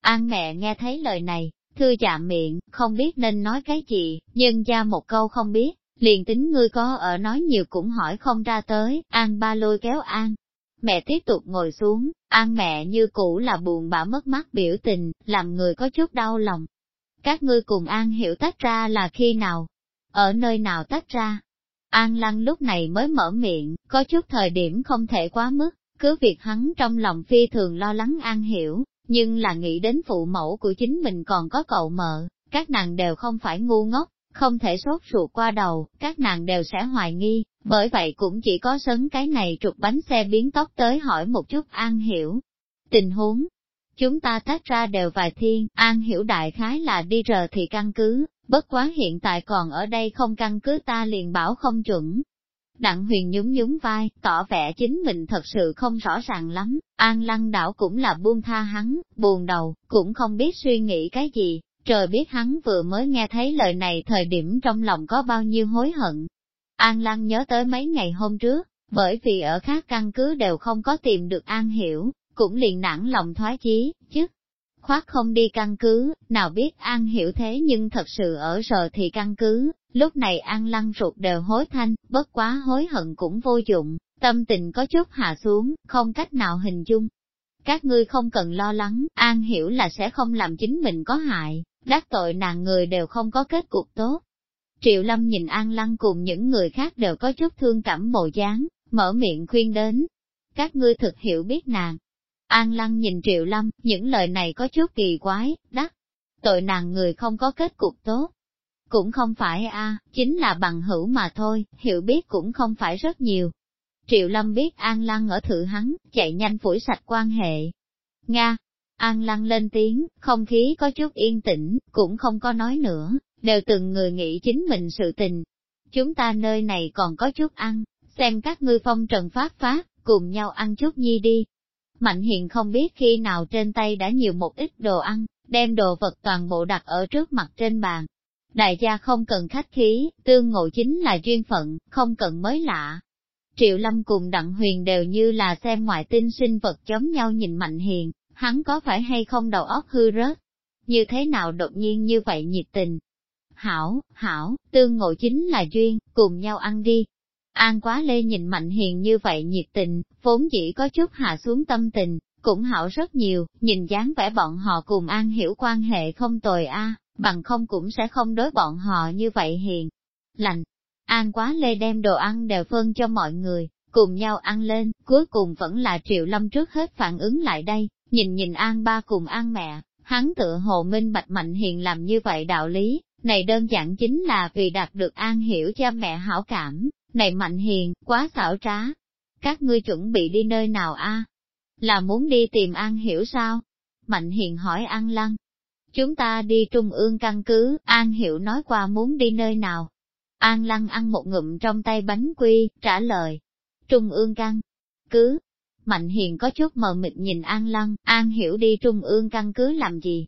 Speaker 1: An mẹ nghe thấy lời này, thư chạm miệng, không biết nên nói cái gì, nhưng ra một câu không biết, liền tính ngươi có ở nói nhiều cũng hỏi không ra tới, An ba lôi kéo An. Mẹ tiếp tục ngồi xuống, an mẹ như cũ là buồn bã mất mát biểu tình, làm người có chút đau lòng. Các ngươi cùng An hiểu tách ra là khi nào? Ở nơi nào tách ra? An Lăng lúc này mới mở miệng, có chút thời điểm không thể quá mức, cứ việc hắn trong lòng phi thường lo lắng An hiểu, nhưng là nghĩ đến phụ mẫu của chính mình còn có cậu mợ, các nàng đều không phải ngu ngốc, không thể sốt ruột qua đầu, các nàng đều sẽ hoài nghi, bởi vậy cũng chỉ có sấn cái này trục bánh xe biến tốc tới hỏi một chút An Hiểu. Tình huống, chúng ta tách ra đều vài thiên, An Hiểu đại khái là đi rờ thì căn cứ, bất quá hiện tại còn ở đây không căn cứ ta liền bảo không chuẩn. Đặng huyền nhún nhún vai, tỏ vẻ chính mình thật sự không rõ ràng lắm, An Lăng đảo cũng là buông tha hắn, buồn đầu, cũng không biết suy nghĩ cái gì, Trời biết hắn vừa mới nghe thấy lời này thời điểm trong lòng có bao nhiêu hối hận. An Lăng nhớ tới mấy ngày hôm trước, bởi vì ở khác căn cứ đều không có tìm được An Hiểu, cũng liền nản lòng thoái chí, chứ. Khoát không đi căn cứ, nào biết An Hiểu thế nhưng thật sự ở giờ thì căn cứ, lúc này An Lăng ruột đều hối thanh, bất quá hối hận cũng vô dụng, tâm tình có chút hạ xuống, không cách nào hình dung. Các ngươi không cần lo lắng, An Hiểu là sẽ không làm chính mình có hại, đắc tội nàng người đều không có kết cục tốt. Triệu Lâm nhìn An Lăng cùng những người khác đều có chút thương cảm bộ dáng, mở miệng khuyên đến. Các ngươi thực hiểu biết nàng. An Lăng nhìn Triệu Lâm, những lời này có chút kỳ quái, đắc. Tội nàng người không có kết cục tốt. Cũng không phải a, chính là bằng hữu mà thôi, hiểu biết cũng không phải rất nhiều. Triệu Lâm biết An Lăng ở thử hắn, chạy nhanh phủi sạch quan hệ. Nga, An lăng lên tiếng, không khí có chút yên tĩnh, cũng không có nói nữa, đều từng người nghĩ chính mình sự tình. Chúng ta nơi này còn có chút ăn, xem các ngươi phong trần phát phát, cùng nhau ăn chút nhi đi. Mạnh hiện không biết khi nào trên tay đã nhiều một ít đồ ăn, đem đồ vật toàn bộ đặt ở trước mặt trên bàn. Đại gia không cần khách khí, tương ngộ chính là duyên phận, không cần mới lạ. Triệu Lâm cùng Đặng Huyền đều như là xem ngoại tinh sinh vật giống nhau nhìn Mạnh Hiền, hắn có phải hay không đầu óc hư rớt? Như thế nào đột nhiên như vậy nhiệt tình? Hảo, hảo, tương ngộ chính là duyên, cùng nhau ăn đi. An quá lê nhìn Mạnh Hiền như vậy nhiệt tình, vốn chỉ có chút hạ xuống tâm tình, cũng hảo rất nhiều, nhìn dáng vẻ bọn họ cùng An hiểu quan hệ không tồi a, bằng không cũng sẽ không đối bọn họ như vậy hiền. Lành, An quá lê đem đồ ăn đều phân cho mọi người, cùng nhau ăn lên, cuối cùng vẫn là Triệu Lâm trước hết phản ứng lại đây, Nhìn nhìn An ba cùng An mẹ, hắn tựa hồ minh bạch mạnh hiền làm như vậy đạo lý, này đơn giản chính là vì đạt được An hiểu cha mẹ hảo cảm, này mạnh hiền, quá xảo trá. Các ngươi chuẩn bị đi nơi nào a? Là muốn đi tìm An hiểu sao? Mạnh hiền hỏi An lăng. Chúng ta đi trung ương căn cứ, An hiểu nói qua muốn đi nơi nào. An lăng ăn một ngụm trong tay bánh quy, trả lời. Trung ương căn cứ, Mạnh Hiền có chút mờ mịt nhìn An Lăng, An hiểu đi trung ương căn cứ làm gì.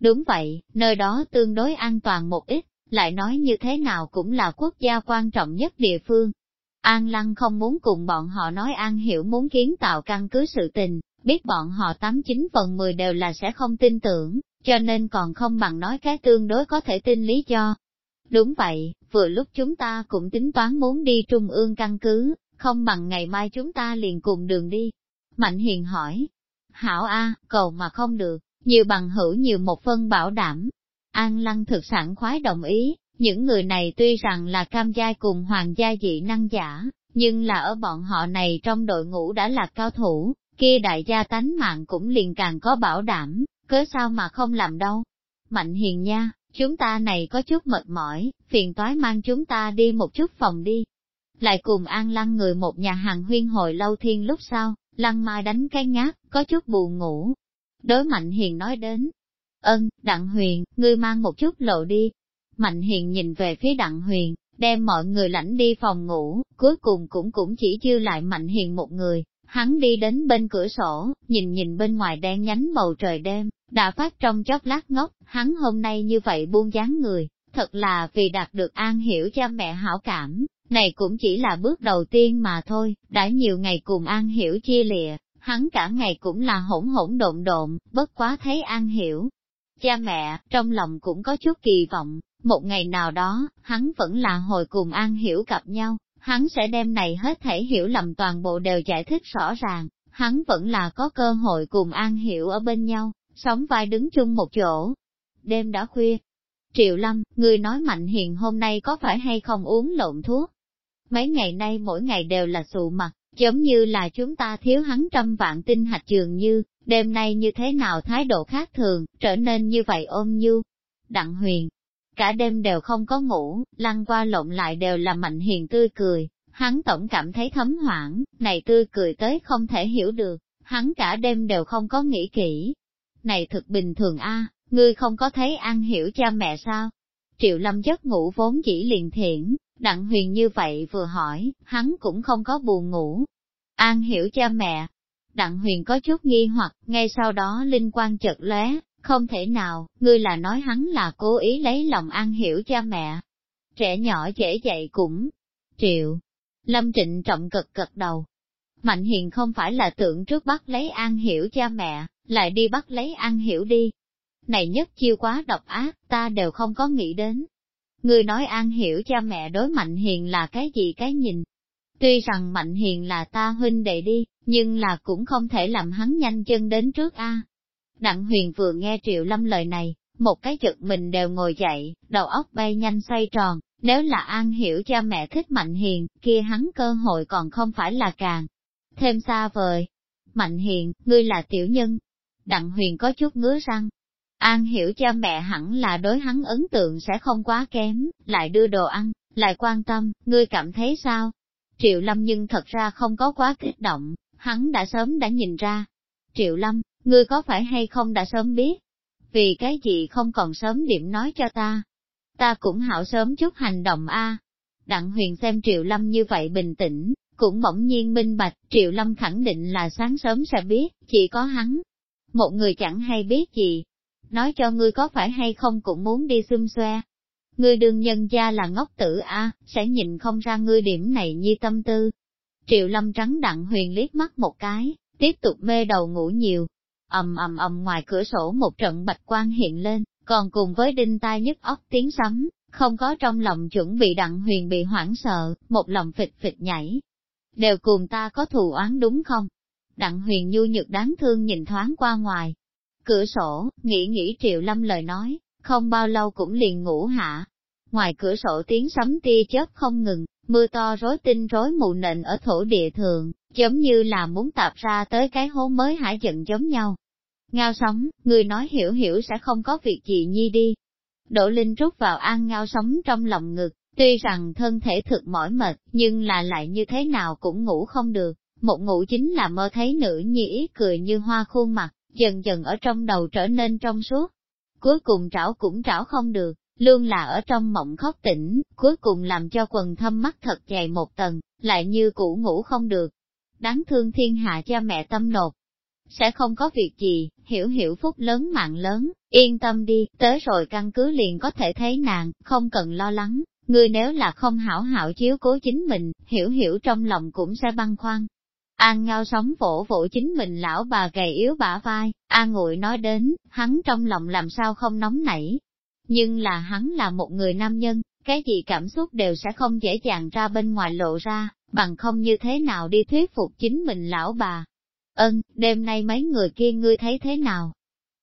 Speaker 1: Đúng vậy, nơi đó tương đối an toàn một ít, lại nói như thế nào cũng là quốc gia quan trọng nhất địa phương. An Lăng không muốn cùng bọn họ nói An Hiểu muốn kiến tạo căn cứ sự tình, biết bọn họ 89 phần 10 đều là sẽ không tin tưởng, cho nên còn không bằng nói cái tương đối có thể tin lý do. Đúng vậy, vừa lúc chúng ta cũng tính toán muốn đi trung ương căn cứ, không bằng ngày mai chúng ta liền cùng đường đi. Mạnh hiền hỏi, hảo A, cầu mà không được, nhiều bằng hữu nhiều một phân bảo đảm. An lăng thực sản khoái đồng ý, những người này tuy rằng là cam giai cùng hoàng gia dị năng giả, nhưng là ở bọn họ này trong đội ngũ đã là cao thủ, kia đại gia tánh mạng cũng liền càng có bảo đảm, cớ sao mà không làm đâu. Mạnh hiền nha, chúng ta này có chút mệt mỏi, phiền toái mang chúng ta đi một chút phòng đi. Lại cùng an lăng người một nhà hàng huyên hồi lâu thiên lúc sau, Lăng Mai đánh cái ngáp, có chút buồn ngủ. Đối Mạnh Hiền nói đến, ân, Đặng Huyền, ngươi mang một chút lộ đi. Mạnh Hiền nhìn về phía Đặng Huyền, đem mọi người lãnh đi phòng ngủ, cuối cùng cũng cũng chỉ dư lại Mạnh Hiền một người. Hắn đi đến bên cửa sổ, nhìn nhìn bên ngoài đen nhánh bầu trời đêm, đã phát trong chốc lát ngốc, hắn hôm nay như vậy buông dáng người, thật là vì đạt được an hiểu cha mẹ hảo cảm, này cũng chỉ là bước đầu tiên mà thôi, đã nhiều ngày cùng An Hiểu chia lìa, hắn cả ngày cũng là hỗn hỗn độn độn, bất quá thấy An Hiểu. Cha mẹ, trong lòng cũng có chút kỳ vọng, một ngày nào đó, hắn vẫn là hồi cùng An Hiểu gặp nhau, hắn sẽ đem này hết thể hiểu lầm toàn bộ đều giải thích rõ ràng, hắn vẫn là có cơ hội cùng An Hiểu ở bên nhau, sống vai đứng chung một chỗ. Đêm đã khuya. Triệu Lâm, người nói Mạnh Hiền hôm nay có phải hay không uống lộn thuốc? Mấy ngày nay mỗi ngày đều là sụ mặt, giống như là chúng ta thiếu hắn trăm vạn tinh hạch trường như, đêm nay như thế nào thái độ khác thường, trở nên như vậy ôm nhu. Đặng huyền, cả đêm đều không có ngủ, lăn qua lộn lại đều là mạnh hiền tươi cười, hắn tổng cảm thấy thấm hoảng, này tươi cười tới không thể hiểu được, hắn cả đêm đều không có nghĩ kỹ. Này thực bình thường a, ngươi không có thấy an hiểu cha mẹ sao? Triệu lâm giấc ngủ vốn chỉ liền thiện, đặng huyền như vậy vừa hỏi, hắn cũng không có buồn ngủ. An hiểu cha mẹ, đặng huyền có chút nghi hoặc, ngay sau đó linh quan chợt lóe, không thể nào, ngươi là nói hắn là cố ý lấy lòng an hiểu cha mẹ. Trẻ nhỏ dễ dậy cũng. Triệu. Lâm Trịnh trọng cực cực đầu. Mạnh hiền không phải là tưởng trước bắt lấy an hiểu cha mẹ, lại đi bắt lấy an hiểu đi. Này nhất chiêu quá độc ác, ta đều không có nghĩ đến. Ngươi nói an hiểu cha mẹ đối mạnh hiền là cái gì cái nhìn. Tuy rằng mạnh hiền là ta huynh đệ đi, nhưng là cũng không thể làm hắn nhanh chân đến trước a. Đặng huyền vừa nghe Triệu Lâm lời này, một cái chực mình đều ngồi dậy, đầu óc bay nhanh xoay tròn, nếu là An hiểu cha mẹ thích Mạnh Hiền, kia hắn cơ hội còn không phải là càng thêm xa vời. Mạnh Hiền, ngươi là tiểu nhân. Đặng huyền có chút ngứa răng. An hiểu cha mẹ hẳn là đối hắn ấn tượng sẽ không quá kém, lại đưa đồ ăn, lại quan tâm, ngươi cảm thấy sao? Triệu Lâm nhưng thật ra không có quá kích động, hắn đã sớm đã nhìn ra. Triệu Lâm, ngươi có phải hay không đã sớm biết? Vì cái gì không còn sớm điểm nói cho ta? Ta cũng hảo sớm chút hành động a. Đặng huyền xem Triệu Lâm như vậy bình tĩnh, cũng bỗng nhiên minh bạch, Triệu Lâm khẳng định là sáng sớm sẽ biết, chỉ có hắn. Một người chẳng hay biết gì. Nói cho ngươi có phải hay không cũng muốn đi xung xoe. Ngươi đương nhân gia là ngốc tử a, sẽ nhìn không ra ngươi điểm này như tâm tư. Triệu Lâm trắng đặng huyền liếc mắt một cái, tiếp tục mê đầu ngủ nhiều, ầm ầm ầm ngoài cửa sổ một trận bạch quang hiện lên, còn cùng với đinh tai nhức óc tiếng sấm, không có trong lòng chuẩn bị đặng huyền bị hoảng sợ, một lòng phịch phịch nhảy. Đều cùng ta có thù oán đúng không? Đặng huyền nhu nhược đáng thương nhìn thoáng qua ngoài. Cửa sổ, nghĩ nghĩ triệu lâm lời nói, không bao lâu cũng liền ngủ hạ. Ngoài cửa sổ tiếng sấm tia chớp không ngừng, mưa to rối tinh rối mù nện ở thổ địa thường, giống như là muốn tạp ra tới cái hố mới hải giận giống nhau. Ngao sống, người nói hiểu hiểu sẽ không có việc gì nhi đi. Đỗ Linh rút vào an ngao sống trong lòng ngực, tuy rằng thân thể thực mỏi mệt, nhưng là lại như thế nào cũng ngủ không được. Một ngủ chính là mơ thấy nữ nhi ý cười như hoa khuôn mặt, dần dần ở trong đầu trở nên trong suốt. Cuối cùng trảo cũng trảo không được, luôn là ở trong mộng khóc tỉnh, cuối cùng làm cho quần thâm mắt thật dày một tầng, lại như cũ ngủ không được. Đáng thương thiên hạ cha mẹ tâm nột. Sẽ không có việc gì, hiểu hiểu phúc lớn mạng lớn, yên tâm đi, tới rồi căn cứ liền có thể thấy nàng, không cần lo lắng, người nếu là không hảo hảo chiếu cố chính mình, hiểu hiểu trong lòng cũng sẽ băng khoăn. An ngao sóng vỗ vỗ chính mình lão bà gầy yếu bả vai, An ngụy nói đến, hắn trong lòng làm sao không nóng nảy, nhưng là hắn là một người nam nhân, cái gì cảm xúc đều sẽ không dễ dàng ra bên ngoài lộ ra, bằng không như thế nào đi thuyết phục chính mình lão bà. Ân, đêm nay mấy người kia ngươi thấy thế nào?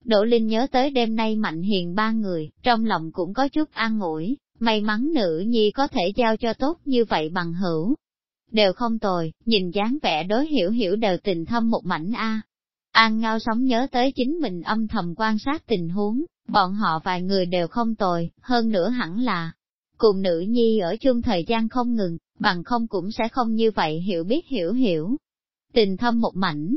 Speaker 1: Đỗ Linh nhớ tới đêm nay mạnh hiền ba người, trong lòng cũng có chút an ủi, may mắn nữ nhi có thể giao cho tốt như vậy bằng hữu. Đều không tồi, nhìn dáng vẻ đối hiểu hiểu đều tình thâm một mảnh A. An ngao sống nhớ tới chính mình âm thầm quan sát tình huống, Bọn họ vài người đều không tồi, hơn nữa hẳn là, cùng nữ nhi ở chung thời gian không ngừng, bằng không cũng sẽ không như vậy hiểu biết hiểu hiểu. Tình thâm một mảnh,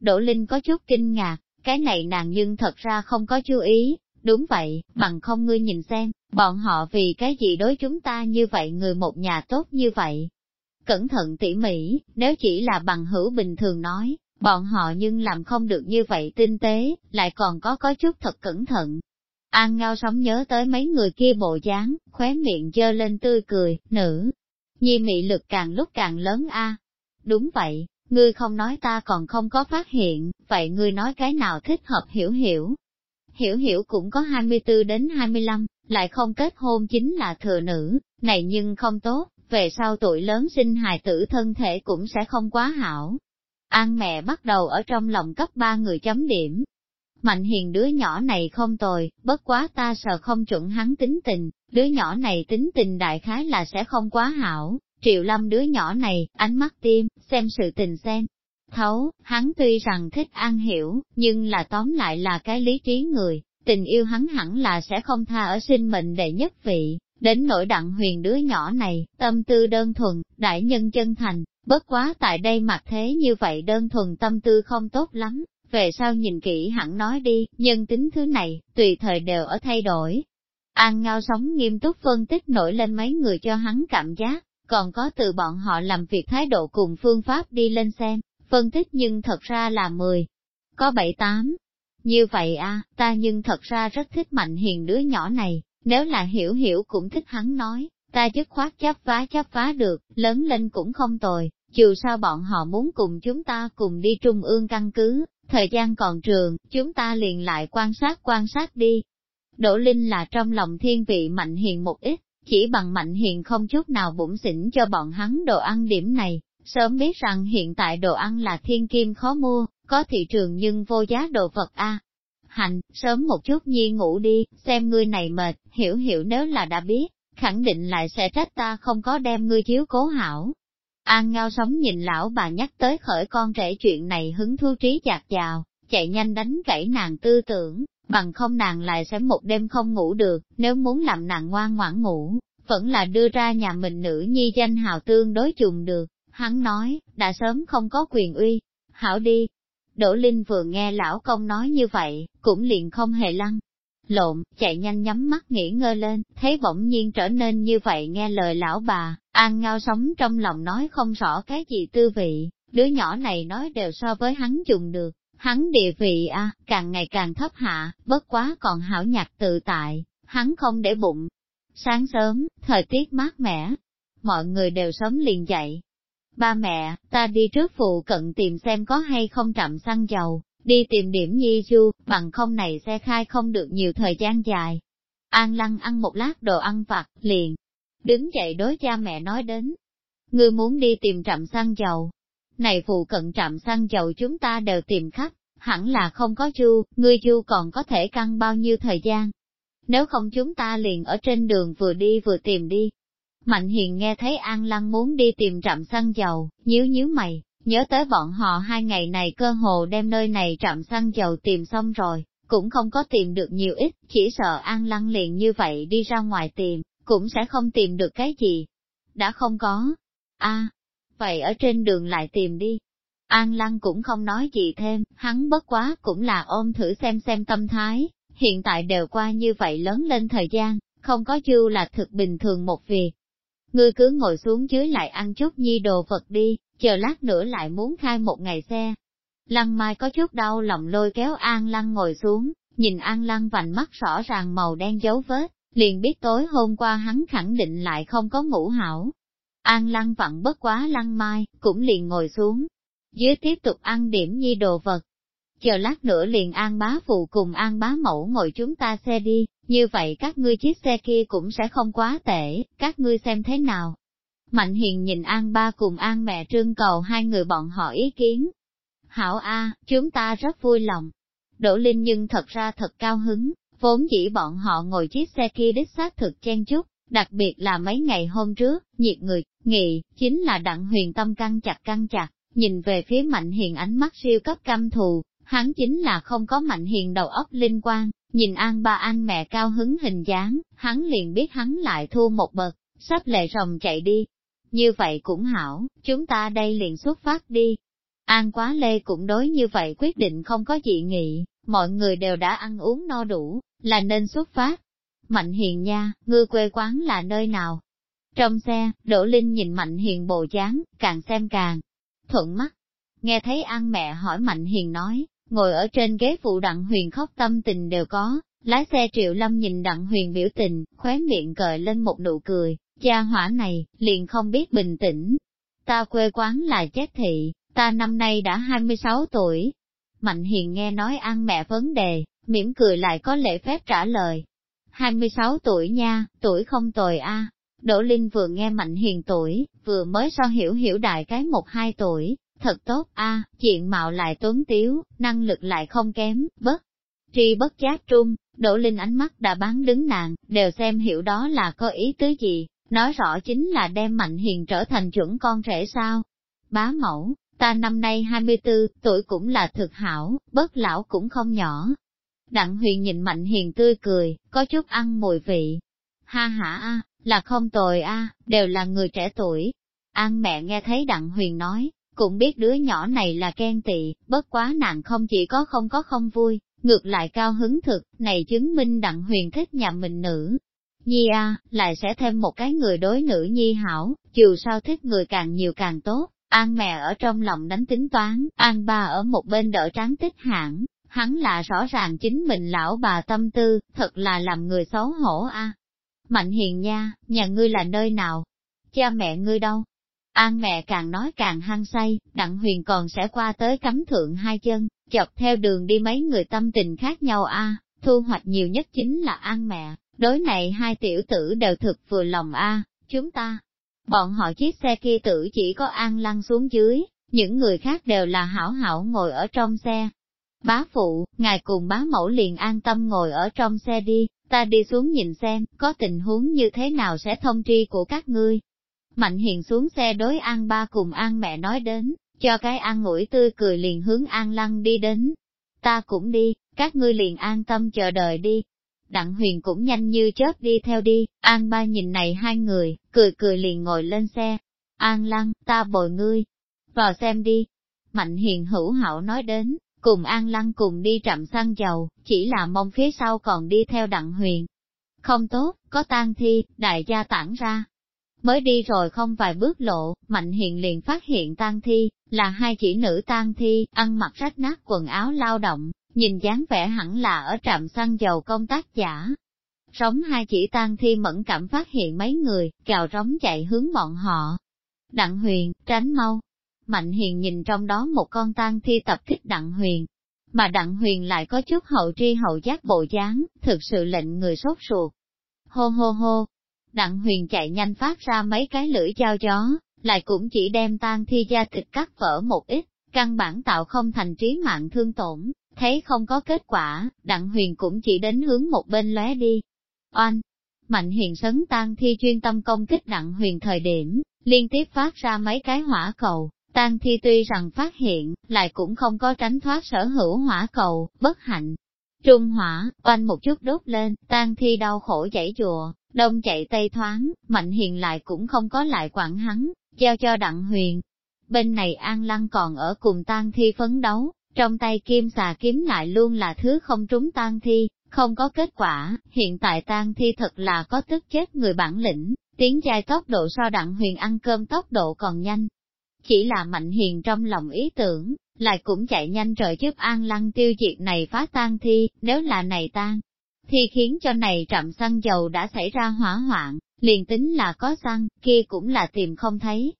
Speaker 1: Đỗ Linh có chút kinh ngạc, cái này nàng nhưng thật ra không có chú ý, đúng vậy, bằng không ngươi nhìn xem, bọn họ vì cái gì đối chúng ta như vậy người một nhà tốt như vậy. Cẩn thận tỉ mỉ, nếu chỉ là bằng hữu bình thường nói, bọn họ nhưng làm không được như vậy tinh tế, lại còn có có chút thật cẩn thận, An ngao sống nhớ tới mấy người kia bộ dáng, khóe miệng dơ lên tươi cười, nữ. Nhi mị lực càng lúc càng lớn a. Đúng vậy, ngươi không nói ta còn không có phát hiện, vậy ngươi nói cái nào thích hợp hiểu hiểu. Hiểu hiểu cũng có 24 đến 25, lại không kết hôn chính là thừa nữ, này nhưng không tốt, về sau tuổi lớn sinh hài tử thân thể cũng sẽ không quá hảo. An mẹ bắt đầu ở trong lòng cấp ba người chấm điểm. Mạnh hiền đứa nhỏ này không tồi, bất quá ta sợ không chuẩn hắn tính tình, đứa nhỏ này tính tình đại khái là sẽ không quá hảo. Triệu lâm đứa nhỏ này, ánh mắt tim, xem sự tình xem. Thấu, hắn tuy rằng thích an hiểu, nhưng là tóm lại là cái lý trí người, tình yêu hắn hẳn là sẽ không tha ở sinh mệnh đệ nhất vị, đến nỗi đặng huyền đứa nhỏ này, tâm tư đơn thuần, đại nhân chân thành, bất quá tại đây mặt thế như vậy đơn thuần tâm tư không tốt lắm, về sau nhìn kỹ hẳn nói đi, nhân tính thứ này, tùy thời đều ở thay đổi. An ngao sống nghiêm túc phân tích nổi lên mấy người cho hắn cảm giác, còn có từ bọn họ làm việc thái độ cùng phương pháp đi lên xem, phân tích nhưng thật ra là 10, có 7-8. Như vậy à, ta nhưng thật ra rất thích mạnh hiền đứa nhỏ này, nếu là hiểu hiểu cũng thích hắn nói, ta chất khoát chấp phá chấp phá được, lớn lên cũng không tồi, dù sao bọn họ muốn cùng chúng ta cùng đi trung ương căn cứ, thời gian còn trường, chúng ta liền lại quan sát quan sát đi. Đỗ Linh là trong lòng thiên vị mạnh hiền một ít, chỉ bằng mạnh hiền không chút nào bụng xỉn cho bọn hắn đồ ăn điểm này, sớm biết rằng hiện tại đồ ăn là thiên kim khó mua, có thị trường nhưng vô giá đồ vật a. Hành, sớm một chút nhi ngủ đi, xem ngươi này mệt, hiểu hiểu nếu là đã biết, khẳng định lại sẽ trách ta không có đem ngươi chiếu cố hảo. An ngao sống nhìn lão bà nhắc tới khởi con rể chuyện này hứng thú trí chạc chào, chạy nhanh đánh gãy nàng tư tưởng, bằng không nàng lại sẽ một đêm không ngủ được, nếu muốn làm nàng ngoan ngoãn ngủ, vẫn là đưa ra nhà mình nữ nhi danh hào tương đối trùng được. Hắn nói, đã sớm không có quyền uy, hảo đi. Đỗ Linh vừa nghe lão công nói như vậy, cũng liền không hề lăng. Lộn, chạy nhanh nhắm mắt nghỉ ngơi lên, thấy bỗng nhiên trở nên như vậy nghe lời lão bà, an ngao sống trong lòng nói không rõ cái gì tư vị, đứa nhỏ này nói đều so với hắn dùng được, hắn địa vị a càng ngày càng thấp hạ, bất quá còn hảo nhạc tự tại, hắn không để bụng. Sáng sớm, thời tiết mát mẻ, mọi người đều sớm liền dậy, Ba mẹ, ta đi trước phụ cận tìm xem có hay không trạm xăng dầu, đi tìm điểm nhi du, bằng không này xe khai không được nhiều thời gian dài. An lăng ăn một lát đồ ăn vặt, liền. Đứng dậy đối cha mẹ nói đến. Ngươi muốn đi tìm trạm xăng dầu. Này phụ cận trạm xăng dầu chúng ta đều tìm khắp, hẳn là không có chu, ngươi chu còn có thể căng bao nhiêu thời gian. Nếu không chúng ta liền ở trên đường vừa đi vừa tìm đi, Mạnh hiền nghe thấy An Lăng muốn đi tìm trạm xăng dầu, nhíu nhíu mày, nhớ tới bọn họ hai ngày này cơ hồ đem nơi này trạm xăng dầu tìm xong rồi, cũng không có tìm được nhiều ít, chỉ sợ An Lăng liền như vậy đi ra ngoài tìm, cũng sẽ không tìm được cái gì. Đã không có. a vậy ở trên đường lại tìm đi. An Lăng cũng không nói gì thêm, hắn bất quá cũng là ôm thử xem xem tâm thái, hiện tại đều qua như vậy lớn lên thời gian, không có dư là thực bình thường một việc, ngươi cứ ngồi xuống dưới lại ăn chút nhi đồ vật đi, chờ lát nữa lại muốn khai một ngày xe. Lăng Mai có chút đau lòng lôi kéo An Lăng ngồi xuống, nhìn An Lăng vành mắt rõ ràng màu đen dấu vết, liền biết tối hôm qua hắn khẳng định lại không có ngủ hảo. An Lăng vặn bất quá Lăng Mai, cũng liền ngồi xuống, dưới tiếp tục ăn điểm nhi đồ vật. Chờ lát nữa liền An bá phụ cùng An bá mẫu ngồi chúng ta xe đi, như vậy các ngươi chiếc xe kia cũng sẽ không quá tệ, các ngươi xem thế nào. Mạnh hiền nhìn An ba cùng An mẹ trương cầu hai người bọn họ ý kiến. Hảo A, chúng ta rất vui lòng. Đỗ Linh nhưng thật ra thật cao hứng, vốn dĩ bọn họ ngồi chiếc xe kia đích xác thực chen chút, đặc biệt là mấy ngày hôm trước, nhiệt người, nghị, chính là đặng huyền tâm căng chặt căng chặt, nhìn về phía mạnh hiền ánh mắt siêu cấp căm thù, hắn chính là không có mạnh hiền đầu óc linh quan, Nhìn An ba anh mẹ cao hứng hình dáng, hắn liền biết hắn lại thua một bậc, sắp lệ rồng chạy đi. Như vậy cũng hảo, chúng ta đây liền xuất phát đi. An quá lê cũng đối như vậy quyết định không có dị nghị, mọi người đều đã ăn uống no đủ, là nên xuất phát. Mạnh hiền nha, ngư quê quán là nơi nào? Trong xe, Đỗ Linh nhìn Mạnh hiền bồ dáng, càng xem càng thuận mắt. Nghe thấy An mẹ hỏi Mạnh hiền nói, ngồi ở trên ghế phụ đặng huyền khóc tâm tình đều có, lái xe triệu lâm nhìn đặng huyền biểu tình, khóe miệng cợi lên một nụ cười, gia hỏa này, liền không biết bình tĩnh. Ta quê quán là chết thị, ta năm nay đã 26 tuổi. Mạnh hiền nghe nói ăn mẹ vấn đề, mỉm cười lại có lễ phép trả lời. 26 tuổi nha, tuổi không tồi a. Đỗ Linh vừa nghe Mạnh Hiền tuổi, vừa mới so hiểu hiểu đại cái một hai tuổi, thật tốt a, diện mạo lại tuấn tiếu, năng lực lại không kém, bất tri bất giác trung, Đỗ Linh ánh mắt đã bán đứng nàng, đều xem hiểu đó là có ý tứ gì, nói rõ chính là đem Mạnh Hiền trở thành chuẩn con rể sao. Bá mẫu, ta năm nay 24, tuổi cũng là thực hảo, bớt lão cũng không nhỏ. Đặng huyền nhìn Mạnh Hiền tươi cười, có chút ăn mùi vị. Ha ha a, là không tồi a, đều là người trẻ tuổi. An mẹ nghe thấy Đặng huyền nói, cũng biết đứa nhỏ này là ghen tị, bất quá nàng không chỉ có không có không vui, ngược lại cao hứng thực, này chứng minh Đặng huyền thích nhà mình nữ. Nhi a, lại sẽ thêm một cái người đối nữ nhi hảo, dù sao thích người càng nhiều càng tốt. An mẹ ở trong lòng đánh tính toán, An ba ở một bên đỡ tráng tích hãng, hắn là rõ ràng chính mình lão bà tâm tư, thật là làm người xấu hổ a. Mạnh hiền nha, nhà ngươi là nơi nào? Cha mẹ ngươi đâu? An mẹ càng nói càng hăng say, đặng huyền còn sẽ qua tới cắm thượng hai chân, chọc theo đường đi mấy người tâm tình khác nhau a. thu hoạch nhiều nhất chính là an mẹ, đối này hai tiểu tử đều thực vừa lòng a. chúng ta. Bọn họ chiếc xe kia tử chỉ có an lăn xuống dưới, những người khác đều là hảo hảo ngồi ở trong xe. Bá phụ, ngài cùng bá mẫu liền an tâm ngồi ở trong xe đi, ta đi xuống nhìn xem, có tình huống như thế nào sẽ thông tri của các ngươi. Mạnh hiền xuống xe đối an ba cùng an mẹ nói đến, cho cái an ngủi tươi cười liền hướng an lăng đi đến. Ta cũng đi, các ngươi liền an tâm chờ đợi đi. Đặng huyền cũng nhanh như chớp đi theo đi, an ba nhìn này hai người, cười cười liền ngồi lên xe. An lăng, ta bồi ngươi, vào xem đi. Mạnh hiền hữu hảo nói đến, cùng An Lăng cùng đi trạm xăng dầu, chỉ là mong phía sau còn đi theo đặng huyền. Không tốt, có tang thi, đại gia tản ra. Mới đi rồi không vài bước lộ, Mạnh Hiền liền phát hiện tang thi, là hai chỉ nữ tang thi, ăn mặc rách nát quần áo lao động, nhìn dáng vẻ hẳn là ở trạm xăng dầu công tác giả. Rống hai chỉ tang thi mẫn cảm phát hiện mấy người, gào rống chạy hướng bọn họ. Đặng huyền, tránh mau, Mạnh Hiền nhìn trong đó một con tang thi tập kích Đặng Huyền, mà Đặng Huyền lại có chút hậu tri hậu giác bộ dáng, thực sự lệnh người sốt ruột. Hô hô hô, Đặng Huyền chạy nhanh phát ra mấy cái lưỡi dao gió, lại cũng chỉ đem tan thi da thịt cắt vỡ một ít, căn bản tạo không thành trí mạng thương tổn, thấy không có kết quả, Đặng Huyền cũng chỉ đến hướng một bên lóe đi. Oanh! Mạnh Huyền sấn tan thi chuyên tâm công kích Đặng Huyền thời điểm, liên tiếp phát ra mấy cái hỏa cầu, Tang thi tuy rằng phát hiện, lại cũng không có tránh thoát sở hữu hỏa cầu, bất hạnh. Trung hỏa, oanh một chút đốt lên, tang thi đau khổ chảy dùa, đông chạy tây thoáng, mạnh hiền lại cũng không có lại quản hắn, giao cho đặng huyền. Bên này An Lăng còn ở cùng tang thi phấn đấu, trong tay kim xà kiếm lại luôn là thứ không trúng tang thi, không có kết quả, hiện tại tang thi thật là có tức chết người bản lĩnh, tiến chai tốc độ so đặng huyền ăn cơm tốc độ còn nhanh, chỉ là Mạnh Hiền trong lòng ý tưởng, lại cũng chạy nhanh trời giúp An Lăng tiêu diệt này phá tan thi, nếu là này tan. Thì khiến cho này trạm xăng dầu đã xảy ra hỏa hoạn, liền tính là có xăng, kia cũng là tìm không thấy.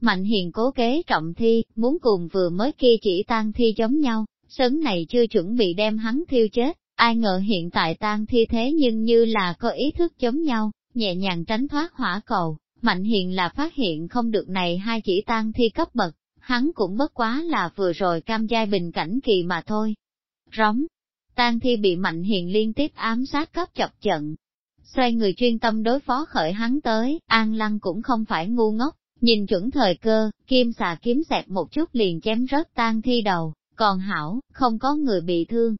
Speaker 1: Mạnh hiền cố kế trọng thi, muốn cùng vừa mới kia chỉ tan thi giống nhau, sớm này chưa chuẩn bị đem hắn thiêu chết, ai ngờ hiện tại tan thi thế nhưng như là có ý thức giống nhau, nhẹ nhàng tránh thoát hỏa cầu, Mạnh hiền là phát hiện không được này hai chỉ tan thi cấp bậc, hắn cũng bất quá là vừa rồi cam giai bình cảnh kỳ mà thôi. Róng, tan thi bị mạnh hiền liên tiếp ám sát cấp chọc trận. Xoay người chuyên tâm đối phó khởi hắn tới, An Lăng cũng không phải ngu ngốc, nhìn chuẩn thời cơ, kim xà kiếm xẹt một chút liền chém rớt tan thi đầu, còn hảo, không có người bị thương.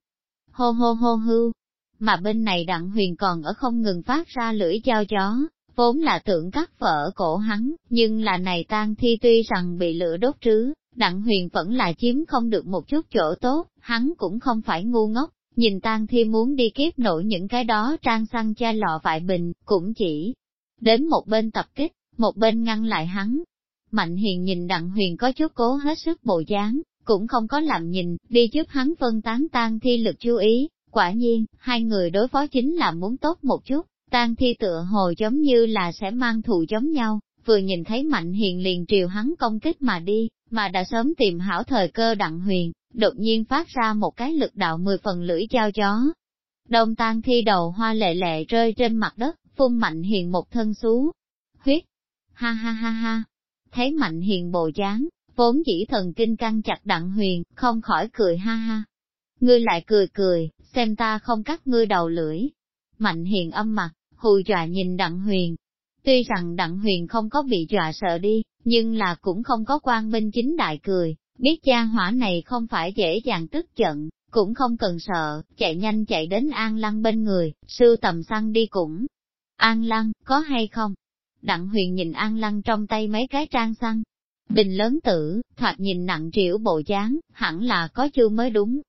Speaker 1: Hô hô hô hư, mà bên này đặng huyền còn ở không ngừng phát ra lưỡi dao chó, vốn là tưởng cắt vỡ cổ hắn, nhưng là này Tan thi tuy rằng bị lửa đốt trứ, đặng huyền vẫn là chiếm không được một chút chỗ tốt, hắn cũng không phải ngu ngốc, nhìn tang thi muốn đi kiếp nổi những cái đó trang xăng cha lọ vại bình, cũng chỉ đến một bên tập kích, một bên ngăn lại hắn. Mạnh hiền nhìn đặng huyền có chút cố hết sức bộ dáng, cũng không có làm nhìn, đi giúp hắn phân tán tang thi lực chú ý, quả nhiên, hai người đối phó chính là muốn tốt một chút, Tang thi tựa hồ giống như là sẽ mang thù giống nhau, vừa nhìn thấy mạnh hiền liền triều hắn công kích mà đi, mà đã sớm tìm hảo thời cơ đặng huyền, đột nhiên phát ra một cái lực đạo mười phần lưỡi dao gió. Đông tang thi đầu hoa lệ lệ rơi trên mặt đất, phun mạnh hiền một thân xú. huyết. Ha ha ha ha. Thấy Mạnh Hiền bộ dáng, vốn chỉ thần kinh căng chặt đặng huyền, không khỏi cười ha ha. Ngươi lại cười cười, xem ta không cắt ngươi đầu lưỡi. Mạnh Hiền âm mặt, hù dọa nhìn đặng huyền. Tuy rằng đặng huyền không có bị dọa sợ đi, nhưng là cũng không có quan minh chính đại cười, biết gia hỏa này không phải dễ dàng tức giận, cũng không cần sợ, chạy nhanh chạy đến An Lăng bên người, sưu tầm xăng đi cũng. An Lăng, có hay không? Đặng huyền nhìn An Lăng trong tay mấy cái trang xăng. Bình lớn tử, thoạt nhìn nặng triểu bộ dáng, hẳn là có chưa mới đúng.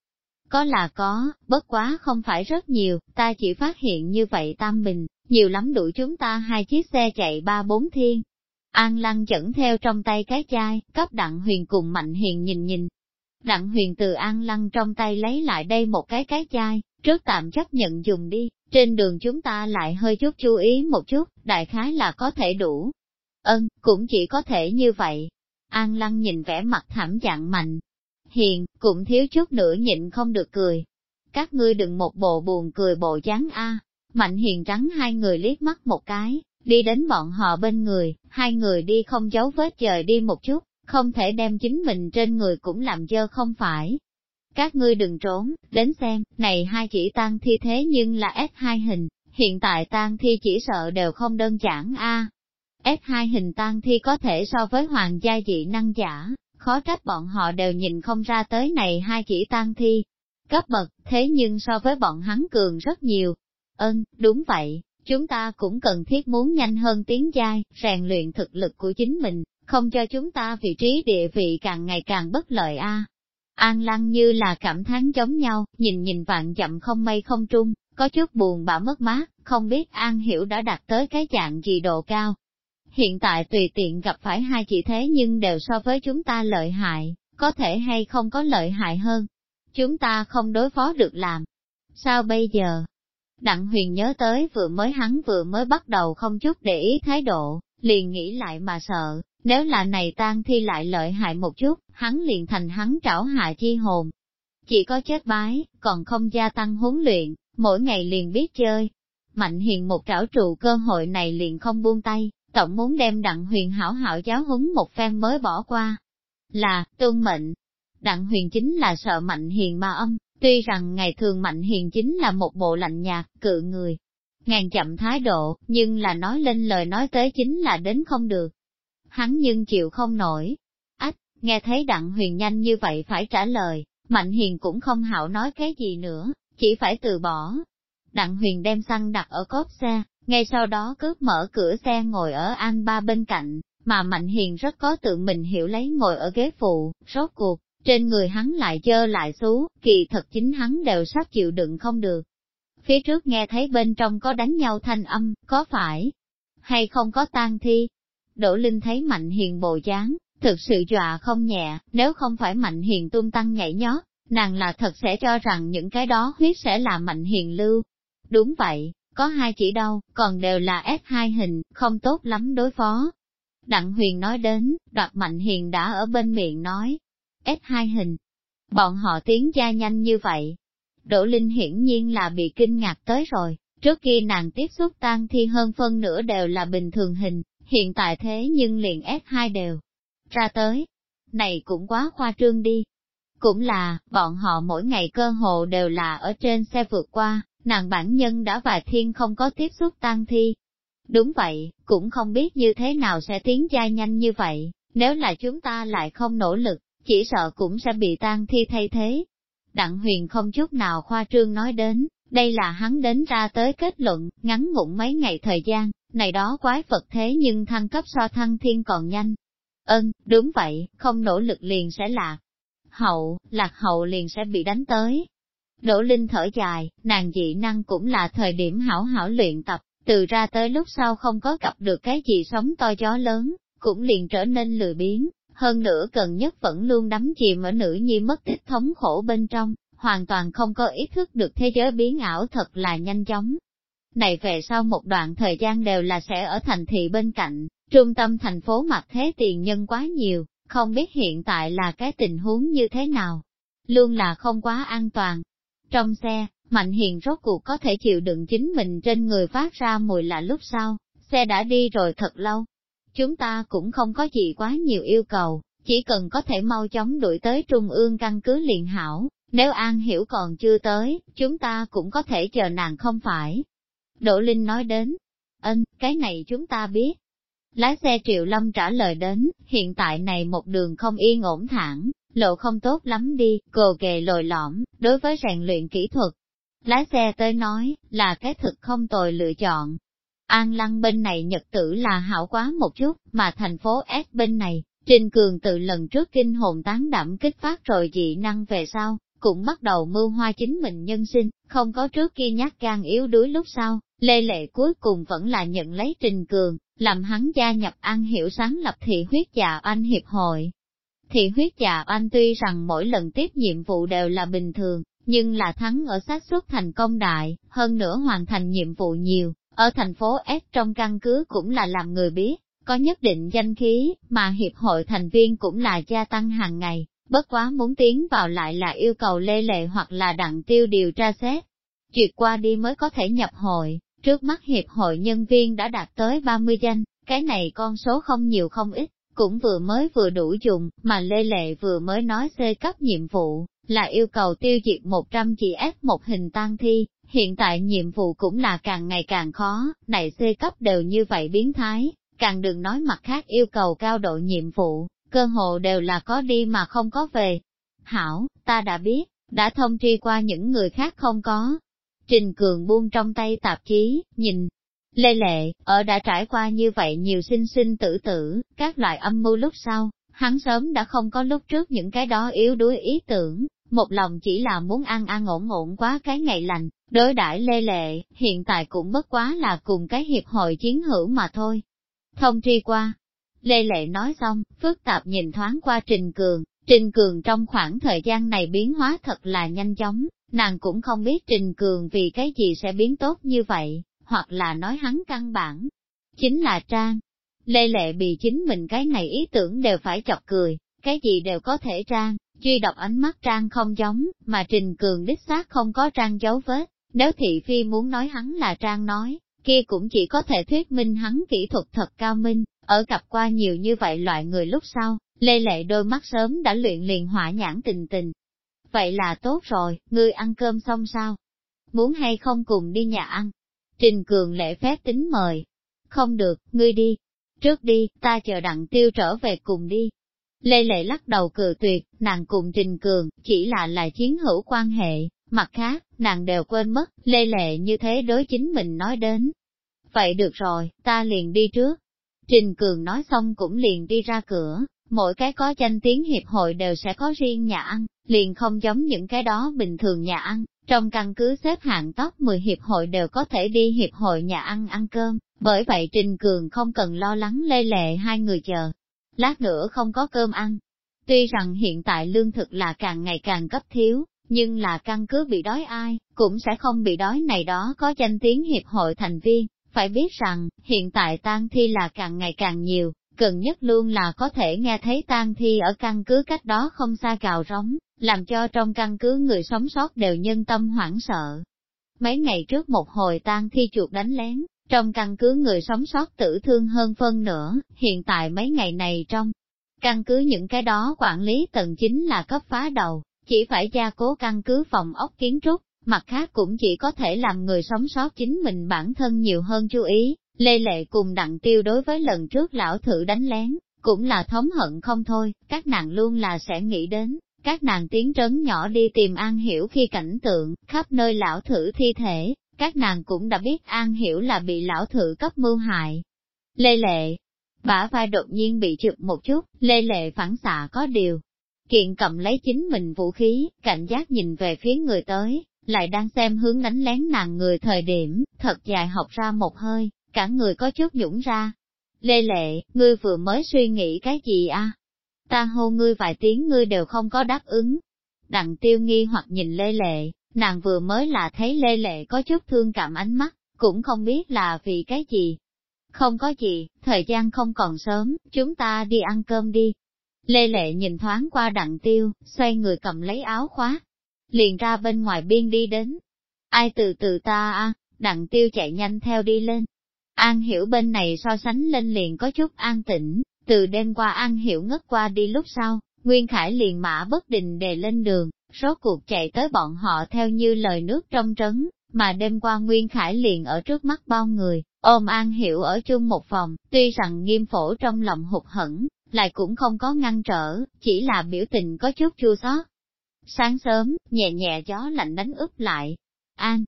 Speaker 1: Có là có, bất quá không phải rất nhiều, ta chỉ phát hiện như vậy tam bình, nhiều lắm đủ chúng ta hai chiếc xe chạy ba bốn thiên. An Lăng dẫn theo trong tay cái chai, cấp đặng huyền cùng mạnh hiền nhìn nhìn, Đặng huyền từ an lăng trong tay lấy lại đây một cái cái chai, trước tạm chấp nhận dùng đi, trên đường chúng ta lại hơi chút chú ý một chút, đại khái là có thể đủ. Ân, cũng chỉ có thể như vậy. An lăng nhìn vẻ mặt thảm dạng mạnh. Hiền, cũng thiếu chút nữa nhịn không được cười. Các ngươi đừng một bộ buồn cười bộ dáng a. Mạnh hiền trắng hai người liếc mắt một cái, đi đến bọn họ bên người, hai người đi không giấu vết trời đi một chút, không thể đem chính mình trên người cũng làm dơ không phải. Các ngươi đừng trốn, đến xem, này hai chỉ tan thi thế nhưng là S2 hình, hiện tại tan thi chỉ sợ đều không đơn giản a. S2 hình tan thi có thể so với hoàng gia dị năng giả, khó trách bọn họ đều nhìn không ra tới này hai chỉ tan thi. Cấp bậc, thế nhưng so với bọn hắn cường rất nhiều. Ơn, đúng vậy, chúng ta cũng cần thiết muốn nhanh hơn tiến giai, rèn luyện thực lực của chính mình, không cho chúng ta vị trí địa vị càng ngày càng bất lợi a. An lăng như là cảm thán giống nhau, nhìn nhìn vạn dặm không mây không trung, có chút buồn bã mất mát, không biết An Hiểu đã đạt tới cái dạng gì độ cao. Hiện tại tùy tiện gặp phải hai chị thế nhưng đều so với chúng ta lợi hại, có thể hay không có lợi hại hơn. Chúng ta không đối phó được làm. Sao bây giờ? Đặng huyền nhớ tới vừa mới hắn vừa mới bắt đầu không chút để ý thái độ, liền nghĩ lại mà sợ, nếu là này tan thi lại lợi hại một chút, hắn liền thành hắn trảo hạ chi hồn. Chỉ có chết bái, còn không gia tăng huấn luyện, mỗi ngày liền biết chơi. Mạnh hiền một trảo trụ cơ hội này liền không buông tay, tổng muốn đem đặng huyền hảo hảo giáo huấn một phen mới bỏ qua. Là, tuân mệnh. Đặng huyền chính là sợ mạnh hiền ma âm, tuy rằng ngày thường mạnh hiền chính là một bộ lạnh nhạt, cự người. Ngàn chậm thái độ, nhưng là nói lên lời nói tới chính là đến không được hắn nhưng chịu không nổi. Ách, nghe thấy đặng huyền nhanh như vậy phải trả lời, mạnh hiền cũng không hảo nói cái gì nữa, chỉ phải từ bỏ. Đặng huyền đem xăng đặt ở cốp xe, ngay sau đó cướp mở cửa xe ngồi ở an ba bên cạnh, mà mạnh hiền rất có tự mình hiểu lấy ngồi ở ghế phụ, rốt cuộc, trên người hắn lại chơ lại xú, kỳ thật chính hắn đều sắp chịu đựng không được. Phía trước nghe thấy bên trong có đánh nhau thanh âm, có phải hay không có tang thi, Đỗ Linh thấy Mạnh Hiền bồ dáng, thực sự dọa không nhẹ, nếu không phải Mạnh Hiền tung tăng nhảy nhót, nàng là thật sẽ cho rằng những cái đó huyết sẽ là Mạnh Hiền lưu. Đúng vậy, có hai chỉ đâu, còn đều là S2 hình, không tốt lắm đối phó. Đặng Huyền nói đến, đoạt Mạnh Hiền đã ở bên miệng nói, S2 hình, bọn họ tiến gia nhanh như vậy. Đỗ Linh hiển nhiên là bị kinh ngạc tới rồi, trước khi nàng tiếp xúc tan thi hơn phân nửa đều là bình thường hình, hiện tại thế nhưng liền S2 đều ra tới. Này cũng quá khoa trương đi. Cũng là, bọn họ mỗi ngày cơ hồ đều là ở trên xe vượt qua, nàng bản nhân đã và thiên không có tiếp xúc tăng thi. Đúng vậy, cũng không biết như thế nào sẽ tiến gia nhanh như vậy, nếu là chúng ta lại không nỗ lực, chỉ sợ cũng sẽ bị tan thi thay thế. Đặng huyền không chút nào khoa trương nói đến, đây là hắn đến ra tới kết luận, ngắn ngủn mấy ngày thời gian, này đó quái vật thế nhưng thăng cấp so thăng thiên còn nhanh. Ơn, đúng vậy, không nỗ lực liền sẽ lạc. Hậu, lạc hậu liền sẽ bị đánh tới. Đỗ Linh thở dài, nàng dị năng cũng là thời điểm hảo hảo luyện tập, từ ra tới lúc sau không có gặp được cái gì sóng to gió lớn, cũng liền trở nên lười biếng, hơn nữa cần nhất vẫn luôn đắm chìm ở nữ nhi mất tích thống khổ bên trong, hoàn toàn không có ý thức được thế giới biến ảo thật là nhanh chóng, này về sau một đoạn thời gian đều là sẽ ở thành thị bên cạnh, trung tâm thành phố mặt thế tiền nhân quá nhiều, không biết hiện tại là cái tình huống như thế nào. Luôn là không quá an toàn. Trong xe, Mạnh Hiền rốt cuộc có thể chịu đựng chính mình trên người phát ra mùi lạ lúc sau, xe đã đi rồi thật lâu. Chúng ta cũng không có gì quá nhiều yêu cầu, chỉ cần có thể mau chóng đuổi tới trung ương căn cứ liền hảo, nếu An Hiểu còn chưa tới, chúng ta cũng có thể chờ nàng không phải. Đỗ Linh nói đến, ân, cái này chúng ta biết. Lái xe Triệu Lâm trả lời đến, hiện tại này một đường không yên ổn thẳng, lộ không tốt lắm đi, cồ kề lồi lõm, đối với rèn luyện kỹ thuật. Lái xe tới nói, là cái thực không tồi lựa chọn. An lăng bên này nhật tử là hảo quá một chút, mà thành phố S bên này, Trình Cường từ lần trước kinh hồn tán đảm kích phát rồi dị năng về sau, cũng bắt đầu mưu hoa chính mình nhân sinh, không có trước kia nhát gan yếu đuối lúc sau, Lê Lệ cuối cùng vẫn là nhận lấy Trình Cường, làm hắn gia nhập An Hiểu sáng lập thị huyết dạ anh hiệp hội. Thị huyết dạ anh tuy rằng mỗi lần tiếp nhiệm vụ đều là bình thường, nhưng là thắng ở xác suất thành công đại, hơn nữa hoàn thành nhiệm vụ nhiều, ở thành phố S trong căn cứ cũng là làm người biết, có nhất định danh khí, mà hiệp hội thành viên cũng là gia tăng hàng ngày, bất quá muốn tiến vào lại là yêu cầu lê lệ hoặc là đặng tiêu điều tra xét. Duyệt qua đi mới có thể nhập hội, trước mắt hiệp hội nhân viên đã đạt tới 30 danh, cái này con số không nhiều không ít, cũng vừa mới vừa đủ dùng, mà Lê Lệ vừa mới nói xê cấp nhiệm vụ, là yêu cầu tiêu diệt 100 chị F một hình tan thi, hiện tại nhiệm vụ cũng là càng ngày càng khó, này C cấp đều như vậy biến thái, càng đừng nói mặt khác yêu cầu cao độ nhiệm vụ, cơ hồ đều là có đi mà không có về. Hảo, ta đã biết, đã thông tri qua những người khác không có. Trình Cường buông trong tay tạp chí, nhìn. Lê Lệ, ở đã trải qua như vậy nhiều sinh sinh tử tử, các loại âm mưu lúc sau, hắn sớm đã không có lúc trước những cái đó yếu đuối ý tưởng, một lòng chỉ là muốn ăn ăn ổn ổn quá cái ngày lành, đối đãi Lê Lệ, hiện tại cũng bất quá là cùng cái hiệp hội chiến hữu mà thôi. Thông tri qua, Lê Lệ nói xong, phức tạp nhìn thoáng qua Trình Cường, Trình Cường trong khoảng thời gian này biến hóa thật là nhanh chóng, nàng cũng không biết Trình Cường vì cái gì sẽ biến tốt như vậy, hoặc là nói hắn căn bản, chính là Trang. Lê Lệ bị chính mình cái này ý tưởng đều phải chọc cười, cái gì đều có thể Trang, duy đọc ánh mắt Trang không giống, mà Trình Cường đích xác không có Trang dấu vết, nếu thị phi muốn nói hắn là Trang nói, kia cũng chỉ có thể thuyết minh hắn kỹ thuật thật cao minh, ở gặp qua nhiều như vậy loại người lúc sau, lê lệ đôi mắt sớm đã luyện liền hỏa nhãn tình tình. Vậy là tốt rồi, ngươi ăn cơm xong sao? Muốn hay không cùng đi nhà ăn? Trình Cường lễ phép tính mời. Không được, ngươi đi. Trước đi, ta chờ đặng tiêu trở về cùng đi. Lê Lệ lắc đầu cự tuyệt, nàng cùng Trình Cường, chỉ là lại chiến hữu quan hệ, mặt khác, nàng đều quên mất, Lê Lệ như thế đối chính mình nói đến. Vậy được rồi, ta liền đi trước. Trình Cường nói xong cũng liền đi ra cửa, mỗi cái có danh tiếng hiệp hội đều sẽ có riêng nhà ăn, liền không giống những cái đó bình thường nhà ăn, trong căn cứ xếp hạng top 10 hiệp hội đều có thể đi hiệp hội nhà ăn ăn cơm, bởi vậy Trình Cường không cần lo lắng lê lệ hai người chờ. Lát nữa không có cơm ăn. Tuy rằng hiện tại lương thực là càng ngày càng cấp thiếu, nhưng là căn cứ bị đói ai, cũng sẽ không bị đói này đó có danh tiếng hiệp hội thành viên, phải biết rằng, hiện tại tang thi là càng ngày càng nhiều, gần nhất luôn là có thể nghe thấy tang thi ở căn cứ cách đó không xa cào rống, làm cho trong căn cứ người sống sót đều nhân tâm hoảng sợ. Mấy ngày trước một hồi tang thi chuột đánh lén, trong căn cứ người sống sót tử thương hơn phân nữa, hiện tại mấy ngày này trong căn cứ những cái đó quản lý tầng chính là cấp phá đầu, chỉ phải gia cố căn cứ phòng ốc kiến trúc, mặt khác cũng chỉ có thể làm người sống sót chính mình bản thân nhiều hơn chú ý. Lê Lệ cùng đặng tiêu đối với lần trước lão thử đánh lén, cũng là thống hận không thôi, các nàng luôn là sẽ nghĩ đến, các nàng tiến trấn nhỏ đi tìm An Hiểu khi cảnh tượng, khắp nơi lão thử thi thể, các nàng cũng đã biết An Hiểu là bị lão thử cấp mưu hại. Lê Lệ, bả vai đột nhiên bị chụp một chút, Lê Lệ phản xạ có điều. Kiện cầm lấy chính mình vũ khí, cảnh giác nhìn về phía người tới, lại đang xem hướng đánh lén nàng người thời điểm, thật dài học ra một hơi, cả người có chút nhũng ra. Lê Lệ, ngươi vừa mới suy nghĩ cái gì à? Ta hô ngươi vài tiếng ngươi đều không có đáp ứng. Đặng tiêu nghi hoặc nhìn Lê Lệ, nàng vừa mới là thấy Lê Lệ có chút thương cảm ánh mắt, cũng không biết là vì cái gì. Không có gì, thời gian không còn sớm, chúng ta đi ăn cơm đi. Lê Lệ nhìn thoáng qua đặng tiêu, xoay người cầm lấy áo khoác, liền ra bên ngoài biên đi đến. Ai từ từ ta à, đặng tiêu chạy nhanh theo đi lên. An Hiểu bên này so sánh lên liền có chút an tĩnh, từ đêm qua An Hiểu ngất qua đi lúc sau, Nguyên Khải liền mã bất định đề lên đường, rốt cuộc chạy tới bọn họ theo như lời nước trong trấn, mà đêm qua Nguyên Khải liền ở trước mắt bao người, ôm An Hiểu ở chung một phòng, tuy rằng nghiêm phổ trong lòng hụt hẫng, lại cũng không có ngăn trở, chỉ là biểu tình có chút chua xót. Sáng sớm, nhẹ nhẹ gió lạnh đánh úp lại. An,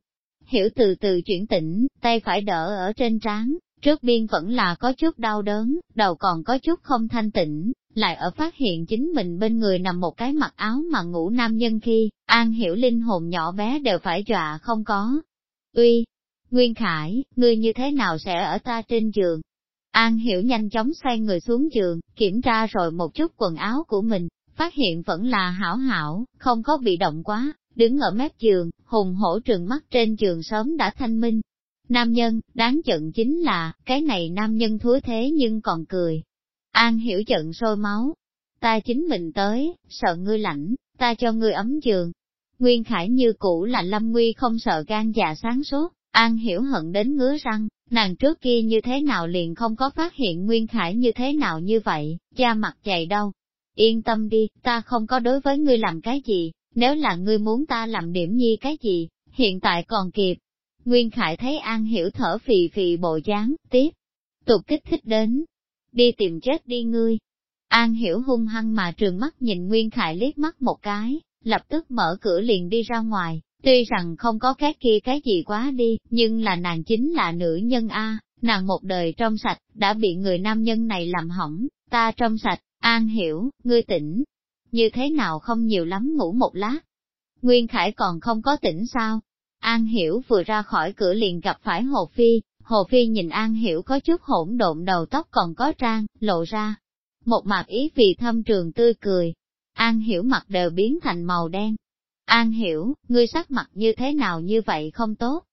Speaker 1: hiểu từ từ chuyển tỉnh, tay phải đỡ ở trên trán, trước biên vẫn là có chút đau đớn, đầu còn có chút không thanh tịnh, lại ở phát hiện chính mình bên người nằm một cái mặc áo mà ngủ nam nhân khi, An hiểu linh hồn nhỏ bé đều phải dọa không có. Uy, Nguyên Khải, ngươi như thế nào sẽ ở ta trên giường? An hiểu nhanh chóng xoay người xuống giường, kiểm tra rồi một chút quần áo của mình, phát hiện vẫn là hảo hảo, không có bị động quá, đứng ở mép giường, hùng hổ trừng mắt trên giường sớm đã thanh minh. Nam nhân, đáng giận chính là, cái này nam nhân thúi thế nhưng còn cười. An hiểu giận sôi máu. Ta chính mình tới, sợ ngươi lạnh, ta cho ngươi ấm giường. Nguyên Khải như cũ là lâm nguy không sợ gan dạ sáng suốt, An hiểu hận đến ngứa răng, nàng trước kia như thế nào liền không có phát hiện Nguyên Khải như thế nào như vậy, da mặt dày đâu. Yên tâm đi, ta không có đối với ngươi làm cái gì, nếu là ngươi muốn ta làm điểm nhi cái gì, hiện tại còn kịp. Nguyên Khải thấy An Hiểu thở phì phì bộ dáng, tiếp, tục kích thích đến. Đi tìm chết đi ngươi. An Hiểu hung hăng mà trường mắt nhìn Nguyên Khải liếc mắt một cái, lập tức mở cửa liền đi ra ngoài. Tuy rằng không có cái kia cái gì quá đi, nhưng là nàng chính là nữ nhân A, nàng một đời trong sạch, đã bị người nam nhân này làm hỏng, ta trong sạch, An Hiểu, ngươi tỉnh, như thế nào không nhiều lắm ngủ một lát. Nguyên Khải còn không có tỉnh sao? An Hiểu vừa ra khỏi cửa liền gặp phải Hồ Phi, Hồ Phi nhìn An Hiểu có chút hỗn độn đầu tóc còn có trang, lộ ra. Một mặt ý vì thâm trường tươi cười. An Hiểu mặt đều biến thành màu đen. An Hiểu, ngươi sắc mặt như thế nào như vậy không tốt?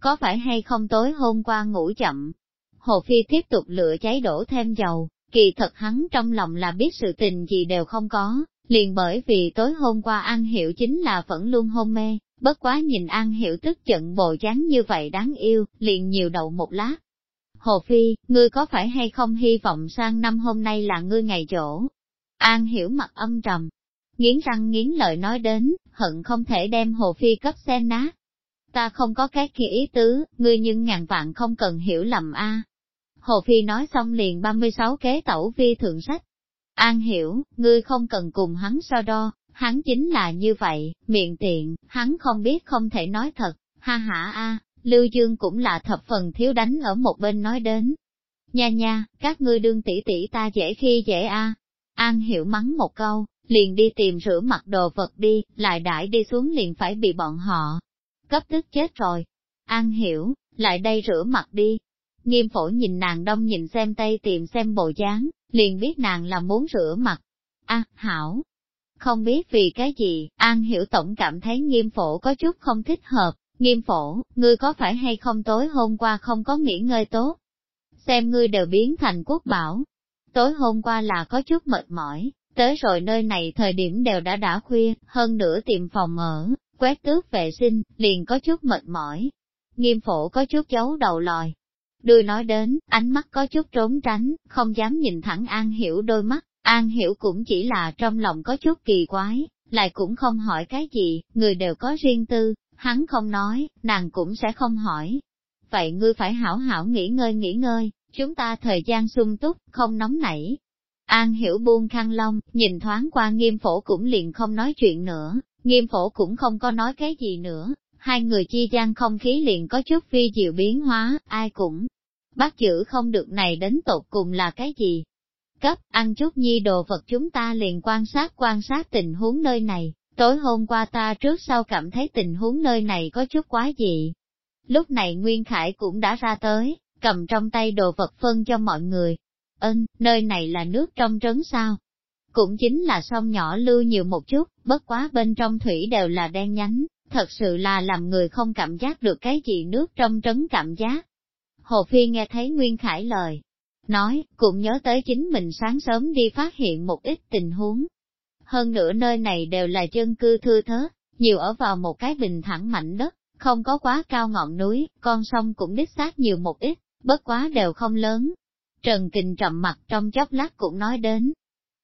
Speaker 1: Có phải hay không tối hôm qua ngủ chậm? Hồ Phi tiếp tục lửa cháy đổ thêm dầu, kỳ thật hắn trong lòng là biết sự tình gì đều không có, liền bởi vì tối hôm qua An Hiểu chính là vẫn luôn hôn mê, bất quá nhìn An Hiểu tức giận bồ dáng như vậy đáng yêu, liền nhiều đậu một lát. Hồ Phi, ngươi có phải hay không hy vọng sang năm hôm nay là ngươi ngày chỗ? An Hiểu mặt âm trầm, nghiến răng nghiến lợi nói đến, hận không thể đem Hồ Phi cấp xe nát. Ta không có cái kia ý tứ, ngươi nhưng ngàn vạn không cần hiểu lầm a. Hồ Phi nói xong liền 36 kế tẩu vi thượng sách, An hiểu, ngươi không cần cùng hắn so đo, hắn chính là như vậy, miệng tiện, hắn không biết không thể nói thật, ha ha a, Lưu Dương cũng là thập phần thiếu đánh ở một bên nói đến. Nha nha, các ngươi đương tỷ tỷ ta dễ khi dễ a. An hiểu mắng một câu, liền đi tìm rửa mặt đồ vật đi, lại đãi đi xuống liền phải bị bọn họ. Cấp tức chết rồi. An hiểu, lại đây rửa mặt đi. Nghiêm phổ nhìn nàng đông nhìn xem tay tìm xem bộ dáng, liền biết nàng là muốn rửa mặt. a hảo. Không biết vì cái gì, An Hiểu Tổng cảm thấy nghiêm phổ có chút không thích hợp, nghiêm phổ, ngươi có phải hay không tối hôm qua không có nghỉ ngơi tốt? Xem ngươi đều biến thành quốc bảo. Tối hôm qua là có chút mệt mỏi, tới rồi nơi này thời điểm đều đã đã khuya, hơn nữa tìm phòng ở, quét tước vệ sinh, liền có chút mệt mỏi. Nghiêm phổ có chút giấu đầu lòi, Đưa nói đến, ánh mắt có chút trốn tránh, không dám nhìn thẳng An Hiểu đôi mắt, An Hiểu cũng chỉ là trong lòng có chút kỳ quái, lại cũng không hỏi cái gì, người đều có riêng tư, hắn không nói, nàng cũng sẽ không hỏi. Vậy ngươi phải hảo hảo nghỉ ngơi nghỉ ngơi, chúng ta thời gian sung túc, không nóng nảy. An Hiểu buông khăn lông, nhìn thoáng qua nghiêm phổ cũng liền không nói chuyện nữa, nghiêm phổ cũng không có nói cái gì nữa, hai người chi gian không khí liền có chút phi diệu biến hóa, ai cũng bắt giữ không được này đến tột cùng là cái gì. Cấp, ăn chút nhi đồ vật chúng ta liền quan sát quan sát tình huống nơi này, tối hôm qua ta trước sau cảm thấy tình huống nơi này có chút quá dị. Lúc này Nguyên Khải cũng đã ra tới, cầm trong tay đồ vật phân cho mọi người. Ân, nơi này là nước trong trấn sao? Cũng chính là sông nhỏ lưu nhiều một chút, bất quá bên trong thủy đều là đen nhánh, thật sự là làm người không cảm giác được cái gì nước trong trấn cảm giác. Hồ Phi nghe thấy Nguyên Khải lời, nói, cũng nhớ tới chính mình sáng sớm đi phát hiện một ít tình huống. Hơn nữa nơi này đều là dân cư thưa thớt, nhiều ở vào một cái bình thẳng mảnh đất, không có quá cao ngọn núi, con sông cũng đích xác nhiều một ít, bất quá đều không lớn. Trần Kình trầm mặt trong chốc lát cũng nói đến.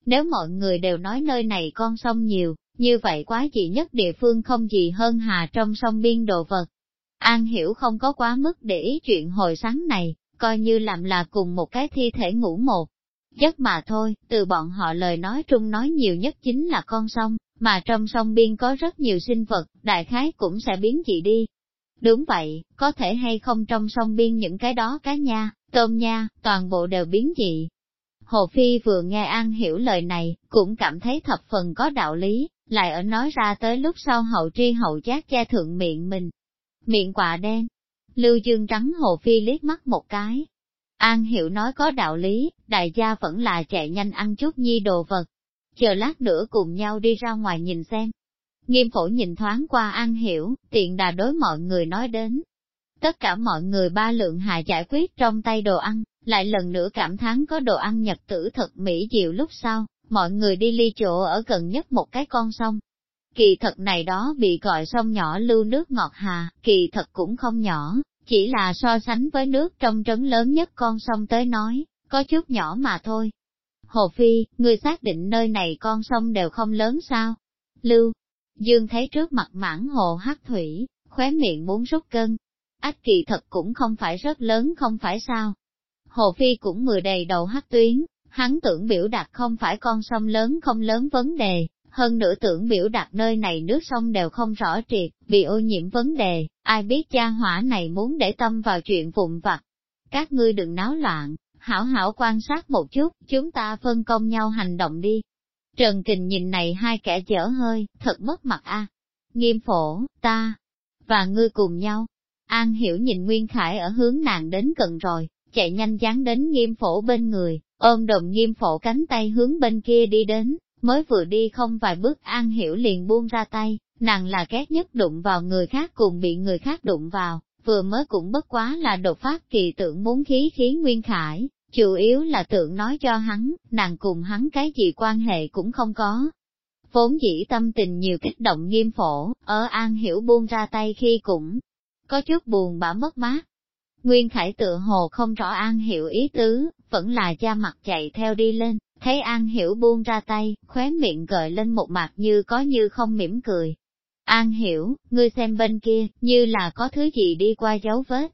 Speaker 1: Nếu mọi người đều nói nơi này con sông nhiều, như vậy quá chỉ nhất địa phương không gì hơn hà trong sông biên đồ vật. An hiểu không có quá mức để ý chuyện hồi sáng này, coi như làm là cùng một cái thi thể ngủ một. Giấc mà thôi, từ bọn họ lời nói trung nói nhiều nhất chính là con sông, mà trong sông biên có rất nhiều sinh vật, đại khái cũng sẽ biến dị đi. Đúng vậy, có thể hay không trong sông biên những cái đó cá nha, tôm nha, toàn bộ đều biến dị. Hồ Phi vừa nghe An hiểu lời này, cũng cảm thấy thập phần có đạo lý, lại ở nói ra tới lúc sau hậu tri hậu giác che thượng miệng mình. Miệng quạ đen, lưu dương trắng Hồ Phi liếc mắt một cái. An hiểu nói có đạo lý, đại gia vẫn là chạy nhanh ăn chút nhi đồ vật, chờ lát nữa cùng nhau đi ra ngoài nhìn xem. Nghiêm phổ nhìn thoáng qua An Hiểu, tiện đà đối mọi người nói đến. Tất cả mọi người ba lượng hài giải quyết trong tay đồ ăn, lại lần nữa cảm thán có đồ ăn nhật tử thật mỹ diệu lúc sau, mọi người đi ly chỗ ở gần nhất một cái con sông. Kỳ thật này đó bị gọi sông nhỏ lưu nước ngọt hà, kỳ thật cũng không nhỏ, chỉ là so sánh với nước trong trấn lớn nhất con sông tới nói, có chút nhỏ mà thôi. Hồ Phi, người xác định nơi này con sông đều không lớn sao? Lưu, Dương thấy trước mặt mãn hồ hắc thủy, khóe miệng muốn rút cân. Ách kỳ thật cũng không phải rất lớn không phải sao. Hồ Phi cũng mười đầy đầu hắc tuyến, hắn tưởng biểu đạt không phải con sông lớn không lớn vấn đề, hơn nữa tưởng biểu đạt nơi này nước sông đều không rõ triệt, vì ô nhiễm vấn đề, ai biết cha hỏa này muốn để tâm vào chuyện vụn vặt. Các ngươi đừng náo loạn, hảo hảo quan sát một chút, chúng ta phân công nhau hành động đi. Trần Kình nhìn này hai kẻ dở hơi, thật mất mặt a. Nghiêm phổ, ta, và ngươi cùng nhau. An hiểu nhìn Nguyên Khải ở hướng nàng đến gần rồi, chạy nhanh dán đến nghiêm phổ bên người, ôm đồng nghiêm phổ cánh tay hướng bên kia đi đến, mới vừa đi không vài bước An hiểu liền buông ra tay, nàng là ghét nhất đụng vào người khác cùng bị người khác đụng vào, vừa mới cũng bất quá là đột phát kỳ tượng muốn khí khí Nguyên Khải, chủ yếu là tượng nói cho hắn, nàng cùng hắn cái gì quan hệ cũng không có. Vốn dĩ tâm tình nhiều kích động nghiêm phổ, ở An Hiểu buông ra tay khi cũng có chút buồn bã mất mát. Nguyên Khải tự hồ không rõ An Hiểu ý tứ, vẫn là cha mặt chạy theo đi lên, thấy An Hiểu buông ra tay, khóe miệng gợi lên một mặt như có như không mỉm cười. An Hiểu, ngươi xem bên kia, như là có thứ gì đi qua dấu vết.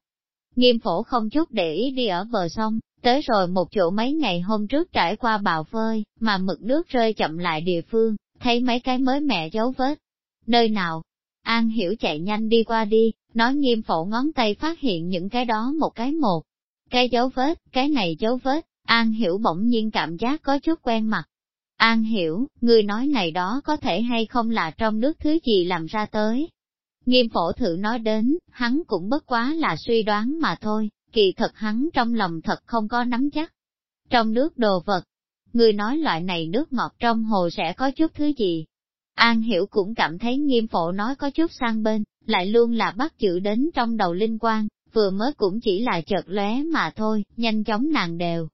Speaker 1: Nghiêm phổ không chút để ý đi ở bờ sông, Tới rồi một chỗ mấy ngày hôm trước trải qua bào phơi, mà mực nước rơi chậm lại địa phương, thấy mấy cái mới mẹ dấu vết. Nơi nào? An hiểu chạy nhanh đi qua đi, nói nghiêm phổ ngón tay phát hiện những cái đó một cái một. Cái dấu vết, cái này dấu vết, An hiểu bỗng nhiên cảm giác có chút quen mặt. An hiểu, người nói này đó có thể hay không là trong nước thứ gì làm ra tới. Nghiêm phổ thử nói đến, hắn cũng bất quá là suy đoán mà thôi, kỳ thật hắn trong lòng thật không có nắm chắc. Trong nước đồ vật, người nói loại này nước ngọt trong hồ sẽ có chút thứ gì. An hiểu cũng cảm thấy nghiêm phổ nói có chút sang bên, lại luôn là bắt chữ đến trong đầu linh quan, vừa mới cũng chỉ là chợt lóe mà thôi, nhanh chóng nàng đều.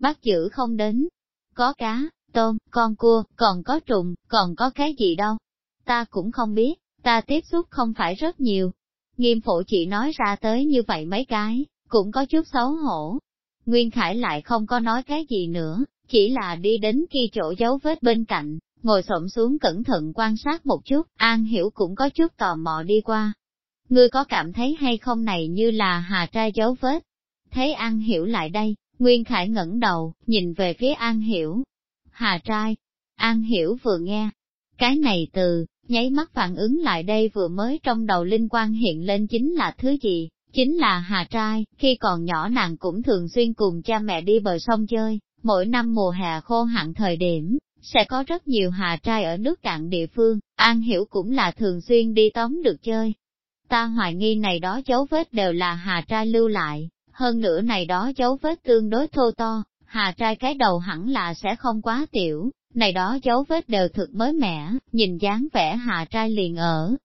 Speaker 1: Bắt giữ không đến. Có cá, tôm, con cua, còn có trùng, còn có cái gì đâu. Ta cũng không biết, ta tiếp xúc không phải rất nhiều. Nghiêm phổ chỉ nói ra tới như vậy mấy cái, cũng có chút xấu hổ. Nguyên Khải lại không có nói cái gì nữa, chỉ là đi đến khi chỗ dấu vết bên cạnh, ngồi xổm xuống cẩn thận quan sát một chút, An Hiểu cũng có chút tò mò đi qua. Ngươi có cảm thấy hay không này như là hà trai dấu vết? Thấy An Hiểu lại đây, Nguyên Khải ngẩng đầu, nhìn về phía An Hiểu. Hà trai, An Hiểu vừa nghe, cái này từ, nháy mắt phản ứng lại đây vừa mới trong đầu linh quan hiện lên chính là thứ gì, chính là Hà Trai, khi còn nhỏ nàng cũng thường xuyên cùng cha mẹ đi bờ sông chơi, mỗi năm mùa hè khô hạn thời điểm, sẽ có rất nhiều Hà Trai ở nước cạn địa phương, An Hiểu cũng là thường xuyên đi tóm được chơi. Ta hoài nghi này đó dấu vết đều là Hà Trai lưu lại, hơn nữa này đó dấu vết tương đối thô to, Hà Trai cái đầu hẳn là sẽ không quá tiểu, này đó dấu vết đều thực mới mẻ, nhìn dáng vẻ Hà Trai liền ở.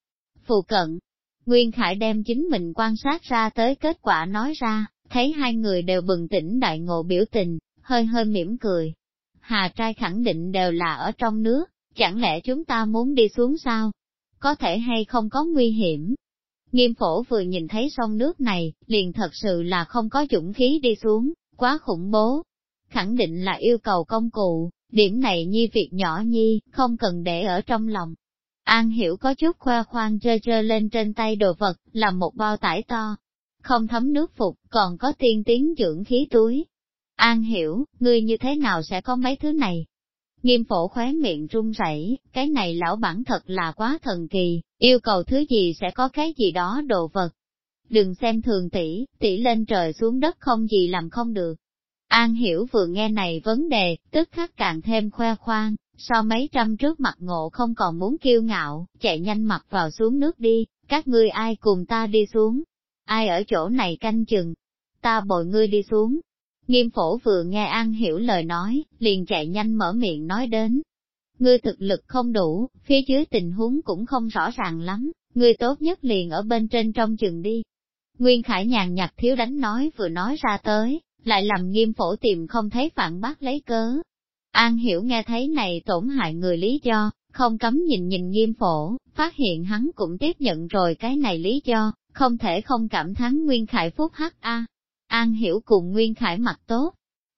Speaker 1: Phụ cận, Nguyên Khải đem chính mình quan sát ra tới kết quả nói ra, thấy hai người đều bừng tỉnh đại ngộ biểu tình, hơi hơi mỉm cười. Hà trai khẳng định đều là ở trong nước, chẳng lẽ chúng ta muốn đi xuống sao? Có thể hay không có nguy hiểm? Nghiêm phổ vừa nhìn thấy sông nước này, liền thật sự là không có dũng khí đi xuống, quá khủng bố. Khẳng định là yêu cầu công cụ, điểm này nhi việc nhỏ nhi, không cần để ở trong lòng. An hiểu có chút khoa khoang rơ rơ lên trên tay đồ vật, là một bao tải to. Không thấm nước phục, còn có tiên tiến dưỡng khí túi. An hiểu, ngươi như thế nào sẽ có mấy thứ này? Nghiêm phổ khóe miệng run rẩy, cái này lão bản thật là quá thần kỳ, yêu cầu thứ gì sẽ có cái gì đó đồ vật. Đừng xem thường tỷ, tỷ lên trời xuống đất không gì làm không được. An hiểu vừa nghe này vấn đề, tức khắc càng thêm khoe khoang, so mấy trăm trước mặt ngộ không còn muốn kiêu ngạo, chạy nhanh mặt vào xuống nước đi, các ngươi ai cùng ta đi xuống, ai ở chỗ này canh chừng, ta bồi ngươi đi xuống. Nghiêm phổ vừa nghe An hiểu lời nói, liền chạy nhanh mở miệng nói đến. Ngươi thực lực không đủ, phía dưới tình huống cũng không rõ ràng lắm, ngươi tốt nhất liền ở bên trên trong chừng đi. Nguyên Khải nhàn nhạt thiếu đánh nói vừa nói ra tới, lại làm nghiêm phổ tìm không thấy phản bác lấy cớ. An hiểu nghe thấy này tổn hại người lý do, không cấm nhìn nhìn nghiêm phổ, phát hiện hắn cũng tiếp nhận rồi cái này lý do, không thể không cảm thán Nguyên Khải phúc hắc a. An hiểu cùng Nguyên Khải mặt tốt,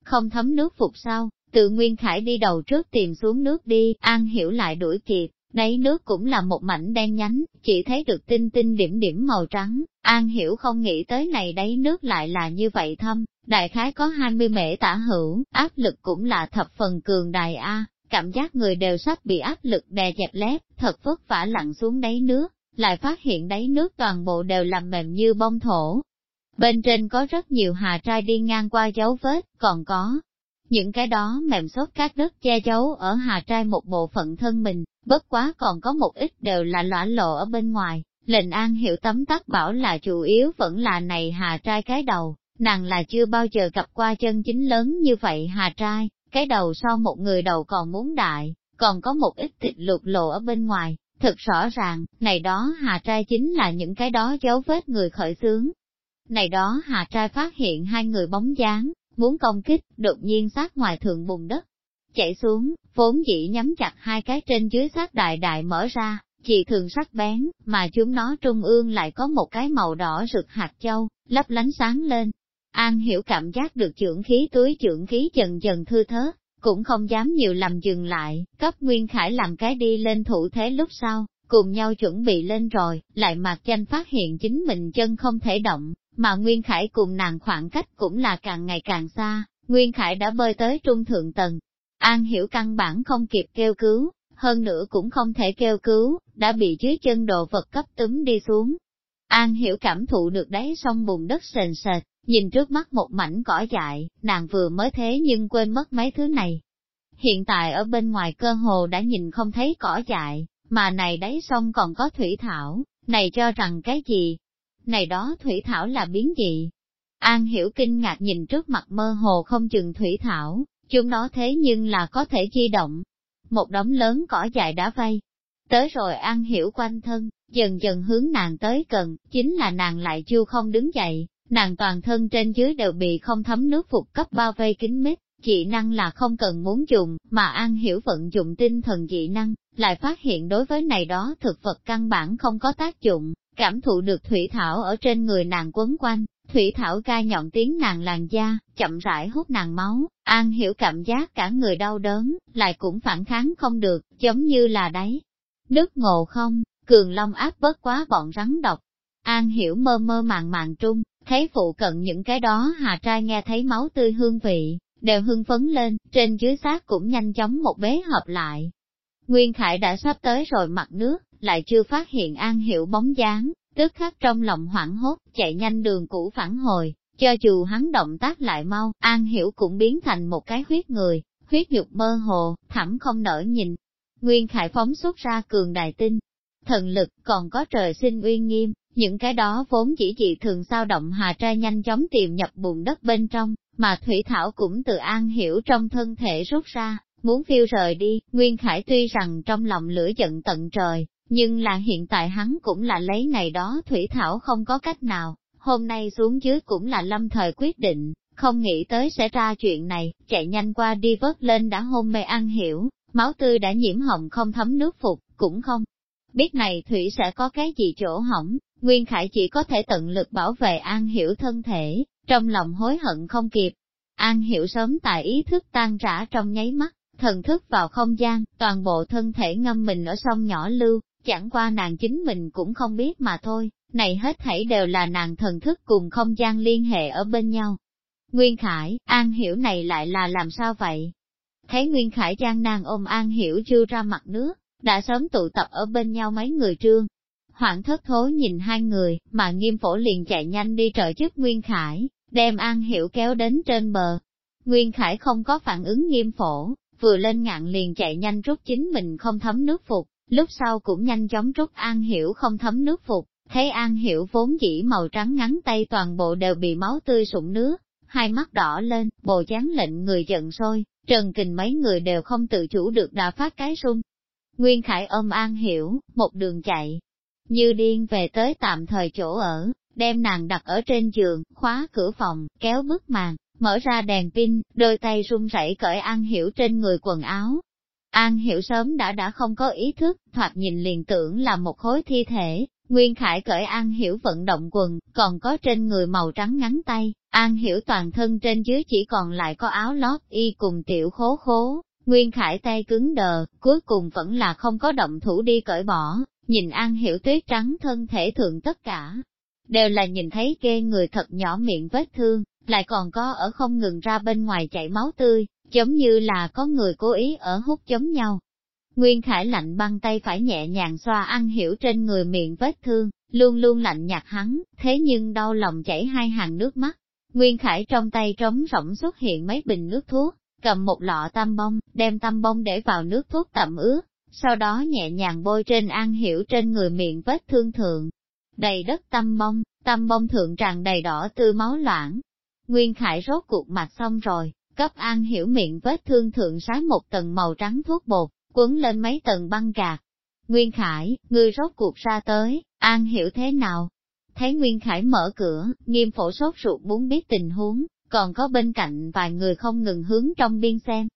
Speaker 1: không thấm nước phục sau, tự Nguyên Khải đi đầu trước tìm xuống nước đi, An hiểu lại đuổi kịp, đáy nước cũng là một mảnh đen nhánh, chỉ thấy được tinh tinh điểm điểm màu trắng, An hiểu không nghĩ tới này đáy nước lại là như vậy thâm, đại khái có 20 mễ tả hữu, áp lực cũng là thập phần cường đại A, cảm giác người đều sắp bị áp lực đè dẹp lép, thật vất vả lặn xuống đáy nước, lại phát hiện đáy nước toàn bộ đều làm mềm như bông thổ. Bên trên có rất nhiều hà trai đi ngang qua dấu vết, còn có những cái đó mềm xốp các đất che giấu ở hà trai một bộ phận thân mình, bất quá còn có một ít đều là lõa lộ ở bên ngoài. Lệnh an hiểu tấm tắc bảo là chủ yếu vẫn là này hà trai cái đầu, nàng là chưa bao giờ gặp qua chân chính lớn như vậy hà trai, cái đầu so một người đầu còn muốn đại, còn có một ít thịt lục lộ ở bên ngoài, thật rõ ràng, này đó hà trai chính là những cái đó dấu vết người khởi xướng. Này đó hà trai phát hiện hai người bóng dáng, muốn công kích, đột nhiên sát ngoài thượng bùn đất. Chạy xuống, vốn dĩ nhắm chặt hai cái trên dưới sát đại đại mở ra, chỉ thường sắc bén, mà chúng nó trung ương lại có một cái màu đỏ rực hạt châu, lấp lánh sáng lên. An hiểu cảm giác được trưởng khí túi trưởng khí dần dần thư thớt, cũng không dám nhiều làm dừng lại, cấp Nguyên Khải làm cái đi lên thủ thế lúc sau, cùng nhau chuẩn bị lên rồi, lại mặc danh phát hiện chính mình chân không thể động, mà Nguyên Khải cùng nàng khoảng cách cũng là càng ngày càng xa, Nguyên Khải đã bơi tới trung thượng tầng. An hiểu căn bản không kịp kêu cứu, hơn nữa cũng không thể kêu cứu, đã bị dưới chân đồ vật cấp túm đi xuống. An hiểu cảm thụ được đáy sông bùn đất sền sệt, Nhìn trước mắt một mảnh cỏ dại, nàng vừa mới thế nhưng quên mất mấy thứ này. Hiện tại ở bên ngoài cơ hồ đã nhìn không thấy cỏ dại, mà này đáy sông còn có thủy thảo, này cho rằng cái gì? Này đó thủy thảo là biến gì? An hiểu kinh ngạc nhìn trước mặt mơ hồ không chừng thủy thảo, chúng nó thế nhưng là có thể di động. Một đống lớn cỏ dài đã vây. Tới rồi An hiểu quanh thân, dần dần hướng nàng tới gần, chính là nàng lại chưa không đứng dậy, nàng toàn thân trên dưới đều bị không thấm nước phục cấp bao vây kín mít, dị năng là không cần muốn dùng, mà An Hiểu vận dụng tinh thần dị năng, lại phát hiện đối với này đó thực vật căn bản không có tác dụng, cảm thụ được thủy thảo ở trên người nàng quấn quanh, thủy thảo ca nhọn tiếng nàng làn da, chậm rãi hút nàng máu, An Hiểu cảm giác cả người đau đớn, lại cũng phản kháng không được, giống như là đáy. Nước ngộ không, cường long áp bớt quá bọn rắn độc. An Hiểu mơ mơ màng màng trung, Thấy phụ cận những cái đó hà trai nghe thấy máu tươi hương vị, đều hưng phấn lên, trên dưới xác cũng nhanh chóng một bế hợp lại. Nguyên Khải đã sắp tới rồi mặt nước, lại chưa phát hiện An Hiểu bóng dáng, tức khắc trong lòng hoảng hốt, chạy nhanh đường cũ phản hồi, cho dù hắn động tác lại mau, An Hiểu cũng biến thành một cái huyết người, huyết nhục mơ hồ, thẳm không nở nhìn. Nguyên Khải phóng xuất ra cường đại tinh, thần lực còn có trời sinh uy nghiêm, những cái đó vốn chỉ dị thường sao động hà trai nhanh chóng tìm nhập bùn đất bên trong, mà Thủy Thảo cũng từ an hiểu trong thân thể rút ra, muốn phiêu rời đi, Nguyên Khải tuy rằng trong lòng lửa giận tận trời, nhưng là hiện tại hắn cũng là lấy này đó Thủy Thảo không có cách nào, hôm nay xuống dưới cũng là lâm thời quyết định, không nghĩ tới sẽ ra chuyện này, chạy nhanh qua đi vớt lên đã hôn mê an hiểu, máu tươi đã nhiễm hồng không thấm nước phục, cũng không biết này Thủy sẽ có cái gì chỗ hỏng, Nguyên Khải chỉ có thể tận lực bảo vệ An Hiểu thân thể, trong lòng hối hận không kịp. An Hiểu sớm tại ý thức tan rã trong nháy mắt, thần thức vào không gian, toàn bộ thân thể ngâm mình ở sông nhỏ lưu, chẳng qua nàng chính mình cũng không biết mà thôi, này hết thảy đều là nàng thần thức cùng không gian liên hệ ở bên nhau. Nguyên Khải, An Hiểu này lại là làm sao vậy? Thấy Nguyên Khải gian nàng ôm An Hiểu chưa ra mặt nước, đã sớm tụ tập ở bên nhau mấy người trương. Hoảng thất thố nhìn hai người, mà nghiêm phổ liền chạy nhanh đi trợ giúp Nguyên Khải, đem An Hiểu kéo đến trên bờ. Nguyên Khải không có phản ứng nghiêm phổ, vừa lên ngạn liền chạy nhanh rút chính mình không thấm nước phục, lúc sau cũng nhanh chóng rút An Hiểu không thấm nước phục, thấy An Hiểu vốn chỉ màu trắng ngắn tay toàn bộ đều bị máu tươi sụn nước, hai mắt đỏ lên, bồ chán lệnh người giận sôi, trần kình mấy người đều không tự chủ được đã phát cái sung. Nguyên Khải ôm An Hiểu, một đường chạy, như điên về tới tạm thời chỗ ở, đem nàng đặt ở trên giường, khóa cửa phòng, kéo bức màn, mở ra đèn pin, đôi tay run rẩy cởi An Hiểu trên người quần áo. An Hiểu sớm đã đã không có ý thức, thoạt nhìn liền tưởng là một khối thi thể, Nguyên Khải cởi An Hiểu vận động quần, còn có trên người màu trắng ngắn tay, An Hiểu toàn thân trên dưới chỉ còn lại có áo lót y cùng tiểu khố khố. Nguyên Khải tay cứng đờ, cuối cùng vẫn là không có động thủ đi cởi bỏ, nhìn An Hiểu tuyết trắng thân thể thượng tất cả. Đều là nhìn thấy ghê người thật nhỏ miệng vết thương, lại còn có ở không ngừng ra bên ngoài chảy máu tươi, giống như là có người cố ý ở hút giống nhau. Nguyên Khải lạnh băng tay phải nhẹ nhàng xoa ăn hiểu trên người miệng vết thương, luôn luôn lạnh nhạt hắn, thế nhưng đau lòng chảy hai hàng nước mắt. Nguyên Khải trong tay trống rỗng xuất hiện mấy bình nước thuốc, cầm một lọ tam bông, đem tam bông để vào nước thuốc tẩm ướt, sau đó nhẹ nhàng bôi trên an hiểu trên người miệng vết thương thượng. Đầy đất tam bông, tam bông thượng tràn đầy đỏ tư máu loãng, Nguyên Khải rốt cuộc mặt xong rồi, cấp An Hiểu miệng vết thương thượng sái một tầng màu trắng thuốc bột, quấn lên mấy tầng băng gạc. Nguyên Khải, ngươi rốt cuộc ra tới, An Hiểu thế nào? Thấy Nguyên Khải mở cửa, nghiêm phổ sốt ruột muốn biết tình huống, còn có bên cạnh vài người không ngừng hướng trong biên xem.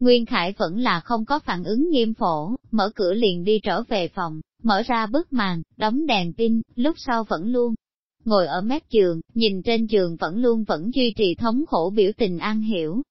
Speaker 1: Nguyên Khải vẫn là không có phản ứng nghiêm phổ, mở cửa liền đi trở về phòng, mở ra bức màn, đóng đèn pin, lúc sau vẫn luôn ngồi ở mép giường, nhìn trên giường vẫn luôn vẫn duy trì thống khổ biểu tình an hiểu.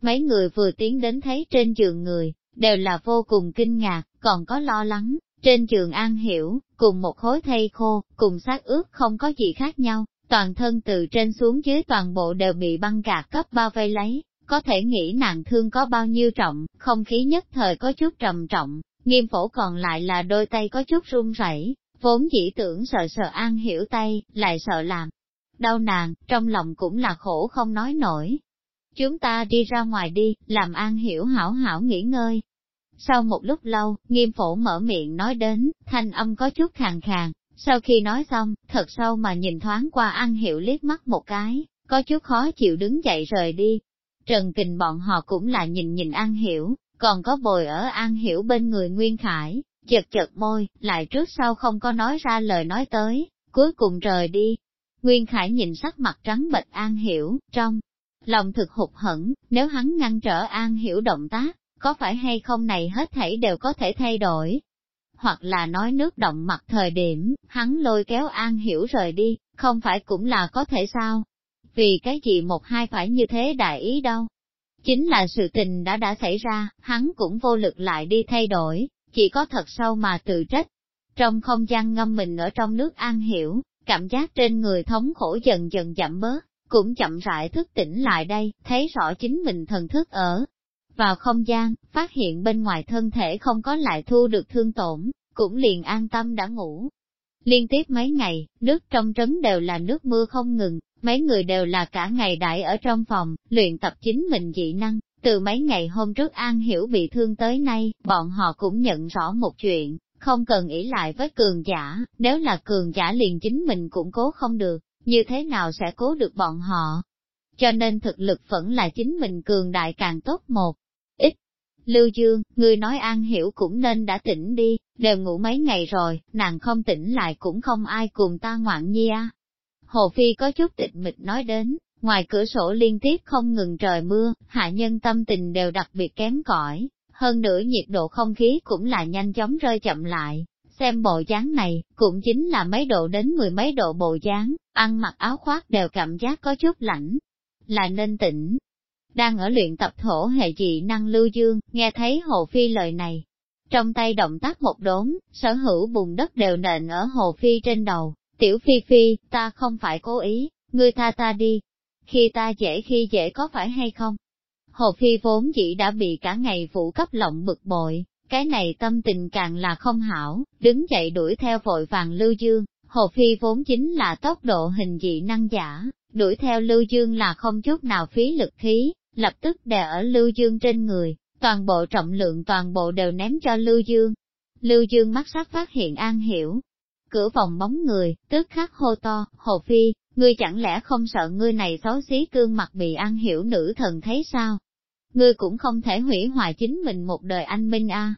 Speaker 1: Mấy người vừa tiến đến thấy trên giường người, đều là vô cùng kinh ngạc, còn có lo lắng, trên giường an hiểu, cùng một khối thây khô, cùng xác ướt không có gì khác nhau, toàn thân từ trên xuống dưới toàn bộ đều bị băng gạc cấp bao vây lấy, có thể nghĩ nàng thương có bao nhiêu trọng, không khí nhất thời có chút trầm trọng, nghiêm phổ còn lại là đôi tay có chút run rẩy, vốn chỉ tưởng sợ sợ an hiểu tay, lại sợ làm. Đau nàng, trong lòng cũng là khổ không nói nổi. Chúng ta đi ra ngoài đi, làm an hiểu hảo hảo nghỉ ngơi. Sau một lúc lâu, nghiêm phổ mở miệng nói đến, thanh âm có chút khàn khàn, sau khi nói xong, thật sâu mà nhìn thoáng qua an hiểu liếc mắt một cái, có chút khó chịu đứng dậy rời đi. Trần Kình bọn họ cũng là nhìn nhìn an hiểu, còn có bồi ở an hiểu bên người Nguyên Khải, chật chật môi, lại trước sau không có nói ra lời nói tới, cuối cùng rời đi. Nguyên Khải nhìn sắc mặt trắng bệch An Hiểu, trong lòng thực hụt hẫng, nếu hắn ngăn trở An Hiểu động tác, có phải hay không này hết thảy đều có thể thay đổi. Hoặc là nói nước động mặt thời điểm, hắn lôi kéo An Hiểu rời đi, không phải cũng là có thể sao? Vì cái gì một hai phải như thế đại ý đâu? Chính là sự tình đã đã xảy ra, hắn cũng vô lực lại đi thay đổi, chỉ có thật sâu mà tự trách. Trong không gian ngâm mình ở trong nước an hiểu, cảm giác trên người thống khổ dần dần giảm bớt, cũng chậm rãi thức tỉnh lại đây, thấy rõ chính mình thần thức ở. Vào không gian, phát hiện bên ngoài thân thể không có lại thu được thương tổn, cũng liền an tâm đã ngủ. Liên tiếp mấy ngày, nước trong trấn đều là nước mưa không ngừng, mấy người đều là cả ngày đại ở trong phòng, luyện tập chính mình dị năng, từ mấy ngày hôm trước An Hiểu bị thương tới nay, bọn họ cũng nhận rõ một chuyện, không cần ý lại với cường giả, nếu là cường giả liền chính mình cũng cố không được, như thế nào sẽ cố được bọn họ. Cho nên thực lực vẫn là chính mình cường đại càng tốt một ít. Lưu Dương, người nói An Hiểu cũng nên đã tỉnh đi, đều ngủ mấy ngày rồi, nàng không tỉnh lại cũng không ai cùng ta ngoạn nhi à. Hồ Phi có chút tịch mịch nói đến, Ngoài cửa sổ liên tiếp không ngừng trời mưa, hạ nhân tâm tình đều đặc biệt kém cỏi, hơn nữa nhiệt độ không khí cũng là nhanh chóng rơi chậm lại, Xem bộ dáng này, cũng chính là mấy độ đến mười mấy độ bộ dáng, ăn mặc áo khoác đều cảm giác có chút lạnh, là nên tỉnh. Đang ở luyện tập thổ hệ dị năng lưu dương, nghe thấy Hồ Phi lời này. Trong tay động tác một đốn, sở hữu bùn đất đều nện ở Hồ Phi trên đầu. Tiểu Phi Phi, ta không phải cố ý, ngươi tha ta đi. Khi ta dễ khi dễ có phải hay không? Hồ Phi vốn chỉ đã bị cả ngày vụ cấp lộng bực bội, cái này tâm tình càng là không hảo, đứng dậy đuổi theo vội vàng Lưu Dương. Hồ Phi vốn chính là tốc độ hình dị năng giả, đuổi theo Lưu Dương là không chút nào phí lực khí, lập tức đè ở Lưu Dương trên người, toàn bộ trọng lượng toàn bộ đều ném cho Lưu Dương. Lưu Dương mắt sắc phát hiện an hiểu. Cửa phòng bóng người, tức khắc hô to, Hồ Phi, ngươi chẳng lẽ không sợ ngươi này xấu xí cương mặt bị an hiểu nữ thần thấy sao? Ngươi cũng không thể hủy hoại chính mình một đời anh Minh a.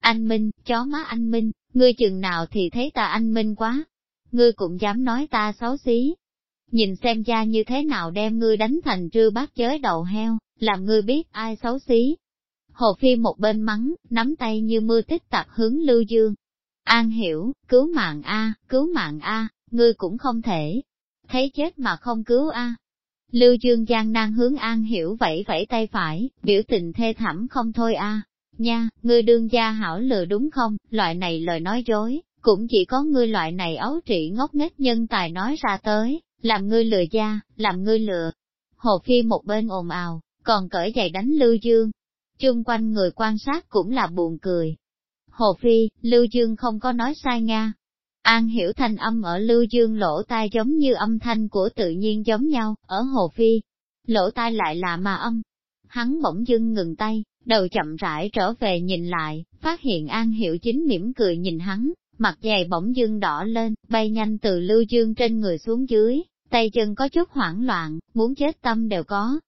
Speaker 1: Anh Minh, chó má anh Minh, ngươi chừng nào thì thấy ta anh Minh quá. Ngươi cũng dám nói ta xấu xí, nhìn xem cha như thế nào đem ngươi đánh thành trư bát giới đầu heo, làm ngươi biết ai xấu xí. Hồ Phi một bên mắng, nắm tay như mưa tích tạp hướng Lưu Dương. An hiểu, cứu mạng A, cứu mạng A, ngươi cũng không thể. Thấy chết mà không cứu A. Lưu Dương Giang nan hướng An hiểu vẫy vẫy tay phải, biểu tình thê thảm không thôi A. Nha, ngươi đương gia hảo lừa đúng không, loại này lời nói dối, cũng chỉ có ngươi loại này ấu trị ngốc nghếch nhân tài nói ra tới, làm ngươi lừa gia, làm ngươi lừa. Hồ Phi một bên ồn ào, còn cởi giày đánh Lưu Dương. Chung quanh người quan sát cũng là buồn cười. Hồ Phi, Lưu Dương không có nói sai Nga. An hiểu thanh âm ở Lưu Dương lỗ tai giống như âm thanh của tự nhiên giống nhau, ở Hồ Phi. Lỗ tai lại là mà âm. Hắn bỗng dưng ngừng tay, đầu chậm rãi trở về nhìn lại, phát hiện An hiểu chính mỉm cười nhìn hắn, mặt dày bỗng dưng đỏ lên, bay nhanh từ Lưu Dương trên người xuống dưới, tay chân có chút hoảng loạn, muốn chết tâm đều có.